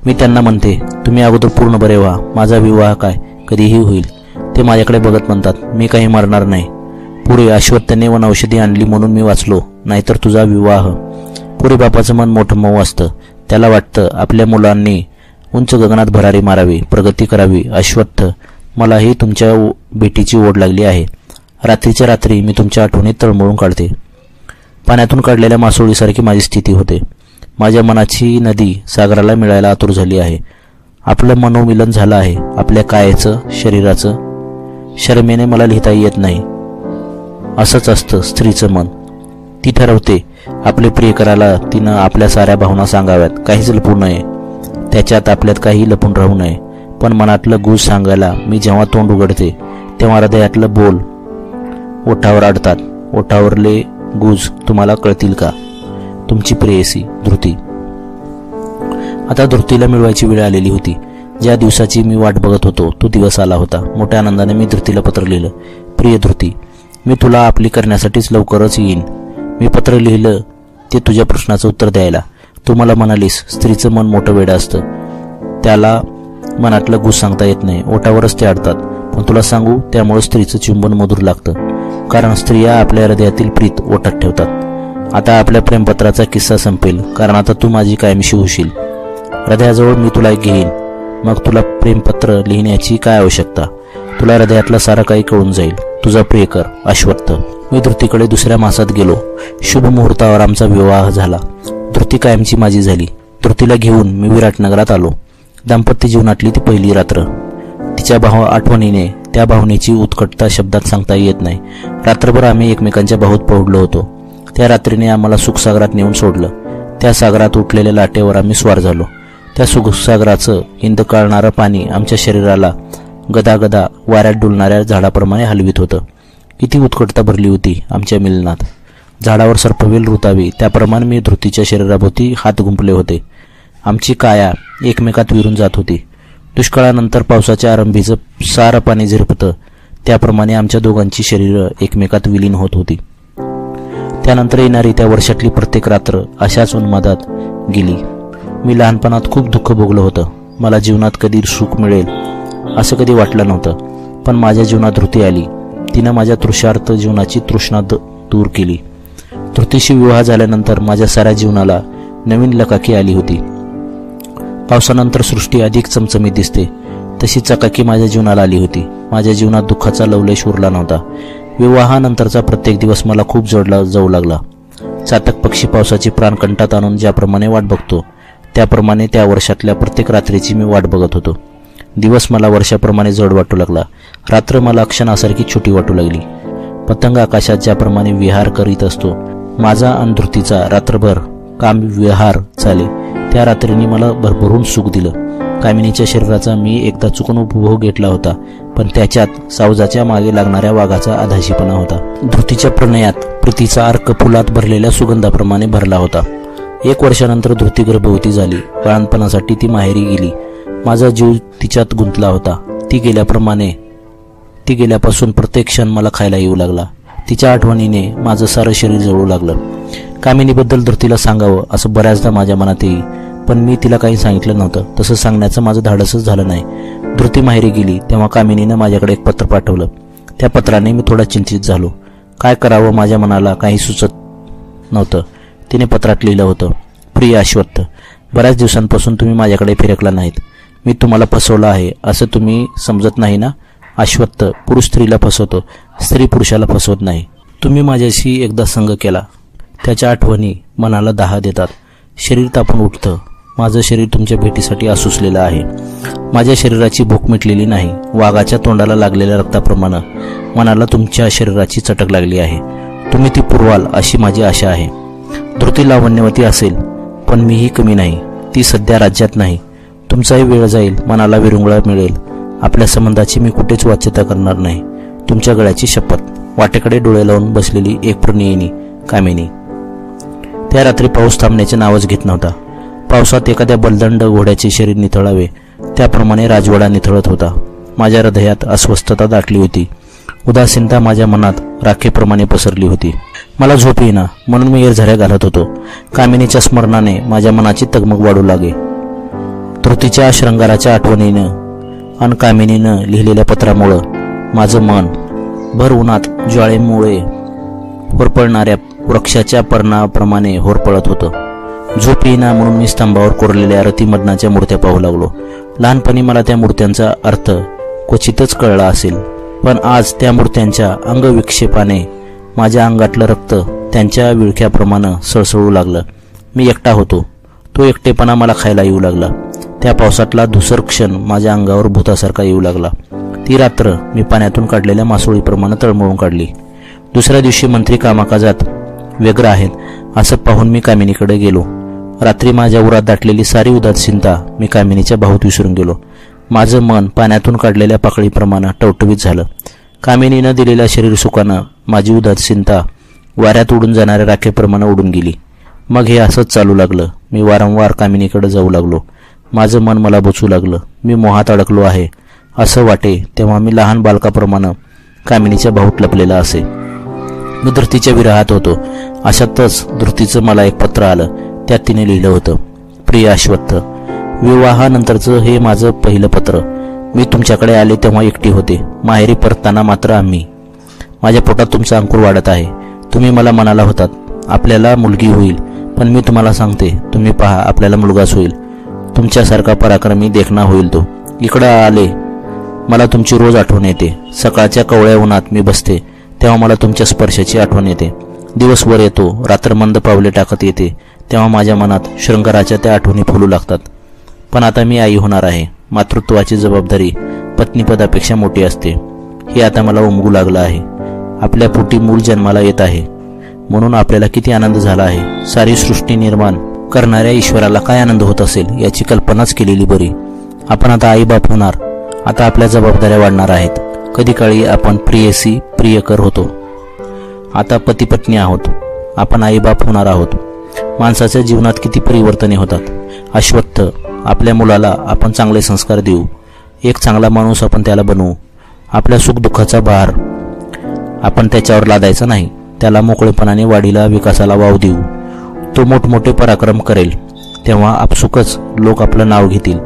मी त्यांना म्हणते तुम्ही अगोदर पूर्ण बरे व्हा. माझा विवाह काय? कधीही होईल. ते माझ्याकडे बघत म्हणतात मी काही मरणार नाही. पुढे अश्वत्थने वन औषधी आणली म्हणून मी वाचलो नाहीतर तुझा विवाह. पुढे बापाचं मन मोठं मऊ असतं. त्याला वाटतं आपल्या मुलांनी उंच गगनात भरारी मारावी प्रगती करावी. अश्वत्थ मलाही तुमच्या भेटीची ओढ लागली आहे. रात्रीच्या रात्री मी तुमच्या आठवणीत तळमळून काढते. पाण्यातून काढलेल्या मासोळीसारखी माझी स्थिती होते. माझ्या मनाची नदी सागराला मिळायला आतुर झाली आहे. आपलं मनोमिलन झालं आहे. आपल्या कायचं शरीराचं. शर्मेने मला लिहिता येत नाही. असंच असतं स्त्रीचं मन. ती ठरवते आपले प्रियकराला तिनं आपल्या साऱ्या भावना सांगाव्यात. काहीच लपू नये. त्याच्यात आपल्यात काही लपून राहू नये. पण मनातलं गुज सांगायला मी जेव्हा तोंड उघडते तेव्हा हृदयातलं बोल ओठावर अडतात ओठावरले गुज तुम्हाला कळतील का? तुमची प्रेयसी धृती. आता धृतीला मिळवायची वेळ आलेली होती. ज्या दिवसाची मी वाट बघत होतो तो दिवस आला होता. मोठ्या आनंदाने मी धृतीला पत्र लिहिलं. प्रिय धृती मी तुला आपली करण्यासाठीच लवकरच येईन. मी पत्र लिहिलं ते तुझ्या प्रश्नाचं उत्तर द्यायला. तू मला म्हणालीस स्त्रीचं मन मोठं वेडं असतं. त्याला मनातलं गुस सांगता येत नाही. ओटावरच ते अडतात. पण तुला सांगू त्यामुळे स्त्रीचं चुंबन मधुर लागतं. कारण स्त्रिया आपल्या हृदयातील प्रीत ओटात ठेवतात. आता आपल्या प्रेमपत्राचा किस्सा संपेल कारण आता तू माझी कायमशी होशील. हृदयाजवळ मी तुला घेईन. मग तुला प्रेमपत्र लिहिण्याची काय आवश्यकता? तुला हृदयातलं सारं काही कळून जाईल. तुझा प्रियकर अश्वत्थ. मी धृतीकडे दुसऱ्या मासात गेलो. शुभ मुहूर्तावर आमचा विवाह झाला. धृती कायमची माझी झाली. धृतीला घेऊन मी विराटनगरात आलो. दाम्पत्य जीवनातली ती पहिली रात्र. तिच्या भाव आठवणीने त्या भावनेची उत्कटता शब्दात सांगता येत नाही. रात्रभर आम्ही एकमेकांच्या बाहूत पडलो होतो. त्या रात्रीने आम्हाला सुखसागरात नेऊन सोडलं. त्या सागरात उठलेल्या लाटेवर आम्ही स्वार झालो. त्या सुखसागराचं हिंद काळणारं पाणी आमच्या शरीराला गदागदा वाऱ्यात डुलणाऱ्या झाडाप्रमाणे हलवीत होतं. किती उत्कटता भरली होती आमच्या मिलनात. झाडावर सर्पवेल रुतावी त्याप्रमाणे मी धृतीच्या शरीराभोवती हात गुंपले होते. आमची काया एकमेकात विरून जात होती. दुष्काळानंतर पावसाच्या आरंभीचं सारं पाणी झिरपतं त्याप्रमाणे आमच्या दोघांची शरीरं एकमेकात विलीन होत होती. त्यानंतर येणारी त्या वर्षातली प्रत्येक रात्र अशाच उन्मादात गेली. मी लहानपणात खूप दुःख भोगलं होतं. मला जीवनात कधी सुख मिळेल असं कधी वाटलं नव्हतं. पण माझ्या जीवनात धृती आली. तिनं माझ्या तृषार्थ जीवनाची तृष्णा दूर केली. धृतीशी विवाह झाल्यानंतर माझ्या साऱ्या जीवनाला नवीन लकाकी आली होती. पावसानंतर सृष्टी अधिक चमचमीत दिसते. तशी चकाकी माझ्या जीवनाला आली होती. माझ्या जीवनात दुःखाचा लवलेश उरला नव्हता. विवाहानंतरचा प्रत्येक दिवस मला खूप जोडला जाऊ लागला. चातक पक्षी पावसाची प्राणकंठात आणून ज्याप्रमाणे वाट बघतो त्याप्रमाणे त्या वर्षातल्या प्रत्येक रात्रीची मी वाट बघत होतो. दिवस मला वर्षाप्रमाणे जड वाटू लागला. रात्र मला क्षणासारखी छोटी वाटू लागली. पतंग आकाशात ज्याप्रमाणे विहार करीत असतो माझा अंधृतीचा रात्रभर काम विहार चाले त्या रात्रीने मला भरभरून सुख दिलं. कामिनीच्या शरीराचा मी एकदा चुकून उपभोग घेतला होता पण त्याच्यात सावजाच्या मागे लागणाऱ्या वाघाचा आधाशीपणा होता. धृतीच्या प्रणयात प्रीतीचा अर्क फुलात भरलेल्या सुगंधाप्रमाणे भरला होता. एक वर्षानंतर धृती गर्भवती झाली. बाळणपणासाठी ती माहेरी गेली. माझा जीव तिच्यात गुंतला होता. ती गेल्याप्रमाणे ती गेल्यापासून प्रत्येक क्षण मला खायला येऊ लागला. तिच्या आठवणीने माझं सारं शरीर जळू लागलं. कामिनीबद्दल धृतीला सांगावं असं बऱ्याचदा माझ्या मनात येईल पण मी तिला काही सांगितलं नव्हतं. तसं सांगण्याचं माझं धाडसच झालं नाही. धृती माहेरी गेली तेव्हा कामिनीनं माझ्याकडे एक पत्र पाठवलं. त्या पत्राने मी थोडा चिंतित झालो. काय करावं माझ्या मनाला काही सुचत नव्हतं. तिने पत्रात लिहिलं होतं प्रिय अश्वत्थ बऱ्याच दिवसांपासून तुम्ही माझ्याकडे फिरकला नाहीत. मी तुम्हाला फसवलं आहे असं तुम्ही समजत नाही ना? अश्वत्थ पुरुष स्त्रीला फसवतो स्त्री पुरुषाला फसवत नाही. तुम्ही माझ्याशी एकदा संग केला. त्याच्या आठवणी मनाला दहा देतात. शरीर तापून उठतं. माझं शरीर तुमच्या भेटीसाठी आसुसलेलं आहे. माझ्या शरीराची भूक मिटलेली नाही. वाघाच्या तोंडाला लागलेल्या रक्ताप्रमाणे मनाला तुमच्या शरीराची चटक लागली आहे. तुम्ही ती पुरवाल अशी माझी आशा आहे. धृती लावण्यवती असेल पण मीही कमी नाही. ती सध्या राज्यात नाही. तुमचाही वेळ जाईल मनाला विरुंगळा मिळेल. आपल्या संबंधाची मी कुठेच वाच्यता करणार नाही. तुमच्या गळ्याची शपथ. वाटेकडे डोळे लावून बसलेली एक प्रणयिनी कामिनी. त्या रात्री पाऊस थांबण्याचे नावच घेत नव्हता. पावसात एखाद्या बलदंड घोड्याचे शरीर निथळावे त्याप्रमाणे राजवाडा निथळत होता. माझ्या हृदयात अस्वस्थता दाटली होती. उदासीनता माझ्या मनात राखेप्रमाणे पसरली होती. मला झोप येईना म्हणून मी एरझऱ्या घालत होतो. कामिनीच्या स्मरणाने माझ्या मनाची तगमग वाढू लागे. तृतीच्या श्रंगाराच्या आठवणीनं अन कामिनीनं लिहिलेल्या पत्रामुळं माझं मन भर उन्हात ज्वाळेमुळे होरपळणाऱ्या वृक्षाच्या पर्णाप्रमाणे होरपळत होतं. झोप येईना म्हणून मी स्तंभावर कोरलेल्या रतिमदनाच्या मूर्त्या पाहू लागलो. लहानपणी मला त्या मूर्त्यांचा अर्थ क्वचितच कळला असेल पण आज त्या मूर्त्यांच्या अंगविक्षेपाने माझ्या अंगातलं रक्त त्यांच्या विळख्याप्रमाणे सळसळू लागलं. मी एकटा होतो. तो एकटेपणा मला खायला येऊ लागला. त्या पावसातला धुसर क्षण माझ्या अंगावर भूतासारखा येऊ लागला. ती रात्र मी पाण्यातून काढलेल्या मासोळीप्रमाणे तळमळून काढली. दुसऱ्या दिवशी मंत्री कामाकाजात व्यग्र आहेत असं पाहून मी कामिनीकडे गेलो. रात्री माझ्या उरात दाटलेली सारी उदासीनता मी कामिनीच्या भाऊत विसरून गेलो. माझं मन पाण्यातून काढलेल्या पाकळीप्रमाणे टवटवीत झालं. कामिनीनं दिलेल्या शरीर सुखानं माझी उदासीनता वाऱ्यात उडून जाणाऱ्या राखेप्रमाणे उडून गेली. मग हे असंच चालू लागलं. मी वारंवार कामिनीकडे जाऊ लागलो. माझं मन मला बोचू लागलं. मी मोहात अडकलो आहे. असं वाटे तेव्हा मी लहान बालकाप्रमाणे कामिनीच्या भाऊत लपलेला असे. मी धृतीच्या विरहात होतो. अशातच धृतीचं मला एक पत्र आलं. त्यात तिने लिहिलं होतं प्रिय अश्वत्थ विवाहानंतरचं हे माझं पहिलं पत्र. मी तुमच्याकडे आले तेव्हा एकटी होते. माहेरी परतताना मात्र आम्ही. माझ्या पोटात तुमचा अंकुर वाढत आहे. तुम्ही मला मनाला होतात आपल्याला मुलगी होईल. पण मी तुम्हाला सांगते तुम्ही पहा आपल्याला मुलगाच होईल. तुमच्यासारखा पराक्रमी देखणा होईल तो. इकडं आले. मला तुमची रोज आठवण येते. सकाळच्या कवळ्या उन्हात मी बसते. तेव्हा मला तुमच्या स्पर्शाची आठवण येते. दिवसभर येतो. रात्र मंद पावले टाकत येते. तेव्हा माझ्या मनात शृंगाराच्या त्या आठवणी फुलू लागतात. पण आता मी आई होणार आहे. मातृत्वाची जबाबदारी पत्नीपदापेक्षा मोठी असते. हे आता मला उमगू लागलं आहे. आपल्या पोटी मूल जन्माला येत आहे. म्हणून आपल्याला किती आनंद झाला आहे. सारी सृष्टी निर्माण करणाऱ्या ईश्वराला काय आनंद होत असेल याची कल्पनाच केलेली बरी. आपण आता आईबाप होणार. आता आपल्या जबाबदाऱ्या वाढणार आहेत. कधी काळी आपण प्रियसी प्रियकर होतो. आता पती पत्नी आहोत. आपण आईबाप होणार आहोत. माणसाच्या जीवनात किती परिवर्तने होतात? अश्वत्थ आपल्या मुलाला आपण चांगले संस्कार देऊ. एक चांगला माणूस आपण त्याला बनवू. आपल्या सुखदुःखाचा भार आपण त्याच्यावर लादायचा नाही. त्याला मोकळेपणाने वाढीला विकासाला वाव देऊ. तो मोठमोठे पराक्रम करेल. तेव्हा आपसुकच लोक आपलं नाव घेतील.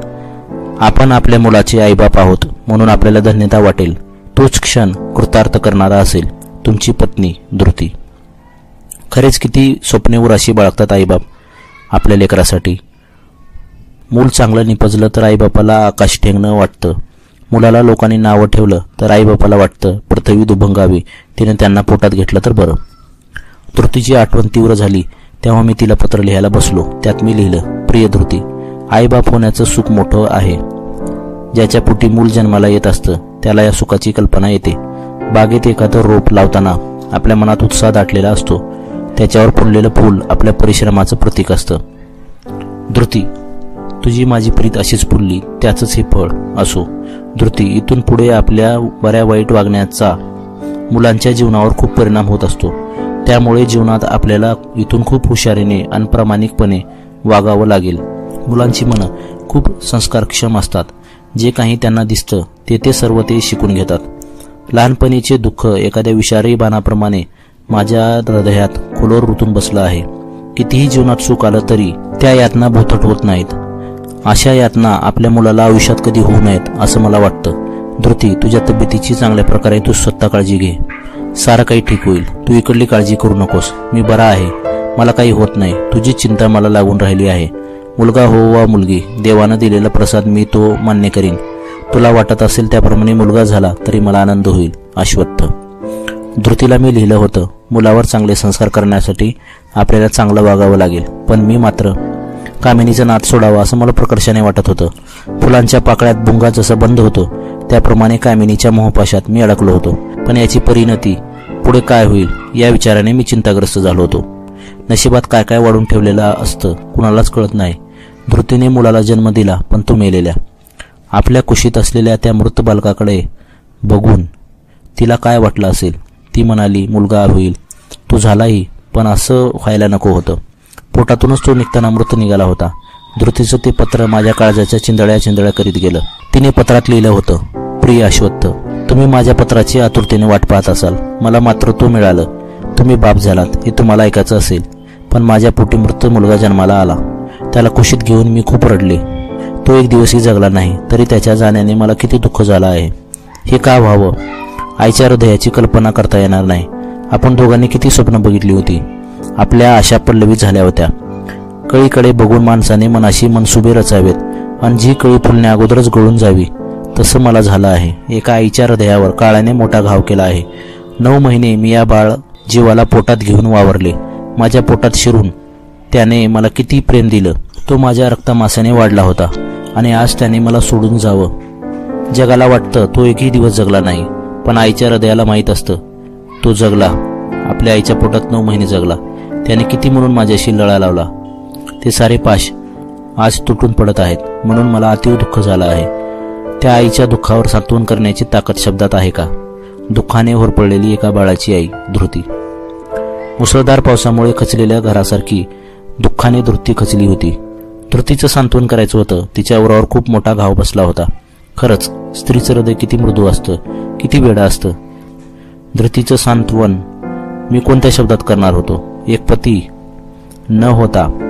आपण आपल्या मुलाचे आईबाप आहोत म्हणून आपल्याला धन्यता वाटेल. तोच क्षण कृतार्थ करणारा असेल तुमची पत्नी धृती. खरेच किती स्वप्ने उराशी बाळगतात आईबाप आपल्या लेकरासाठी. मूल चांगलं निपजलं तर आईबापाला आकाश ठेंगणं वाटतं. मुलाला लोकांनी नावं ठेवलं तर आईबापाला वाटतं पृथ्वी दुभंगावी. तिने त्यांना पोटात घेतलं तर बरं. धृतीची आठवण तीव्र झाली. तेव्हा मी तिला पत्र लिहायला बसलो. त्यात मी लिहिलं प्रिय धृती आईबाप होण्याचं सुख मोठं आहे. ज्याच्या पोटी मूल जन्माला येत असतं त्याला या सुखाची कल्पना येते. बागेत एखादं रोप लावताना आपल्या मनात उत्साह दाटलेला असतो. त्याच्यावर फुललेलं फूल आपल्या परिश्रमाचं प्रतीक असतं. धृती तुझी माझी प्रीत अशीच फुलली त्याचंच हे फळ असो. धृती इथून पुढे आपल्या बऱ्या वाईट वागण्याचा मुलांच्या जीवनावर खूप परिणाम होत असतो. त्यामुळे जीवनात आपल्याला इथून खूप हुशारीने आणि प्रामाणिकपणे वागावं लागेल. मुलांची मनं खूप संस्कारक्षम असतात. जे काही त्यांना दिसतं ते ते सर्व ते शिकून घेतात. लहानपणीचे दुःख एखाद्या विषारी बाणाप्रमाणे माझ्या हृदयात खुलोर रुतून बसला आहे. कितीही जीवनात सुख आलं तरी त्या यातना भोथट होत नाहीत. अशा यातना आपल्या मुलाला आयुष्यात कधी होऊ नयेत असं मला वाटतं. धृती तुझ्या तब्येतीची चांगल्या प्रकारे तू स्वतः काळजी घे. सारं काही ठीक होईल. तू इकडली काळजी करू नकोस. मी बरा आहे. मला काही होत नाही. तुझी चिंता मला लागून राहिली आहे. मुलगा हो वा मुलगी देवानं दिलेला प्रसाद मी तो मान्य करीन. तुला वाटत असेल त्याप्रमाणे मुलगा झाला तरी मला आनंद होईल अश्वत्थ. धृतीला मी लिहिलं होतं मुलावर चांगले संस्कार करण्यासाठी आपल्याला चांगलं वागावं लागेल. पण मी मात्र कामिनीचा नाद सोडावा असं मला प्रकर्षाने वाटत होतं. फुलांच्या पाकळ्यात भुंगा जसं बंद होतो त्याप्रमाणे कामिनीच्या मोहपाशात मी अडकलो होतो. पण याची परिणती पुढे काय होईल या विचाराने मी चिंताग्रस्त झालो होतो. नशिबात काय काय वाढून ठेवलेलं असतं कुणालाच कळत नाही. धृतीने मुलाला जन्म दिला पण तो मेलेल्या. आपल्या कुशीत असलेल्या त्या मृत बालकाकडे बघून तिला काय वाटलं असेल? ती म्हणाली मुलगा होईल. तो झालाही पण असं व्हायला नको होतं. पोटातूनच तो निघताना मृत निघाला होता. धृतीचं ते पत्र माझ्या काळजाच्या चिंदळ्या चिंदळ्या करीत गेलं. तिने पत्रात लिहिलं होतं प्रिय अश्वत्थ तुम्ही माझ्या पत्राची आतुरतेने वाट पाहत असाल. मला मात्र तो मिळालं. तुम्ही बाप झालात हे तुम्हाला ऐकायचं असेल. पण माझ्या पोटी मृत मुलगा जन्माला आला. त्याला कुशीत घेऊन मी खूप रडले. तो एक दिवसही जगला नाही तरी त्याच्या जाण्याने मला किती दुःख झालं आहे. हे का व्हावं? आईच्या हृदयाची कल्पना करता येणार नाही. आपण दोघांनी किती स्वप्न बघितली होती. आपल्या आशा पल्लवी झाल्या होत्या. कळीकडे बघून माणसाने मनाशी मनसुबे रचावेत. आणि जी कळी फुलण्या अगोदरच गळून जावी तसं मला झालं आहे. एका आईच्या हृदयावर काळाने मोठा घाव केला आहे. नऊ महिने मी या बाळ जीवाला पोटात घेऊन वावरले. माझ्या पोटात शिरून त्याने मला किती प्रेम दिलं तो माझ्या रक्तमासाने वाढला होता. आणि आज त्याने मला सोडून जावं. जगाला वाटतं तो एकही दिवस जगला नाही. पण आईच्या हृदयाला माहीत असतं. तो जगला. आपल्या आईच्या पोटात नऊ महिने जगला. त्याने किती म्हणून माझ्याशी लळा लावला? ते सारे पाश. आज तुटून पडत आहेत. म्हणून मला अतिव दुःख झालं आहे. त्या आईच्या दुःखावर सांत्वन करण्याची ताकद शब्दात आहे का? दुःखाने होरपळलेली एका बाळाची आई धृती. मुसळधार पावसामुळे खचलेल्या घरासारखी दुःखाने धृती खचली होती. धृतीचं सांत्वन करायचं होतं. तिच्या उरावर खूप मोठा घाव बसला होता. खरंच स्त्रीचं हृदय किती मृदू असतं. किती वेळा असतं? धृतीचं सांत्वन मी कोणत्या शब्दात करणार होतो? एक पती. न होता.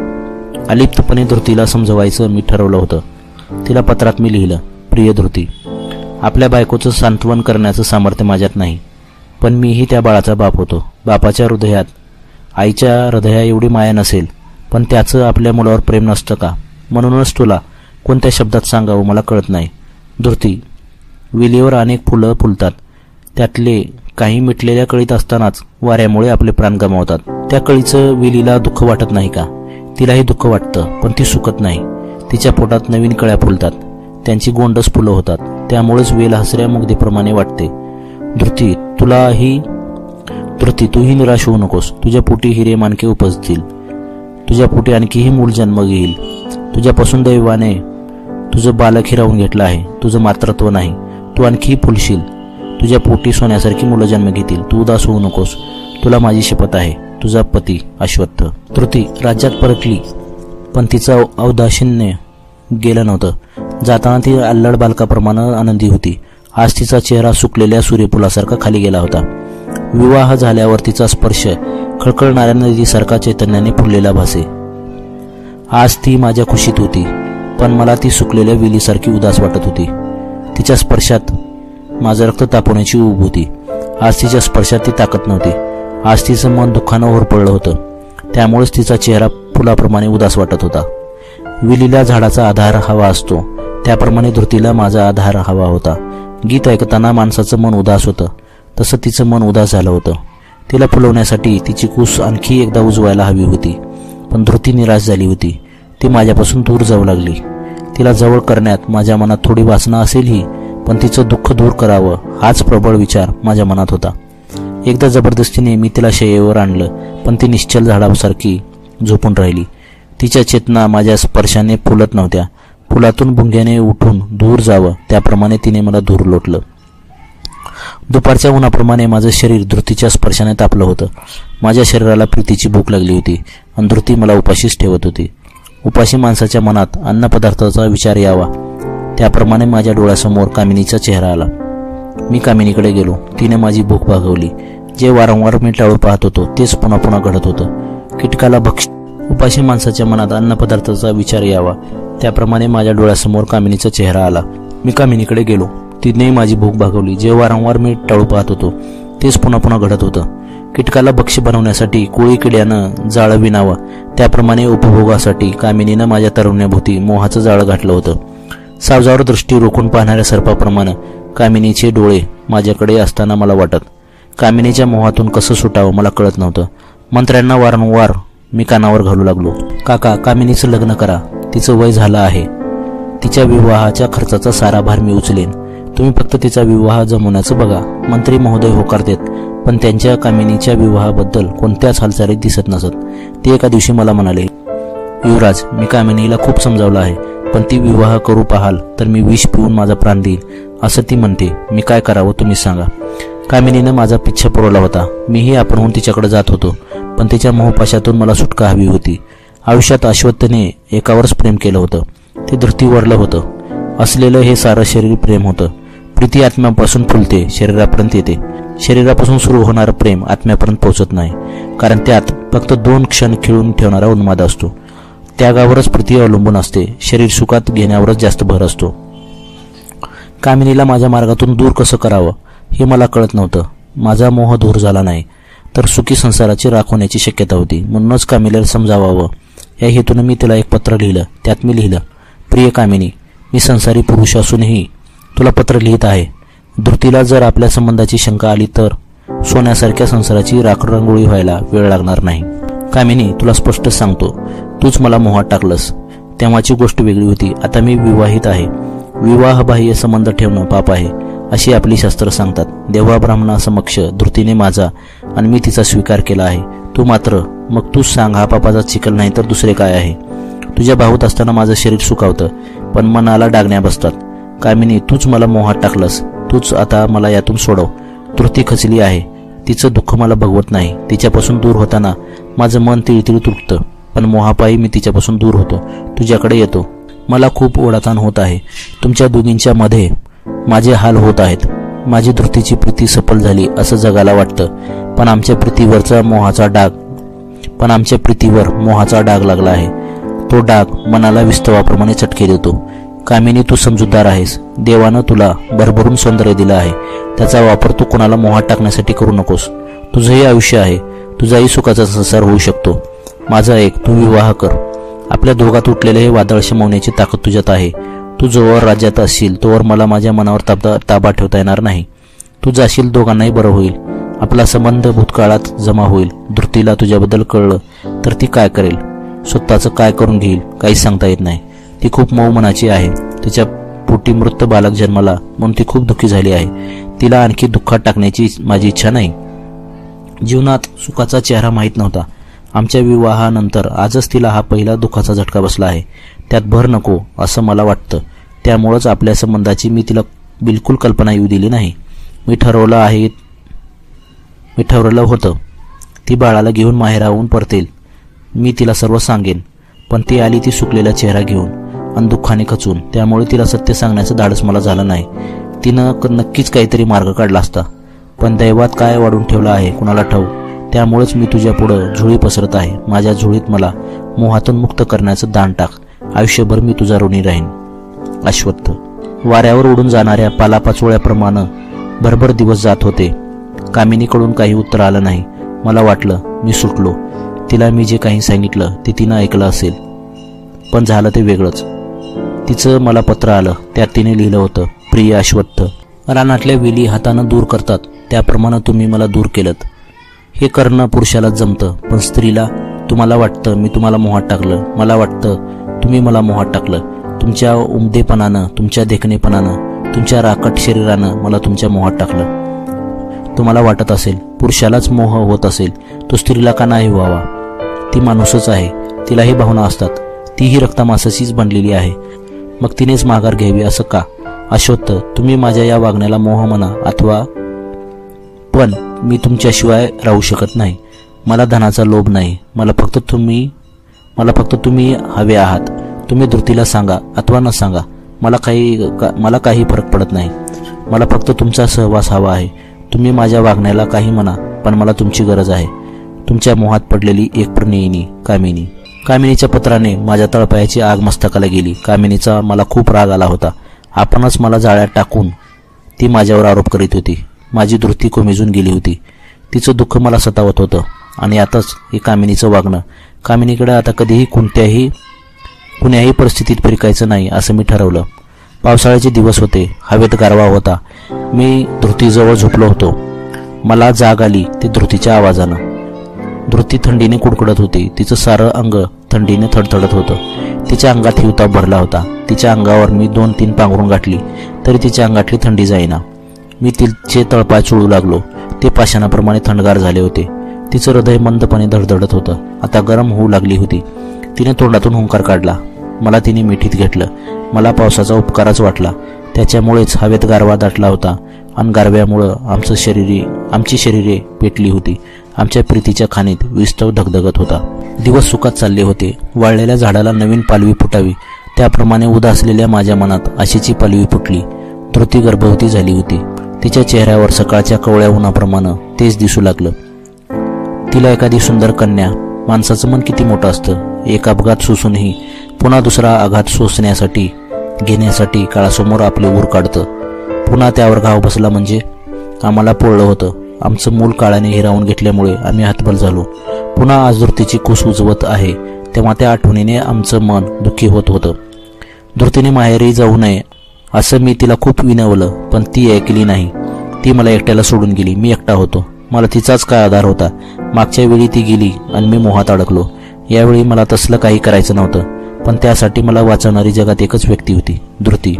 अलिप्तपणे धृतीला समजवायचं मी ठरवलं होतं. तिला पत्रात मी लिहिलं प्रिय धृती आपल्या बायकोचं सांत्वन करण्याचं सामर्थ्य माझ्यात नाही. पण मीही त्या बाळाचा बाप होतो. बापाच्या हृदयात. आईच्या हृदया एवढी माया नसेल पण त्याचं आपल्या मुलावर प्रेम नसतं का? म्हणूनच तुला कोणत्या शब्दात सांगावं मला कळत नाही. धृती विलीवर अनेक फुलं फुलतात. त्यातले काही मिटलेल्या कळीत असतानाच वाऱ्यामुळे आपले प्राण गमावतात. त्या कळीचं विलीला दुःख वाटत नाही का? तिलाही दुःख वाटतं पण ती सुकत नाही. तिच्या पोटात नवीन कळ्या फुलतात. त्यांची गोंडस फुलं होतात. त्यामुळेच वेल हसऱ्या मुग्धेप्रमाणे वाटते. धृती तुलाही धृती तूही निराश होऊ नकोस. तुझ्या पोटी हिरे मानके उपजतील. तुझ्या पोटी आणखीही मूल जन्म घेईल. तुझ्यापासून दैवाने तुझं बालक हिरावून घेतलं आहे. तुझं मात्रत्व नाही. तू आणखी फुलशील. तुझ्या पोटी सोन्यासारखी मुलं जन्म घेतील. तू उदास होऊ नकोस. तुला माझी शपथ आहे. तुझा पती अश्वत्थ. तृती राज्यात परतली. पण तिचं औदासीन्य गेलं नव्हतं. जाताना ती अल्लड बालकाप्रमाणे आनंदी होती. आज तिचा चेहरा सुकलेल्या सूर्यफुलासारखा खाली गेला होता. विवाह झाल्यावर तिचा स्पर्श खळखळणाऱ्या नदीसारखा चैतन्याने फुललेला भासे. आज ती माझ्या खुशीत होती. पण मला ती सुकलेल्या विलीसारखी उदास वाटत होती. तिच्या स्पर्शात माझं रक्त तापवण्याची ऊब होती. आज तिच्या स्पर्शात ती ताकद नव्हती. आज तिचं मन दुःखानं होरपडलं होतं. त्यामुळेच तिचा चेहरा फुलाप्रमाणे उदास वाटत होता. विलीला झाडाचा आधार हवा असतो. त्याप्रमाणे धृतीला माझा आधार हवा होता. गीत ऐकताना माणसाचं मन उदास होतं. तसं तिचं मन उदास झालं होतं. तिला फुलवण्यासाठी तिची कूस आणखी एकदा उजवायला हवी होती. पण धृती निराश झाली होती. ती माझ्यापासून दूर जाऊ लागली. तिला जवळ करण्यात माझ्या मनात थोडी वासना असेलही पण तिचं दुःख दूर करावं हाच प्रबळ विचार माझ्या मनात होता. एकदा जबरदस्तीने मी तिला शयेवर आणलं पण ती निश्चल झाडासारखी झोपून राहिली. तिच्या चेतना माझ्या स्पर्शाने फुलत नव्हत्या. फुलातून भुंग्याने उठून दूर जावं त्याप्रमाणे तिने मला दूर लोटलं. दुपारच्या उन्हाप्रमाणे माझं शरीर धृतीच्या स्पर्शाने तापलं होतं. माझ्या शरीराला प्रीतीची भूक लागली होती. आणि धृती मला उपाशीच ठेवत होती. उपाशी माणसाच्या मनात अन्नपदार्थाचा विचार यावा. त्याप्रमाणे माझ्या डोळ्यासमोर कामिनीचा चेहरा आला. मी कामिनीकडे गेलो. तिने माझी भूक भागवली. जे वारंवार मी टाळू पाहत होतो तेच पुन्हा पुन्हा घडत होतं. कीटकाला भक्ष उपाशी माणसाच्या मनात अन्नपदार्थाचा विचार यावा. त्याप्रमाणे माझ्या डोळ्यासमोर कामिनीचा चेहरा आला. मी कामिनीकडे गेलो. तिने माझी भूक भागवली. जे वारंवार मी टाळू पाहत होतो तेच पुन्हा पुन्हा घडत होतं. कीटकाला भक्ष्य बनवण्यासाठी कोळी किड्यानं जाळं विणावं. त्याप्रमाणे उपभोगासाठी कामिनीनं माझ्या तरुण्याभोवती मोहाचं जाळं घातलं होतं. सावजावर दृष्टी रोखून पाहणाऱ्या सर्पाप्रमाणे कामिनीचे डोळे माझ्याकडे असताना मला वाटत कामिनीच्या मोहातून कसं सुटावं मला कळत नव्हतं. मंत्र्यांना वारंवार मी कानावर घालू लागलो. काका कामिनीचं लग्न करा. तिचं वय झालं आहे. तिच्या विवाहाच्या खर्चाचा सारा भार मी उचलेन. तुम्ही फक्त तिचा विवाह जमवण्याचं बघा. मंत्री महोदय होकार देत पण त्यांच्या कामिनीच्या विवाहाबद्दल कोणत्याच हालचाली दिसत नसत. ते एका दिवशी मला म्हणाले युवराज मी कामिनीला खूप समजावलं आहे पण ती विवाह करू पाहाल तर मी विष पिऊन माझा प्राण देईल असं ती म्हणते. मी काय करावं तुम्ही सांगा. कामिनीनं माझा पिच्छा पुरवला होता. मीही आपणहून तिच्याकडे जात होतो पण तिच्या मोहपाशातून मला सुटका हवी होती. आयुष्यात अश्वत्थने एकावरच प्रेम केलं होतं. ते धृतीवरलं होतं. असलेलं हे सारं शरीर प्रेम होतं. प्रीती आत्म्यापासून फुलते शरीरापर्यंत येते. शरीरापासून सुरू होणारं प्रेम आत्म्यापर्यंत पोहोचत नाही कारण त्यात फक्त दोन क्षण खिळून ठेवणारा उन्माद असतो. त्यागावरच प्रीती अवलंबून असते शरीर सुखात घेण्यावरच जास्त भर असतो. कामिनीला माझ्या मार्गातून दूर कसं करावं हे मला कळत नव्हतं. माझा मोह दूर झाला नाही तर सुखी संसाराची राख होण्याची शक्यता होती. म्हणूनच कामिनीला समजावावं. या हेतून मी तिला एक पत्र लिहिलं त्यात मी लिहिलं प्रिय कामिनी मी संसारी पुरुष असूनही तुला पत्र लिहित आहे. धृतीला जर आपल्या संबंधाची शंका आली तर सोन्यासारख्या संसाराची राखरंगोळी व्हायला वेळ लागणार नाही. कामिनी तुला स्पष्ट सांगतो तूच मला मोहात टाकलंस. तेव्हाची गोष्ट वेगळी होती. आता मी विवाहित आहे. विवाहबाह्य संबंध ठेवणं पाप आहे अशी आपली शास्त्र सांगतात. देवा ब्राह्मणासमक्ष धृतीने माझा आणि मी तिचा स्वीकार केला आहे. तू मात्र मग तूच सांग हा पापाचा चिखल नाही तर दुसरे काय आहे? तुझ्या भाऊत असताना माझं शरीर सुखावतं पण मनाला डागण्या बसतात. कामिनी तूच मला मोहात टाकलंस. तूच आता मला यातून सोडव. तृती खचली आहे. तिचं दुःख मला भगवत नाही. तिच्यापासून दूर होताना माझं मन तिळतिळ तुटतं. पण मोहापायी मी तिच्यापासून दूर होतो. तुझ्याकडे येतो. मला खूप ओढाताण होत आहे. तुमच्या दोघींच्या मध्ये माझे हाल होत आहेत. माझी धृतीची प्रीती सफल झाली असं जगाला वाटतं. पण आमच्या प्रीतीवरचा मोहाचा डाग पण आमच्या प्रीतीवर मोहाचा डाग लागला आहे. तो डाग मनाला विस्तवाप्रमाणे चटके देतो. कामिनी तू समजूतदार आहेस. देवानं तुला भरभरून सौंदर्य दिलं आहे. त्याचा वापर तू कोणाला मोहात टाकण्यासाठी करू नकोस. तुझंही आयुष्य आहे. तुझाही सुखाचा संसार होऊ शकतो. माझा एक तू विवाह कर. आपल्या दोघात उठलेले हे वादळ शमवण्याची ताकद तुझ्यात आहे. तू जोवर राज्यात असशील तोवर मला माझ्या मनावर ताबा ताबा ठेवता येणार नाही. तू जाशील दोघांनाही बरं होईल. आपला संबंध भूतकाळात जमा होईल. धृतीला तुझ्याबद्दल कळलं तर ती काय करेल? स्वतःचं काय करून घेईल काहीच सांगता येत नाही. ती खूप मऊ मनाची आहे. तिच्या पोटी मृत बालक जन्माला म्हणून ती खूप दुःखी झाली आहे. तिला आणखी दुःखात टाकण्याची माझी इच्छा नाही. जीवनात सुखाचा चेहरा माहीत नव्हता. आमच्या विवाहानंतर आजच तिला हा पहिला दुःखाचा झटका बसला आहे. त्यात भर नको असं मला वाटतं. त्यामुळंच आपल्या संबंधाची मी तिला बिलकुल कल्पना येऊ दिली नाही. मी ठरवलं आहे मी ठरवलं होतं. ती बाळाला घेऊन माहेराहून परतेल. मी तिला सर्व सांगेन पण ती आली ती सुकलेला चेहरा घेऊन. आणि दुःखाने खचून. त्यामुळे तिला सत्य सांगण्याचं धाडस मला झालं नाही. तिनं नक्कीच काहीतरी मार्ग काढला असता. पण दैवात काय वाढून ठेवलं आहे कुणाला ठाऊ त्यामुळेच मी तुझ्या पुढं झुळी पसरत आहे. माझ्या झुळीत मला मोहातून मुक्त करण्याचं दान टाक. आयुष्यभर मी तुझा ऋणी राहीन. अश्वत्थ. वाऱ्यावर उडून जाणाऱ्या पालापाचोळ्याप्रमाणे भरभर दिवस जात होते. कामिनीकडून काही उत्तर आलं नाही. मला वाटलं मी सुटलो. तिला मी जे काही सांगितलं ते तिनं ऐकलं असेल. पण झालं ते वेगळंच. तिचं मला पत्र आलं. त्यात तिने लिहिलं होतं प्रिय अश्वत्थ रानातल्या वेली हातानं दूर करतात. त्याप्रमाणे तुम्ही मला दूर केलं हे करणं पुरुषाला जमतं पण स्त्रीला तुम्हाला वाटतं मी तुम्हाला मोहात टाकलं. मला वाटतं तुम्ही मला मोहात टाकलं. तुमच्या उमदेपणानं तुमच्या देखणेपणानं तुमच्या राकट शरीरानं मला तुमच्या मोहात टाकलं. तुम्हाला वाटत असेल पुरुषालाच मोह होत असेल. तो स्त्रीला का नाही व्हावा? ती माणूसच आहे. तिलाही भावना असतात. तीही रक्तामासाचीच बनलेली आहे. मग तिनेच माघार घ्यावी असं का? अश्वत्थ तुम्ही माझ्या या वागण्याला मोह म्हणा अथवा पण मी तुमच्याशिवाय राहू शकत नाही. मला धनाचा लोभ नाही. मला फक्त तुम्ही मला फक्त तुम्ही हवे आहात. तुम्ही धृतीला सांगा अथवा न सांगा. मला काही का, मला काही फरक पडत नाही. मला फक्त तुमचा सहवास हवा आहे. तुम्ही माझ्या वागण्याला काही म्हणा पण मला तुमची गरज आहे. तुमच्या मोहात पडलेली एक प्रणयिनी कामिनी. कामिनीच्या पत्राने माझ्या तळपायाची आग मस्तकाला गेली. कामिनीचा मला खूप राग आला होता. आपणच मला जाळ्यात टाकून ती माझ्यावर आरोप करीत होती. माझी धृती कोमेजून गेली होती. तिचं दुःख मला सतावत होतं. आणि आताच हे कामिनीचं वागणं. कामिनीकडे आता कधीही कोणत्याही कुण्याही परिस्थितीत फिरकायचं नाही असं मी ठरवलं. पावसाळ्याचे दिवस होते. हवेत गारवा होता. मी धृतीजवळ झोपलो होतो. मला जाग आली ती धृतीच्या आवाजानं. धृती थंडीने कुडकुडत होती. तिचं सारं अंग थंडीने थडथडत होतं. तिच्या अंगात हिवताप भरला होता. तिच्या अंगावर मी दोन तीन पांघरून गाठली तरी तिच्या अंगातली थंडी जाईना. मी तिचे तळपाय चोळू लागलो. ते पाषाणाप्रमाणे थंडगार झाले होते. तिचं हृदय मंदपणे धडधडत होतं. आता गरम होऊ लागली होती. तिने तोंडातून हुंकार काढला. मला तिने मिठीत घेतलं. मला पावसाचा उपकारच वाटला. त्याच्यामुळेच हवेत गारवा दाटला होता. आणि गारव्यामुळं आमचं शरीरे आमची शरीरे पेटली होती. आमच्या प्रीतीच्या खाणीत विस्तव धगधगत होता. दिवस सुखात चालले होते. वाळलेल्या झाडाला नवीन पालवी फुटावी. त्याप्रमाणे उदासलेल्या माझ्या मनात आशेची पालवी फुटली. धृती गर्भवती झाली होती. तिच्या चेहऱ्यावर सकाळच्या कवळ्या उन्हाप्रमाणे तेच दिसू लागलं. तिला एखादी सुंदर कन्या माणसाचं मन किती मोठं असतं. एक अपघात सोसूनही पुन्हा दुसरा आघात सोसण्यासाठी घेण्यासाठी काळासमोर आपले ऊर काढतं. पुन्हा त्यावर घाव बसला म्हणजे आम्हाला पोळलं होतं. आमचं मूल काळाने हिरावून घेतल्यामुळे आम्ही हातबल झालो. पुन्हा आज धृतीची कुस उजवत आहे तेव्हा त्या आठवणीने आमचं मन दुःखी होत होतं. धृतीने माहेरी जाऊ नये असं मी तिला खूप विनवलं पण ती ऐकली नाही. ती मला एकट्याला सोडून गेली. मी एकटा होतो. मला तिचाच काय आधार होता? मागच्या वेळी ती गेली आणि मी मोहात अडकलो. यावेळी मला तसलं काही करायचं नव्हतं पण त्यासाठी मला वाचवणारी जगात एकच व्यक्ती होती धृती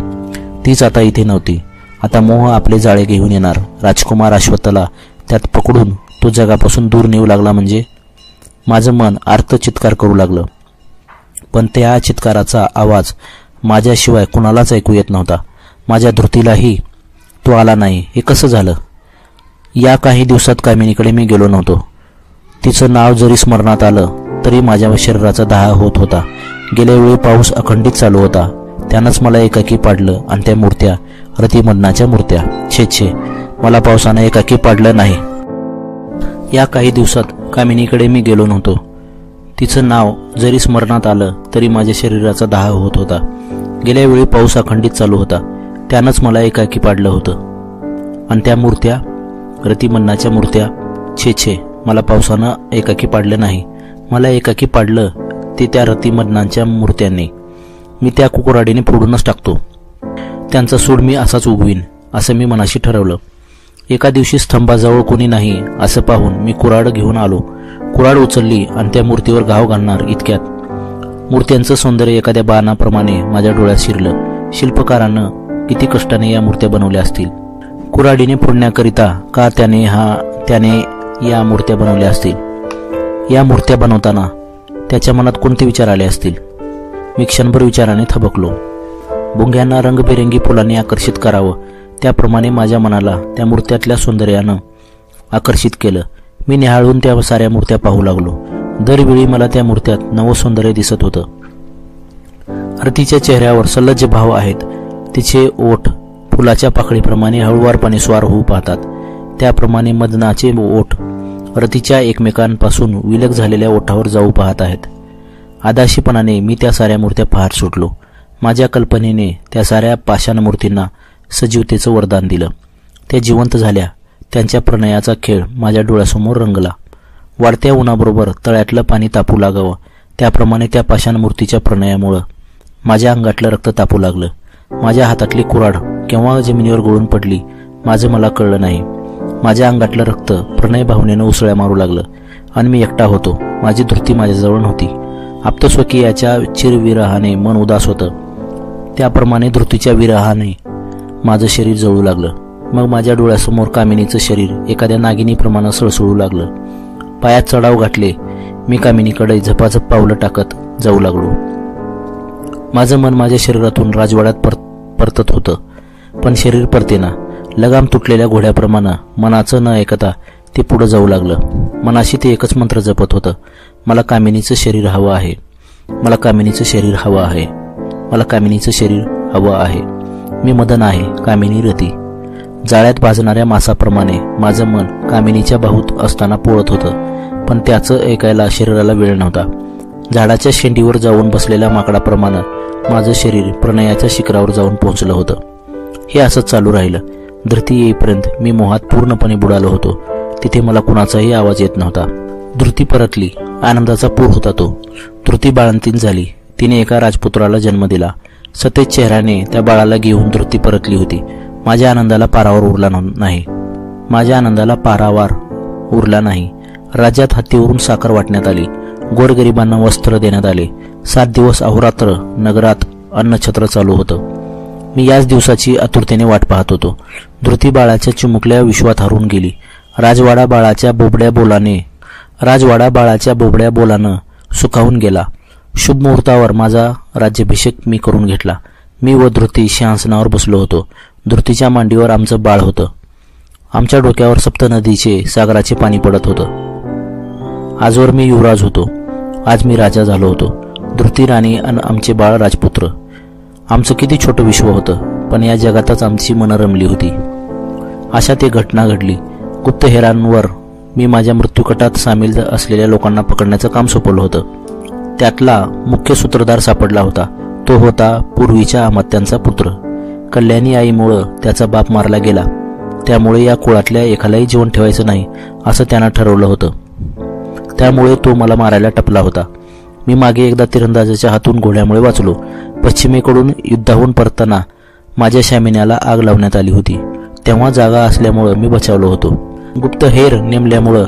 तीच आता इथे नव्हती. आता मोह आपले जाळे घेऊन येणार. राजकुमार अश्वत्थाला त्यात पकडून तो जगापासून दूर नेऊ लागला म्हणजे माझं मन आर्त चित्कार करू लागलं. पण त्या चित्काराचा आवाज माझ्याशिवाय कुणालाच ऐकू येत नव्हता. माझ्या धृतीलाही तो आला नाही. हे कसं झालं? या काही दिवसात कामिनीकडे मी गेलो नव्हतो. तिचं नाव जरी स्मरणात आलं तरी माझ्या शरीराचा दहा होत होता. गेल्या वेळी पाऊस अखंडित चालू होता. त्यानंच मला एकाकी पाडलं आणि त्या मूर्त्या रतिमदनाच्या मूर्त्या. छे छे. मला पावसानं एकाकी पाडलं नाही. या काही दिवसात कामिनीकडे मी गेलो नव्हतो. तिचं नाव जरी स्मरणात आलं तरी माझ्या शरीराचा दाह होत होता. गेल्या वेळी पाऊस अखंडित चालू होता. त्यानंच मला एकाकी पाडलं होतं. आणि त्या मूर्त्या रतिमन्नाच्या मूर्त्या छे छे. मला पावसानं एकाकी पाडलं नाही. मला एकाकी पाडलं ते त्या रतिमन्नांच्या मूर्त्यांनी. मी त्या कुकुराडीने फोडूनच टाकतो. त्यांचा सूड मी असाच उगवीन असं मी मनाशी ठरवलं. एका दिवशी स्तंभाजवळ कोणी नाही असं पाहून मी कुराड घेऊन आलो. कुराड उचलली आणि त्या मूर्तीवर घाव घालणार इतक्यात. मूर्त्यांचं सौंदर्य एखाद्या बाणाप्रमाणे माझ्या डोळ्यात शिरलं. शिल्पकारानं किती कष्टाने या मूर्त्या बनवल्या असतील. कुराडीने फोडण्याकरिता का त्याने हा त्याने या मूर्त्या बनवल्या असतील? या मूर्त्या बनवताना त्याच्या मनात कोणते विचार आले असतील? मी क्षणभर विचाराने थबकलो. भुंग्यांना रंगबेरंगी फुलांनी आकर्षित करावं. त्याप्रमाणे माझ्या मनाला त्या मूर्त्यातल्या सौंदर्यानं आकर्षित केलं. मी निहाळून त्या साऱ्या मूर्त्या पाहू लागलो. दरवेळी मला त्या मूर्त्यात नवं सौंदर्य दिसत होतं. आरतीच्या चेहऱ्यावर सल्लज भाव आहेत. तिचे ओठ फुलाच्या पाकळीप्रमाणे हळूवारपणे स्वार होऊ पाहतात. त्याप्रमाणे मदनाचे ओठ रतीच्या एकमेकांपासून विलग झालेल्या ओठावर जाऊ पाहत आहेत. आदाशीपणाने मी त्या साऱ्या मूर्त्या पाहत सुटलो. माझ्या कल्पनेने त्या साऱ्या पाषाण मूर्तींना सजीवतेचं वरदान दिलं. त्या जिवंत झाल्या. त्यांच्या प्रणयाचा खेळ माझ्या डोळ्यासमोर रंगला. वाढत्या उन्हाबरोबर तळ्यातलं पाणी तापू लागावं. त्याप्रमाणे त्या पाषाण मूर्तीच्या प्रणयामुळं माझ्या अंगातलं रक्त तापू लागलं. माझ्या हातातली कुराड केव्हा जमिनीवर गळून पडली माझं मला कळलं नाही. माझ्या अंगातलं रक्त प्रणय भावनेनं उसळ्या मारू लागलं. आणि मी एकटा होतो. माझी धृती माझ्याजवळ नव्हती. आप्तस्वकीयाच्या चिरविरहाने मन उदास होतं. त्याप्रमाणे धृतीच्या विरहाने माझं शरीर जळू लागलं. मग माझ्या डोळ्यासमोर कामिनीचं शरीर एखाद्या नागिनीप्रमाणे सळसळू लागलं. पायात चढाव घातले मी कामिनीकडे झपाझप पावलं टाकत जाऊ लागलो. माझं मन माझ्या शरीरातून राजवाड्यात पर परतत होतं. पण शरीर परतेना. लगाम तुटलेल्या घोड्याप्रमाणे मनाचं न ऐकता ते पुढं जाऊ लागलं. मनाशी ते एकच मंत्र जपत होतं. मला कामिनीचं शरीर हवं आहे. मला कामिनीचं शरीर हवं आहे. मला कामिनीचं शरीर हवं आहे. मी मदन आहे कामिनी रती. जाळ्यात भाजणाऱ्या मासाप्रमाणे माझं मन कामिनीच्या बाहूत असताना पोळत होतं पण त्याचं ऐकायला शरीराला वेळ नव्हता. झाडाच्या शेंडीवर जाऊन बसलेल्या माकडाप्रमाणे माझं शरीर प्रणयाच्या शिखरावर जाऊन पोहोचलं होतं. हे असंच चालू राहिलं. धृती येईपर्यंत मी मोहात पूर्णपणे बुडालो होतो. तिथे मला कुणाचाही आवाज येत नव्हता. धृती परतली. आनंदाचा पूर होता तो. धृती बाळंतीन झाली. तिने एका राजपुत्राला जन्म दिला. सतेज चेहऱ्याने त्या बाळाला घेऊन धृती परतली होती. माझ्या आनंदाला पारावर उरला नाही. माझ्या आनंदाला पारावार उरला नाही. राज्यात हत्तीवरून साखर वाटण्यात आली. गोरगरिबांना वस्त्र देण्यात आले. सात दिवस अहोरात्र नगरात अन्नछत्र चालू होतं. मी याच दिवसाची आतुरतेने वाट पाहत होतो. धृती बाळाच्या चिमुकल्या विश्वात हरून गेली. राजवाडा बाळाच्या बोबड्या बोलाने राजवाडा बाळाच्या बोबड्या बोलानं सुखावून गेला. शुभ मुहूर्तावर माझा राज्याभिषेक मी करून घेतला. मी व धृती सिंहासनावर बसलो होतो. धृतीच्या मांडीवर आमचं बाळ होतं. आमच्या डोक्यावर सप्त नदीचे सागराचे पाणी पडत होतं. आजवर मी युवराज होतो. आज मी राजा झालो होतो. धृती राणी आणि आमचे बाळ राजपुत्र. आमचं किती छोटं विश्व होतं पण या जगातच आमची मनं रमली होती. अशा ते घटना घडली. गुप्तहेरांवर मी माझ्या मृत्यूकटात सामील असलेल्या लोकांना पकडण्याचं काम सोपवलं होतं. त्यातला मुख्य सूत्रधार सापडला होता. तो होता पूर्वीच्या अमात्यांचा पुत्र. कल्याणी आईमुळं त्याचा बाप मारला गेला. त्यामुळे या कुळातल्या एकालाही जीवन ठेवायचं नाही असं त्यानं ठरवलं होतं. त्यामुळे तो मला मारायला टपला होता. मी मागे एकदा तिरंदाजाच्या हातून घोड्यामुळे वाचलो. पश्चिमेकडून युद्धाहून परतताना माझ्या शामिन्याला आग लावण्यात आली होती. तेव्हा जागा असल्यामुळं मी बचावलो होतो. गुप्त हेर नेमल्यामुळं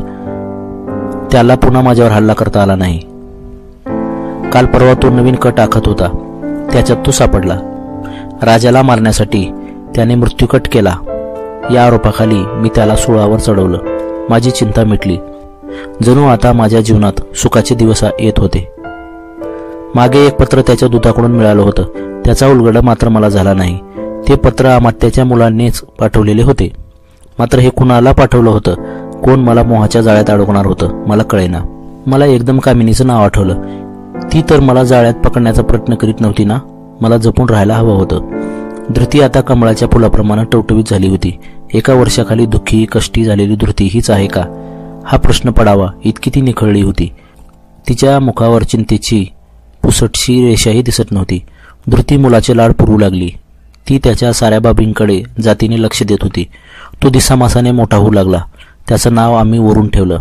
त्याला पुन्हा माझ्यावर हल्ला करता आला नाही. काल परवा तो नवीन कट आखत होता. त्याच्यात तो सापडला. राजाला मारण्यासाठी त्याने मृत्यूकट केला. या आरोपाखाली मी त्याला सुळावर चढवलं. माझी चिंता मिटली. जणू आता माझ्या जीवनात सुखाचे दिवस येत होते. मागे एक पत्र त्याच्या दुधाकडून मिळालं होतं. त्याचा उलगडा मात्र मला झाला नाही. ते पत्र अमात्याच्या मुलांनीच पाठवलेले होते. मात्र हे कुणाला पाठवलं होतं? कोण मला मोहाच्या जाळ्यात अडकणार होतं? मला कळेना. मला एकदम कामिनीचं नाव आठवलं. ती तर मला जाळ्यात पकडण्याचा प्रयत्न करीत नव्हती ना. मला जपून राहायला हवं होतं. धृती आता कमळाच्या फुलाप्रमाणे टवटवीत झाली होती. एका वर्षाखाली दुःखी कष्टी झालेली धृती हीच आहे का? हा प्रश्न पडावा इतकी ती निखळली होती. तिच्या मुखावर चिंतेची पुसटशी रेषाही दिसत नव्हती. धृती मुलाचे लाड पुरवू लागली. ती त्याच्या साऱ्या बाबींकडे जातीने लक्ष देत होती. तो दिसामासाने मोठा होऊ लागला. त्याचं नाव आम्ही वरून ठेवलं.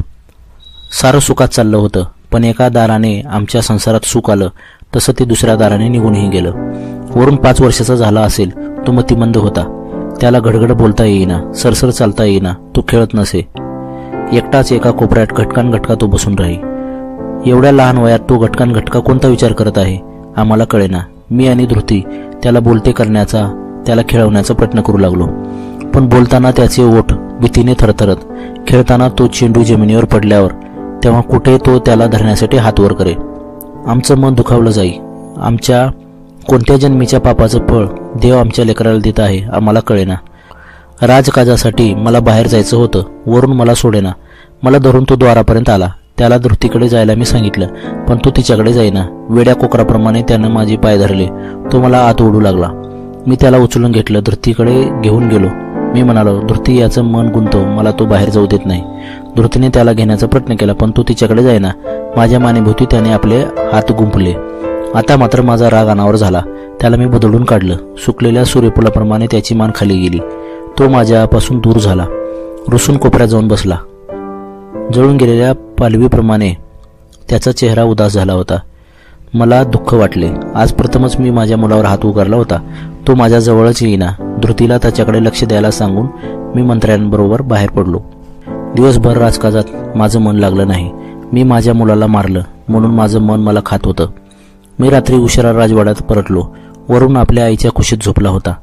सारं सुखात चाललं होतं. पण एका दाराने आमच्या संसारात सुख आलं तसं ते दुसऱ्या दाराने निघूनही गेलं. वरून पाच वर्षाचा झाला असेल तो मतिमंद होता. त्याला घडघड बोलता येईना सरसर चालता येईना तो खेळत नसे. एकटाच एका कोपऱ्यात घटकान घटका तो बसून राही. एवढ्या लहान वयात तो घटकान घटका कोणता विचार करत आहे आम्हाला कळेना. मी आणि धृती त्याला बोलते करण्याचा त्याला खेळवण्याचा प्रयत्न करू लागलो. पण बोलताना त्याचे ओठ भीतीने थरथरत खेळताना तो चेंडू जमिनीवर पडल्यावर तेव्हा कुठे तो त्याला धरण्यासाठी हात वर करे आमचं मन दुखावलं जाई. आमच्या कोणत्या जन्मीच्या पापाचं फळ देव आमच्या लेकराला देत आहे आम्हाला कळेना. राजकाजासाठी मला बाहेर जायचं होतं वरून मला सोडेना. मला धरून तो द्वारापर्यंत आला. त्याला धृतीकडे जायला मी सांगितलं पण तो तिच्याकडे जाईना. वेड्या कोकराप्रमाणे त्यानं माझे पाय धरले. तो मला आत ओढू लागला. मी त्याला उचलून घेतलं धृतीकडे घेऊन गेलो. मी म्हणालो धृती याचं मन गुंतो मला तो बाहेर जाऊ देत नाही. धृतीने त्याला घेण्याचा प्रयत्न केला पण तो तिच्याकडे जाईना. माझ्या मानेभूती त्याने आपले हात गुंपले आता मात्र माझा राग अनावर झाला. त्याला मी बदलून काढलं. सुकलेल्या सूर्यफुलाप्रमाणे त्याची मान खाली गेली. तो माझ्यापासून दूर झाला. रुसून कोपऱ्यात जाऊन बसला. जळून गेलेल्या पालवीप्रमाणे त्याचा चेहरा उदास झाला होता. मला दुःख वाटले. आज प्रथमच मी माझ्या मुलावर हात उगारला होता. तो माझ्याजवळच येईना. धृतीला त्याच्याकडे लक्ष द्यायला सांगून मी मंत्र्यांबरोबर बाहेर पडलो. दिवसभर राजकाजात माझं मन लागलं नाही. मी माझ्या मुलाला मारलं म्हणून माझं मन मला खात होतं. मी रात्री उशिरा राजवाड्यात परतलो. वरून आपल्या आईच्या खुशीत झोपला होता.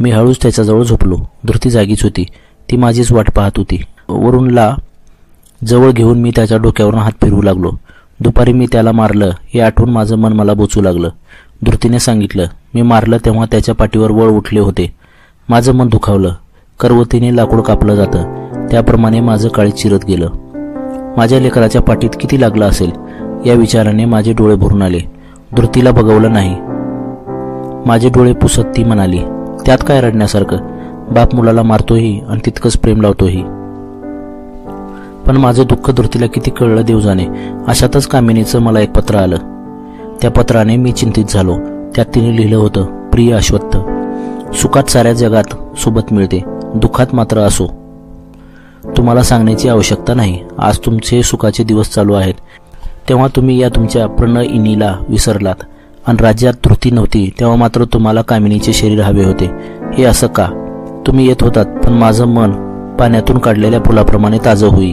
मी हळूच त्याच्याजवळ झोपलो. धृती जागीच होती. ती माझीच वाट पाहत होती. वरूनला जवळ घेऊन मी त्याच्या डोक्यावरून हात फिरवू लागलो. दुपारी मी त्याला मारलं हे आठवून माझं मन मला बोचू लागलं. धृतीने सांगितलं मी मारलं तेव्हा त्याच्या पाठीवर वळ उठले होते. माझं मन दुखावलं. करवतीने लाकूड कापलं जातं. त्याप्रमाणे माझं काळी चिरत गेलं. माझ्या लेकराच्या पाठीत किती लागलं असेल या विचाराने माझे डोळे भरून आले. धृतीला बघवलं नाही. माझे डोळे पुसत ती म्हणाली त्यात काय रडण्यासारखं? बाप मुलाला मारतोही आणि तितकंच प्रेम लावतोही. पण माझं दुःख धृतीला किती कळलं देव जाणे अशातच कामिनीचं मला एक पत्र आलं. त्या पत्राने मी चिंतित झालो. त्यात तिने लिहिलं होतं प्रिय अश्वत्थ सुखात साऱ्या जगात सोबत मिळते दुःखात मात्र असो. तुम्हाला सांगण्याची आवश्यकता नाही. आज तुमचे सुखाचे दिवस चालू आहेत. तेव्हा तुम्ही या तुमच्या प्रणयिनीला विसरलात आणि राज्यात त्रुटी नव्हती तेव्हा मात्र तुम्हाला कामिनीचे शरीर हवे होते. हे असं का? तुम्ही येत होतात पण माझं मन पाण्यातून काढलेल्या फुलाप्रमाणे ताजं होई.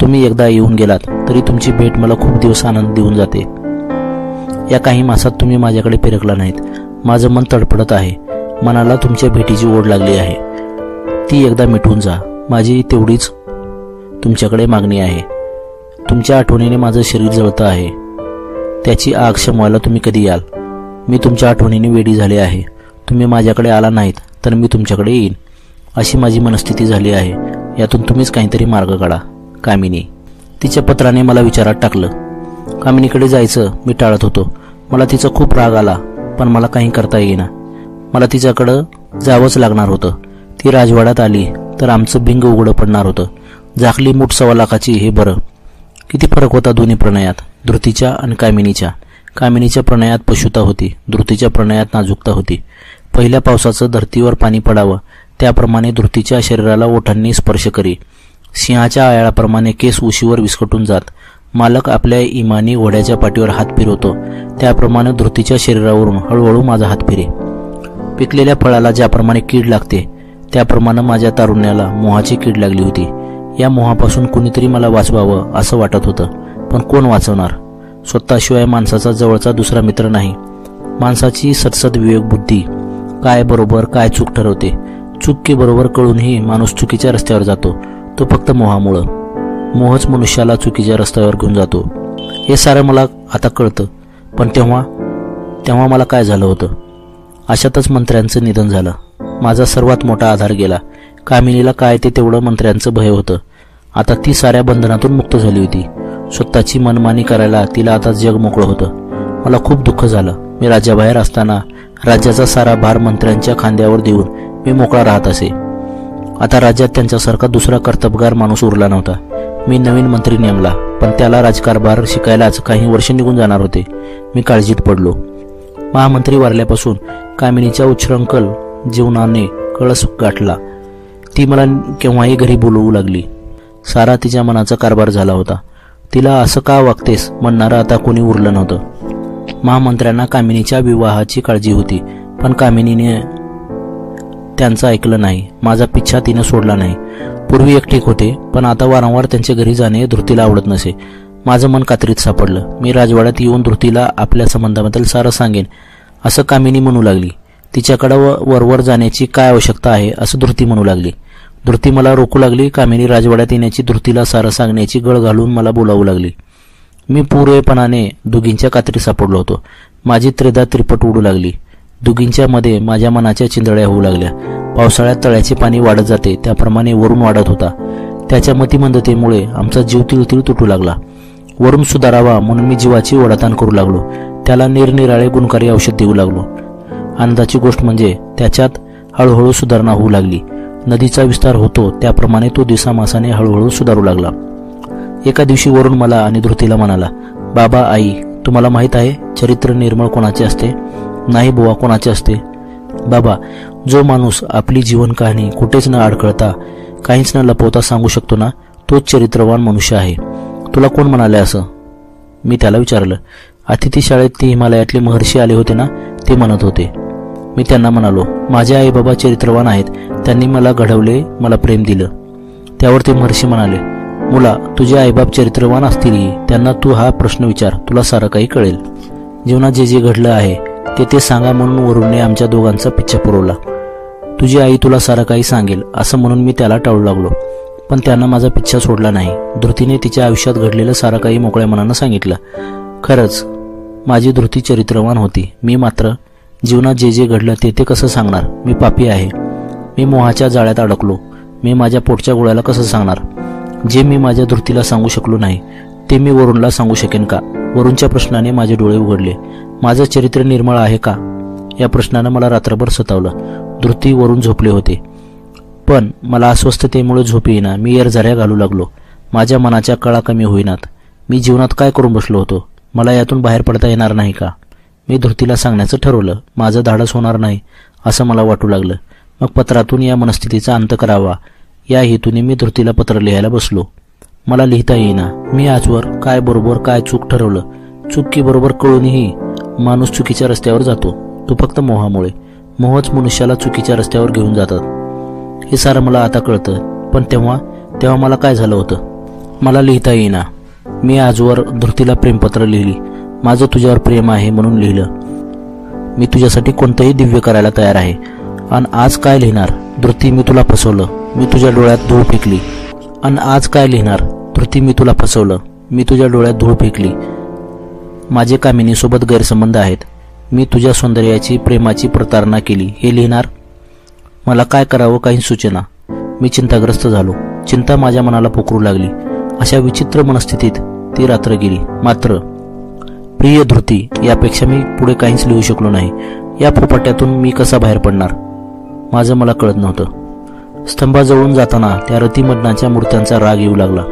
तुम्ही एकदा येऊन गेलात तरी तुमची भेट मला खूप दिवस आनंद देऊन जाते. या काही मासात तुम्ही माझ्याकडे फिरकला नाहीत. माझं मन तडफडत आहे. मनाला तुमच्या भेटीची ओढ लागली आहे. ती एकदा मिटून जा. माझी तेवढीच तुमच्याकडे मागणी आहे. तुमच्या आठवणीने माझं शरीर जळतं आहे. त्याची आग शमवायला तुम्ही कधी याल? मी तुमच्या आठवणीने वेडी झाले आहे. तुम्ही माझ्याकडे आला नाहीत तर मी तुमच्याकडे येईन. अशी माझी मनस्थिती झाली आहे. यातून तुम्हीच काहीतरी मार्ग काढा. कामिनी. तिच्या पत्राने मला विचारात टाकलं. कामिनीकडे जायचं मी टाळत होतो. मला तिचा खूप राग आला पण मला काही करता येईना. मला तिच्याकडं जावंच लागणार होतं. ती राजवाड्यात आली तर आमचं भिंग उघडं पडणार होतं. झाकली मूठ सव्वा लाखाची हे बरं. किती फरक होता दोन्ही प्रणयात धृतीच्या आणि कामिनीच्या. कामिनीच्या प्रणयात पशुता होती धृतीच्या प्रणयात नाजूकता होती. पहिल्या पावसाचं धर्तीवर पाणी पडावं त्याप्रमाणे धृतीच्या शरीराला ओठांनी स्पर्श करी. सिंहाच्या आयाळाप्रमाणे केस उशीवर विस्कटून जात. मालक आपल्या इमानी घोड्याच्या पाठीवर हात फिरवतो त्याप्रमाणे धृतीच्या शरीरावरून हळूहळू माझा हात फिरे. पिकलेल्या फळाला ज्याप्रमाणे कीड लागते त्याप्रमाणे माझ्या तारुण्याला मोहाची कीड लागली होती. या मोहापासून कुणीतरी मला वाचवावं असं वाटत होतं पण कोण वाचवणार? स्वतःशिवाय माणसाचा जवळचा दुसरा मित्र नाही. माणसाची सतसद विवेक बुद्धी काय बरोबर काय चूक ठरवते चूक बरोबर कळूनही माणूस चुकीच्या रस्त्यावर जातो तो फक्त मोहामुळं. मोहच मनुष्याला चुकीच्या रस्त्यावर घेऊन जातो. हे सारं मला आता कळतं पण तेव्हा तेव्हा मला काय झालं होतं? अशातच मंत्र्यांचं निधन झालं. माझा सर्वात मोठा आधार गेला. कामिनीला काय ते तेवढं मंत्र्यांचं भय होतं. आता ती साऱ्या बंधनातून मुक्त झाली होती. स्वतःची मनमानी करायला तिला आता जग मोकळं होतं. मला खूप दुःख झालं. मी राज्याबाहेर असताना राज्याचा सारा भार मंत्र्यांच्या खांद्यावर देऊन मी मोकळा राहत असे. आता राज्यात त्यांच्यासारखा दुसरा कर्तबगार माणूस उरला नव्हता. मी नवीन मंत्री नेमला पण त्याला राजकारभार शिकायलाच काही वर्ष निघून जाणार होते. मी काळजीत पडलो. महामंत्री वारल्यापासून कामिनीच्या उच्छृंखल जीवनाने कळस गाठला. ती मला केव्हाही घरी बोलवू लागली. सारा तिच्या मनाचा कारभार झाला होता. तिला असं का वागतेस म्हणणारं आता कोणी उरलं नव्हतं. महामंत्र्यांना कामिनीच्या विवाहाची काळजी होती पण कामिनीने त्यांचं ऐकलं नाही. माझा पिच्छा तिनं सोडला नाही. पूर्वी एक ठीक होते पण आता वारंवार त्यांच्या घरी जाणे धृतीला आवडत नसे. माझं मन कात्रीत सापडलं. मी राजवाड्यात येऊन धृतीला आपल्या संबंधाबद्दल सारं सांगेन असं कामिनी म्हणू लागली. तिच्याकडं वरवर जाण्याची काय आवश्यकता आहे असं धृती म्हणू लागली. धृती मला रोखू लागली कामिनी राजवाड्यात येण्याची धृतीला सारं सांगण्याची गळ घालून मला बोलावू लागली. मी पूर्वेपणाने दुगींच्या कात्री सापडलो होतो. माझी त्रेदा त्रिपट उडू लागली. दुगींच्या मध्ये माझ्या मनाच्या चिंदळ्या होऊ लागल्या. पावसाळ्यात तळ्याचे पाणी वाढत जाते त्याप्रमाणे वरून वाढत होता. त्याच्या मतिमंदतेमुळे आमचा जीव तिळतिळ तुटू लागला. वरून सुधारावा म्हणून मी जीवाची ओढाताण करू लागलो. त्याला निरनिराळे गुणकारी औषध देऊ लागलो. आनंदाची गोष्ट म्हणजे त्याच्यात हळूहळू सुधारणा होऊ लागली. नदीचा विस्तार होतो त्याप्रमाणे तो दिसामासाने हळूहळू सुधारू लागला. एका दिवशी वरून मला आणि धृतीला म्हणाला बाबा आई तुम्हाला माहीत आहे चरित्र निर्मळ कोणाचे असते? नाही बुवा कोणाचे असते? बाबा जो माणूस आपली जीवन कहाणी कुठेच न अडकळता काहीच न लपवता सांगू शकतो ना तोच चरित्रवान मनुष्य आहे. तुला कोण म्हणाले असं? मी त्याला विचारलं. अतिथी शाळेत ते हिमालयातले महर्षी आले होते ना ते म्हणत होते. मी त्यांना म्हणालो माझे आई बाबा चरित्रवान आहेत. त्यांनी मला घडवले मला प्रेम दिलं. त्यावर ते महर्षी म्हणाले मुला तुझे आईबाप चरित्रवान असतील त्यांना तू हा प्रश्न विचार. तुला सारं काही कळेल. जीवनात जे जे घडलं आहे ते ते सांगा म्हणून वरूनने आमच्या दोघांचा पिच्छा पुरवला. तुझी आई तुला सारं काही सांगेल असं म्हणून मी त्याला टाळू लागलो. पण त्यांना माझा पिच्छा सोडला नाही. धृतीने तिच्या आयुष्यात घडलेलं सारं काही मोकळ्या मनानं सांगितलं. खरंच माझी धृती चरित्रवान होती. मी मात्र जीवनात जे जे घडलं ते ते कसं सांगणार? मी पापी आहे. मी मोहाच्या जाळ्यात अडकलो. मी माझ्या पोटच्या गोळ्याला कसं सांगणार? जे मी माझ्या धृतीला सांगू शकलो नाही ते मी वरुणला सांगू शकेन का? वरुणच्या प्रश्नाने माझे डोळे उघडले. माझं चरित्र निर्मळ आहे का? या प्रश्नानं मला रात्रभर सतावलं. धृती वरून झोपले होते. पण मला अस्वस्थतेमुळे झोप येईना. मी एरझऱ्या घालू लागलो. माझ्या मनाच्या कळा कमी होईनात. मी जीवनात काय करून बसलो होतो? मला यातून बाहेर पडता येणार नाही का? मी धृतीला सांगण्याचं ठरवलं. माझं धाडस होणार नाही असं मला वाटू लागलं. मग पत्रातून या मनस्थितीचा अंत करावा. या हेतूने मी धृतीला पत्र लिहायला बसलो. मला लिहिता येईना. मी आजवर काय बरोबर काय चूक ठरवलं? चूक बरोबर कळूनही माणूस चुकीच्या रस्त्यावर जातो. तो फक्त मोहामुळे. मोहच मनुष्याला चुकीच्या रस्त्यावर घेऊन जातात. हे सारं मला आता कळतं. पण तेव्हा तेव्हा मला काय झालं होतं? मला लिहिता येईना. मी आजवर धृतीला प्रेमपत्र लिहिली. माझं तुझ्यावर प्रेम आहे म्हणून लिहिलं. मी तुझ्यासाठी कोणतंही दिव्य करायला तयार आहे. आणि आज काय लिहिणार? धृती मी तुला फसवलं. मी तुझ्या डोळ्यात धूळ फेकली. आणि आज काय लिहिणार? धृती मी तुला फसवलं. मी तुझ्या डोळ्यात धूळ फेकली. माझे कामिनीसोबत गैरसंबंध आहेत. मी तुझ्या सौंदर्याची प्रेमाची प्रतारणा केली. हे लिहिणार? मला काय करावं काही सूचना. मी चिंताग्रस्त झालो. चिंता माझ्या मनाला पोकरू लागली. अशा विचित्र मनस्थितीत ती रात्र गेली. मात्र प्रिय धृती यापेक्षा मी पुढे काहीच लिहू शकलो नाही. या फोपाट्यातून मी कसा बाहेर पडणार? माझं मला कळत नव्हतं. स्तंभाजवळून जाताना त्या रतिमदनाच्या मूर्त्यांचा राग येऊ लागला.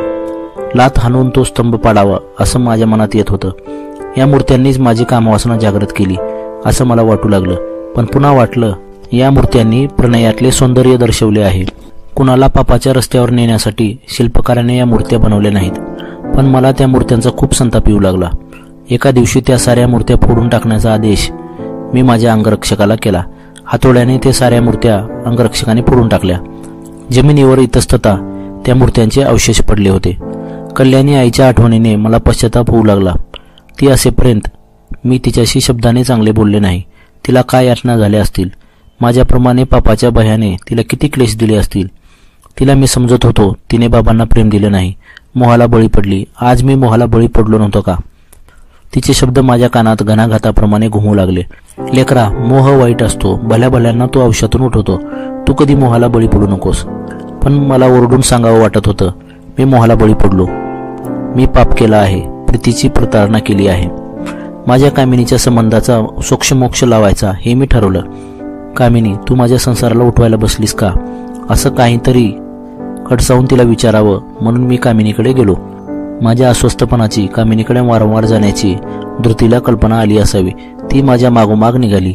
लात हाणून तो स्तंभ पाडावा असं माझ्या मनात येत होतं. या मूर्त्यांनीच माझी कामवासना जागृत केली असं मला वाटू लागलं. पण पुन्हा वाटलं या मूर्त्यांनी प्रणयातले सौंदर्य दर्शवले आहे. कुणाला पापाच्या रस्त्यावर नेण्यासाठी शिल्पकाराने या मूर्त्या बनवल्या नाहीत. पण मला त्या मूर्त्यांचा खूप संताप येऊ लागला. एका दिवशी त्या साऱ्या मूर्त्या फोडून टाकण्याचा आदेश मी माझ्या अंगरक्षकाला केला. हातोड्याने ते साऱ्या मूर्त्या अंगरक्षकाने फोडून टाकल्या. जमिनीवर इतस्तता त्या मूर्त्यांचे अवशेष पडले होते. कल्याणी आईच्या आठवणीने मला पश्चाताप होऊ लागला. ती असेपर्यंत मी तिच्याशी शब्दाने चांगले बोलले नाही. तिला काय यातना झाल्या असतील? माझ्याप्रमाणे पापाच्या भयाने तिला किती क्लेश दिले असतील? तिला मी समजत होतो. तिने बाबांना प्रेम दिले नाही. मोहाला बळी पडली. आज मी मोहाला बळी पडलो नव्हतो का? तिचे शब्द माझ्या कानात घनाघाताप्रमाणे घुमू लागले. लेकरा मोह वाईट असतो. भल्या भल्यांना तो आयुष्यातून उठवतो. तू कधी मोहाला बळी पडू नकोस. पण मला ओरडून सांगावं वाटत होतं. मी मोहाला बळी पडलो. मी पाप केला आहे. प्रीतीची प्रतारणा केली आहे. माझ्या कामिनीच्या संबंधाचा सोक्षमोक्ष लावायचा हे मी ठरवलं. कामिनी तू माझ्या संसाराला उठवायला बसलीस का? असं काहीतरी खडसावून तिला विचारावं म्हणून मी कामिनीकडे गेलो. माझ्या अस्वस्थपणाची कामिनीकडे वारंवार जाण्याची धृतीला कल्पना आली असावी. ती माझ्या मागोमाग निघाली.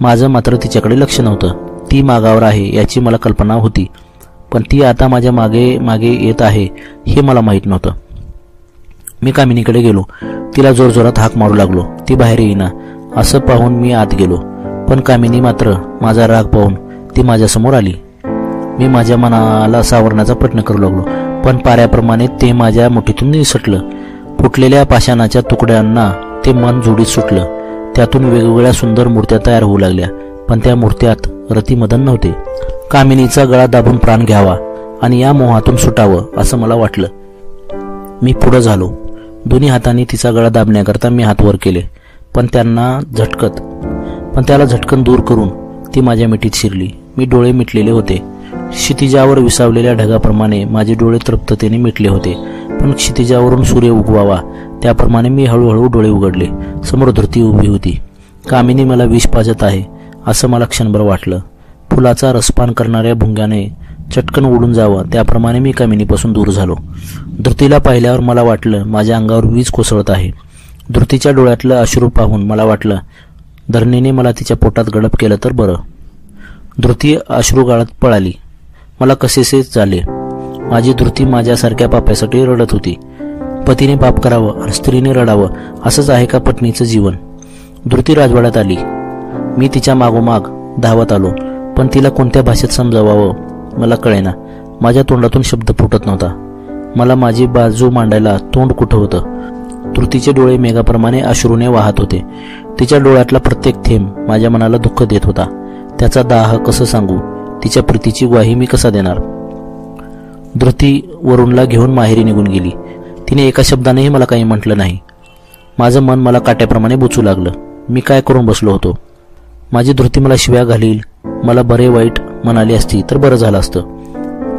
माझं मात्र तिच्याकडे लक्ष नव्हतं. ती मागावर आहे याची मला कल्पना होती. पण ती आता माझ्या मागे मागे येत आहे हे मला माहीत नव्हतं. मी कामिनीकडे गेलो. तिला जोरजोरात हाक मारू लागलो. ती बाहेर येईना. असं पाहून मी आत गेलो. पण कामिनी मात्र माझा राग पाहून ती माझ्यासमोर आली. मी माझ्या मनाला सावरण्याचा प्रयत्न करू लागलो. पण पाऱ्याप्रमाणे ते माझ्या मुठीतून निसटलं. फुटलेल्या पाषाणाच्या तुकड्यांना ते मन जोडीत सुटलं. त्यातून वेगवेगळ्या सुंदर मूर्त्या तयार होऊ लागल्या पण त्या मूर्त्यात रतीमदन नव्हते. कामिनीचा गळा दाबून प्राण घ्यावा आणि या मोहातून सुटावं असं मला वाटलं. मी पुढं झालो. दोन्ही हातांनी तिचा गळा दाबण्याकरता मी हात वर केले पण त्यांना झटकत पण त्याला झटकन दूर करून ती माझ्या मिठीत शिरली. मी डोळे मिटलेले होते. क्षितिजावर विसावलेल्या ढगाप्रमाणे माझे डोळे तृप्ततेने मिटले होते. पण क्षितिजावरून सूर्य उगवावा त्याप्रमाणे मी हळूहळू डोळे उघडले. समोर धृती उभी होती. कामिनी मला विष पाजत आहे असं मला क्षणभर वाटलं. फुलाचा रसपान करणाऱ्या भुंग्याने चटकन उडून जावं त्याप्रमाणे मी कामिनीपासून दूर झालो. धृतीला पाहिल्यावर मला वाटलं माझ्या अंगावर वीज कोसळत आहे. धृतीच्या डोळ्यातलं अश्रू पाहून मला वाटलं धरणीने मला तिच्या पोटात गडप केलं तर बरं. धृती अश्रू गाळत पळाली. मला कसेसे झाले माझी धृती माझ्यासारख्या पाप्यासाठी रडत होती. पतीने पाप करावं आणि स्त्रीने रडावं असंच आहे का पत्नीचं जीवन? धृती राजवाड्यात आली. मी तिच्या मागोमाग धावत आलो पण तिला कोणत्या भाषेत समजावावं? मला कळेना. माझ्या तोंडातून शब्द फुटत नव्हता. मला माझी बाजू मांडायला तोंड कुठं होतं? तृतीचे डोळे मेघाप्रमाणे अश्रूने वाहत होते. तिच्या डोळ्यातला प्रत्येक थेंब माझ्या मनाला दुःख देत होता. त्याचा दाह कसं सांगू? तिच्या प्रीतीची ग्वाही मी कसा देणार? धृती वरुणला घेऊन माहेरी निघून गेली. तिने एका शब्दानेही मला काही म्हटलं नाही. माझं मन मला काट्याप्रमाणे बुचू लागलं. मी काय करून बसलो होतो? माझी धृती मला शिव्या घालील मला बरे वाईट म्हणाली असती तर बरं झालं असतं.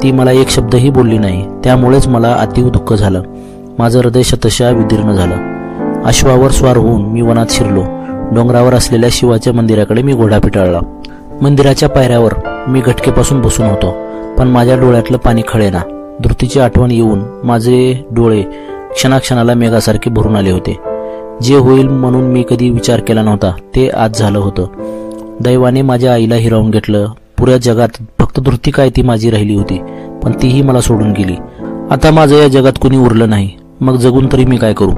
ती मला एक शब्दही बोलली नाही. त्यामुळेच मला अतिव दुःख झालं. माझं हृदय शतशा विदीर्ण झालं. अश्वावर स्वार होऊन मी वनात शिरलो. डोंगरावर असलेल्या शिवाच्या मंदिराकडे मी घोडा पिटाळला. मंदिराच्या पायऱ्यावर मी घटकेपासून बसून होतो पण माझ्या डोळ्यातलं पाणी खळेना. धृतीची आठवण येऊन माझे डोळे क्षणाक्षणाला मेघासारखे भरून आले होते. जे होईल म्हणून मी कधी विचार केला नव्हता ते आज झालं होतं. दैवाने माझ्या आईला हिरावून घेतलं. पुऱ्या जगात फक्त धृती काय ती माझी राहिली होती पण तीही मला सोडून गेली. आता माझं या जगात कोणी उरलं नाही. मग जगून तरी मी काय करू?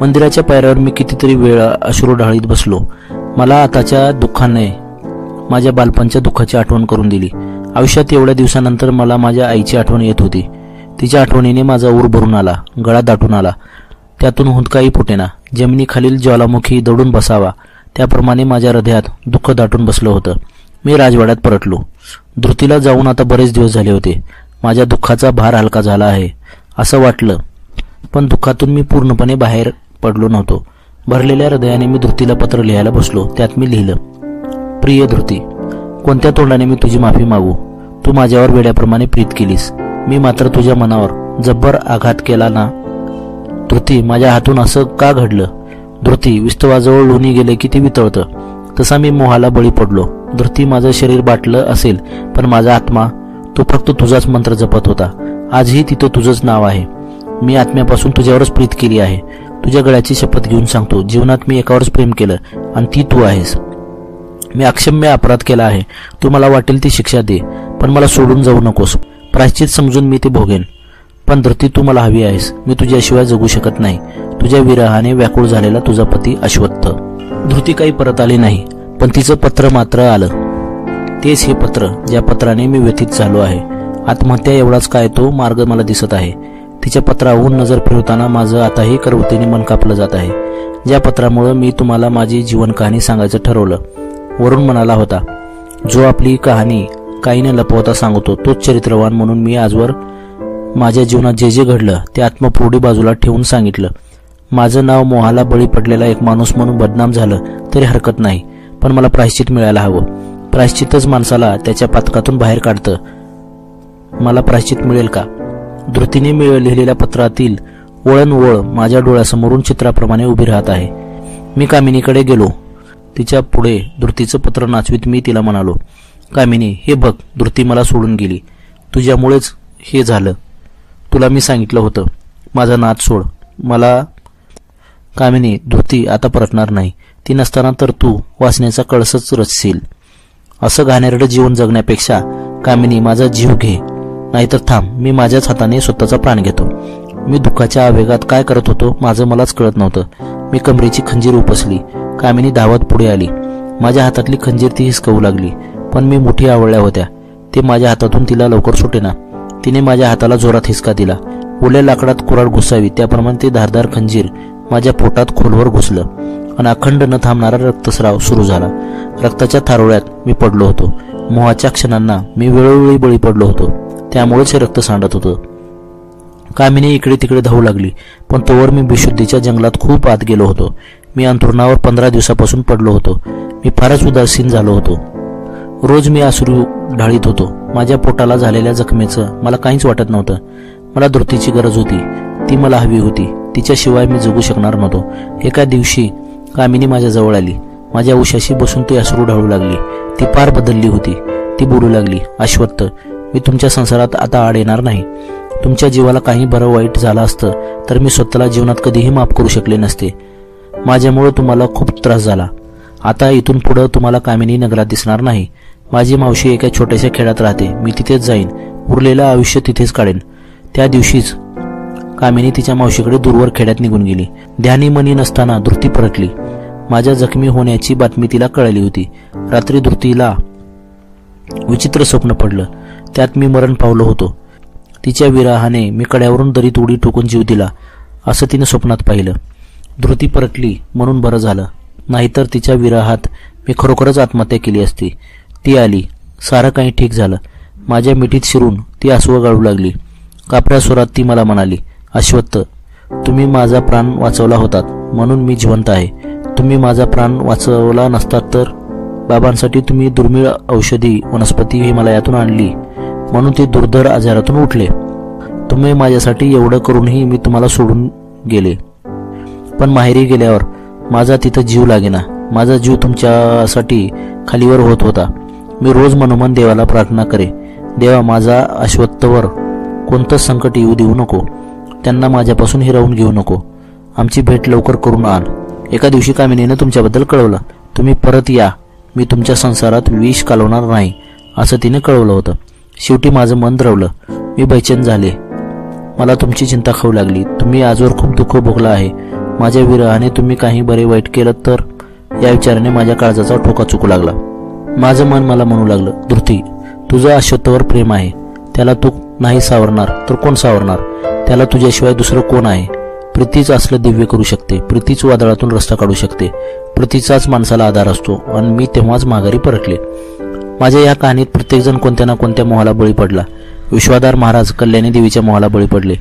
मंदिराच्या पायऱ्यावर मी कितीतरी वेळ अश्रू ढाळीत बसलो. मला आताच्या दुःखाने माझ्या बालपणच्या दुःखाची आठवण करून दिली. आयुष्यात एवढ्या दिवसानंतर मला माझ्या आईची आठवण येत होती. तिच्या आठवणीने माझा ऊर भरून आला गळा दाटून आला. त्यातून हुंदकाही फुटेना. जमिनीखालील ज्वालामुखी दडून बसावा. त्याप्रमाणे माझ्या हृदयात दुःख दाटून बसलं होतं. मी राजवाड्यात परतलो. धृतीला जाऊन आता बरेच दिवस झाले होते. माझ्या दुःखाचा भार हलका झाला आहे असं वाटलं. पण दुःखातून मी पूर्णपणे बाहेर पडलो नव्हतो. भरलेल्या हृदयाने मी धृतीला पत्र लिहायला बसलो. त्यात मी लिहिलं प्रिय धृती कोणत्या तोंडाने मी तुझी माफी मागू? तू माझ्यावर वेड्याप्रमाणे प्रीत केलीस. मी मात्र तुझ्या मनावर जब्बर आघात केला ना? धृती माझ्या हातून असं का घडलं? धृती विस्तवाजवळ लोणी गेले की ते वितळतं. तसा मी मोहाला बळी पडलो. धृती माझं शरीर बाटलं असेल पण माझा आत्मा तो फक्त तुझाच मंत्र जपत होता. आजही तिथं तुझंच नाव आहे. मी आत्म्यापासून तुझ्यावरच प्रीत केली आहे. तुझ्या गळ्याची शपथ घेऊन सांगतो. जीवनात मी एकावरच प्रेम केलं आणि ती तू आहेस. मी अक्षम्य अपराध केला आहे. तू मला वाटेल ती शिक्षा दे पण मला सोडून जाऊ नकोस. प्रायश्चित समजून मी ते भोगेन. पण धरती तू मला हवी आहेस. मी तुझ्याशिवाय जगू शकत नाही. तुझ्या विरहाने व्याकुळ झालेला तुझा पती अश्वत्थ. धृती काही परत आली नाही पण तिचं पत्र मात्र आलं. तेच हे पत्र ज्या पत्राने मी व्यथित झालो आहे. आत्महत्या एवढाच काय तो मार्ग मला दिसत आहे. तिच्या पत्राहून नजर फिरवताना माझं आताही करवतीने मन कापलं जात आहे. ज्या पत्रामुळे मी तुम्हाला माझी जीवन कहाणी सांगायचं ठरवलं वरून म्हणाला होता जो आपली कहाणी काही न लपवता सांगतो तोच चरित्रवान म्हणून मी आजवर माझ्या जीवनात जे जे घडलं ते आत्मपुढी बाजूला ठेवून सांगितलं. माझं नाव मोहाला बळी पडलेला एक माणूस म्हणून बदनाम झालं तरी हरकत नाही पण मला प्रायश्चित मिळायला हवं. प्रायश्चितच माणसाला त्याच्या पातकातून बाहेर काढतं. मला प्रायश्चित मिळेल का? धृतीने लिहिलेल्या पत्रातील वळण वळ माझ्या डोळ्यासमोरून चित्राप्रमाणे उभी राहत आहे. मी कामिनीकडे गेलो. तिच्या पुढे धृतीचं पत्र नाचवीत मी तिला म्हणालो कामिनी हे बघ धृती मला सोडून गेली. तुझ्यामुळेच हे झालं. तुला मी सांगितलं होतं माझा नाच सोड. मला कामिनी धृती आता परतणार नाही. ती नसताना तर तू वाचण्याचा कळसच रचशील. असं घाणेरडं जीवन जगण्यापेक्षा कामिनी माझा जीव घे. नाहीतर थांब मी माझ्याच हाताने स्वतःचा प्राण घेतो. मी दुःखाच्या आवेगात काय करत होतो माझं मलाच कळत नव्हतं. मी कमरेची खंजीर उपसली. कामिनी धावत पुढे आली. माझ्या हातातली खंजीर ती हिसकवू लागली पण मी मुठी आवळल्या होत्या. ते माझ्या हातातून तिला लवकर सुटेना. तिने माझ्या हाताला जोरात हिसका दिला. ओल्या लाकडात कुराड घुसावी त्याप्रमाणे ते धारदार खंजीर माझ्या पोटात खोलवर घुसलं. आणि अखंड न थांबणारा रक्तस्राव सुरू झाला. रक्ताच्या थारोळ्यात मी पडलो होतो. मोहाच्या क्षणांना मी वेळोवेळी बळी पडलो होतो. त्यामुळेच हे रक्त सांडत होतं. कामिनी इकडे तिकडे धावू लागली पण तोवर मी विशुद्धीच्या जंगलात खूप आत गेलो होतो. मी अंथरुणावर पंधरा दिवसापासून पडलो होतो. मी फारच उदासीन झालो होतो. रोज मी आसरू ढाळीत होतो. माझ्या पोटाला झालेल्या जखमेचं मला काहीच वाटत नव्हतं. मला धृतीची गरज होती. ती मला हवी होती. तिच्याशिवाय मी जगू शकणार नव्हतो. एका दिवशी कामिनी माझ्याजवळ आली. माझ्या उशाशी बसून ती अश्रू ढाळू लागली. ती पार बदलली होती. ती बोलू लागली. अश्वत्थ मी तुमच्या संसारात आता आड येणार नाही. तुमच्या जीवाला काही बरं वाईट झालं असतं तर मी स्वतःला जीवनात कधीही माफ करू शकले नसते. माझ्यामुळे तुम्हाला खूप त्रास झाला. आता इथून पुढं तुम्हाला कामिनी नगरात दिसणार नाही. माझी मावशी एका छोट्याशा खेळात राहते. मी तिथेच जाईन. उरलेलं आयुष्य तिथेच काढेन. त्या दिवशीच कामिनी तिच्या मावशीकडे दूरवर खेड्यात निघून गेली. ध्यानी मनी नसताना धृती परतली माझ्या जखमी होण्याची बातमी तिला कळली होती. रात्री धृतीला विचित्र स्वप्न पडलं. त्यात मी मरण पावलो होतो. तिच्या विराहाने मी कड्यावरून दरीत उडी टोकून जीव दिला. असं तिने स्वप्नात पाहिलं. धृती परतली म्हणून बरं झालं. नाहीतर तिच्या विराहात मी खरोखरच आत्महत्या केली असती. ती आली. सारं काही ठीक झालं. माझ्या मिठीत शिरून ती आसवं गाळू लागली. कापऱ्या स्वरात ती मला म्हणाली अश्वत्थ तुम्ही माझा प्राण वाचवला होतात म्हणून मी जिवंत आहे. तुम्ही माझा प्राण वाचवला नसतात तर? बाबांसाठी तुम्ही दुर्मिळ औषधी वनस्पती हिमालयातून आणली. म्हणून ते दुर्धर आजारातून उठले. तुम्ही माझ्यासाठी एवढं करूनही मी तुम्हाला सोडून गेले. पण माहेरी गेल्यावर माझा तिथं जीव लागेना. माझा जीव तुमच्यासाठी खालीवर होत होता. मी रोज मनोमन देवाला प्रार्थना करे. देवा माझा अश्वत्थवर कोणतं संकट येऊ देऊ नको. त्यांना माझ्यापासून हिरावून घेऊ नको. आमची भेट लवकर करून आण. एका दिवशी कामिनीनं तुमच्याबद्दल कळवलं. तुम्ही परत या. मी तुमच्या संसारात विष कालवणार नाही असं तिने कळवलं होतं. शेवटी माझं मन द्रवलं. मी बैचेन झाले. मला तुमची चिंता खाऊ लागली. तुम्ही आजवर खूप दुःख भोगला आहे. माझ्या विरहाने तुम्ही काही बरे वाईट केलं तर? या विचाराने माझ्या काळजाचा ठोका चुकू लागला. माझं मन मला म्हणू लागलं धृती तुझं अश्वत्थवर प्रेम आहे. त्याला तू नाही सावरणार तर कोण सावरणार? त्याला तुझ्याशिवाय दुसरं कोण आहे? प्रीतीच असलं दिव्य करू शकते प्रीतीच वादळातून रस्ता काढू शकते. प्रीतीचाच माणसाला आधार असतो आणि मी तेव्हाच माघारी परतले. माझ्या या कहाणीत प्रत्येकजण कोणत्या ना कोणत्या मोहाला बळी पडला. विश्वाधार महाराज कल्याणी देवीच्या मोहाला बळी पडले.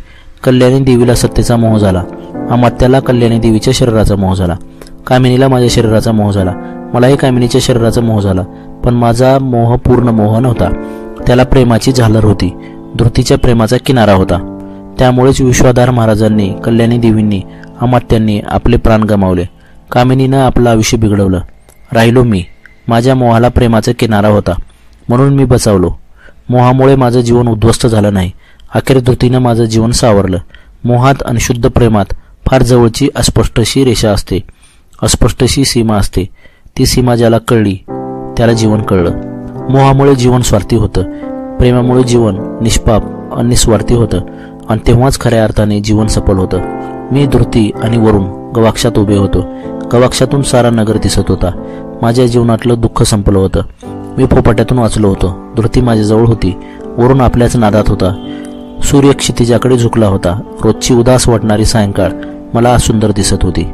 कल्याणी देवीला सत्तेचा मोह झाला. अमात्याला कल्याणी देवीच्या शरीराचा मोह झाला. कामिनीला माझ्या शरीराचा मोह झाला. मलाही कामिनीच्या शरीराचा मोह झाला पण माझा मोह पूर्ण मोह नव्हता. त्याला प्रेमाची झालर होती. धृतीच्या प्रेमाचा किनारा होता. त्यामुळेच विश्वाधार महाराजांनी कल्याणी देवींनी अमात्यांनी आपले प्राण गमावले. कामिनीनं आपलं आयुष्य बिघडवलं. राहिलो मी. माझ्या मोहाला प्रेमाचा किनारा होता. म्हणून मी बचावलो. मोहामुळे माझं जीवन उद्ध्वस्त झालं नाही. अखेर धृतीनं माझं जीवन सावरलं. मोहात आणि शुद्ध प्रेमात फार जवळची अस्पष्टशी रेषा असते. अस्पष्टशी सीमा असते. ती सीमा ज्याला कळली त्याला जीवन कळलं. मोहामुळे जीवन स्वार्थी होतं. प्रेमामुळे जीवन निष्पाप आणि निस्वार्थी होतं. आणि तेव्हाच खऱ्या अर्थाने जीवन सफल होतं. मी धृती आणि वरुण गवाक्षात उभे होतो. गवाक्षातून सारा नगर दिसत होता. माझ्या जीवनातलं दुःख संपलं होतं. मी फोपाट्यातून वाचलो होतो. धृती माझ्याजवळ होती. वरून आपल्याच नादात होता. सूर्य क्षितिजाकडे झुकला होता. रोजची उदास वाटणारी सायंकाळ मला सुंदर दिसत होती.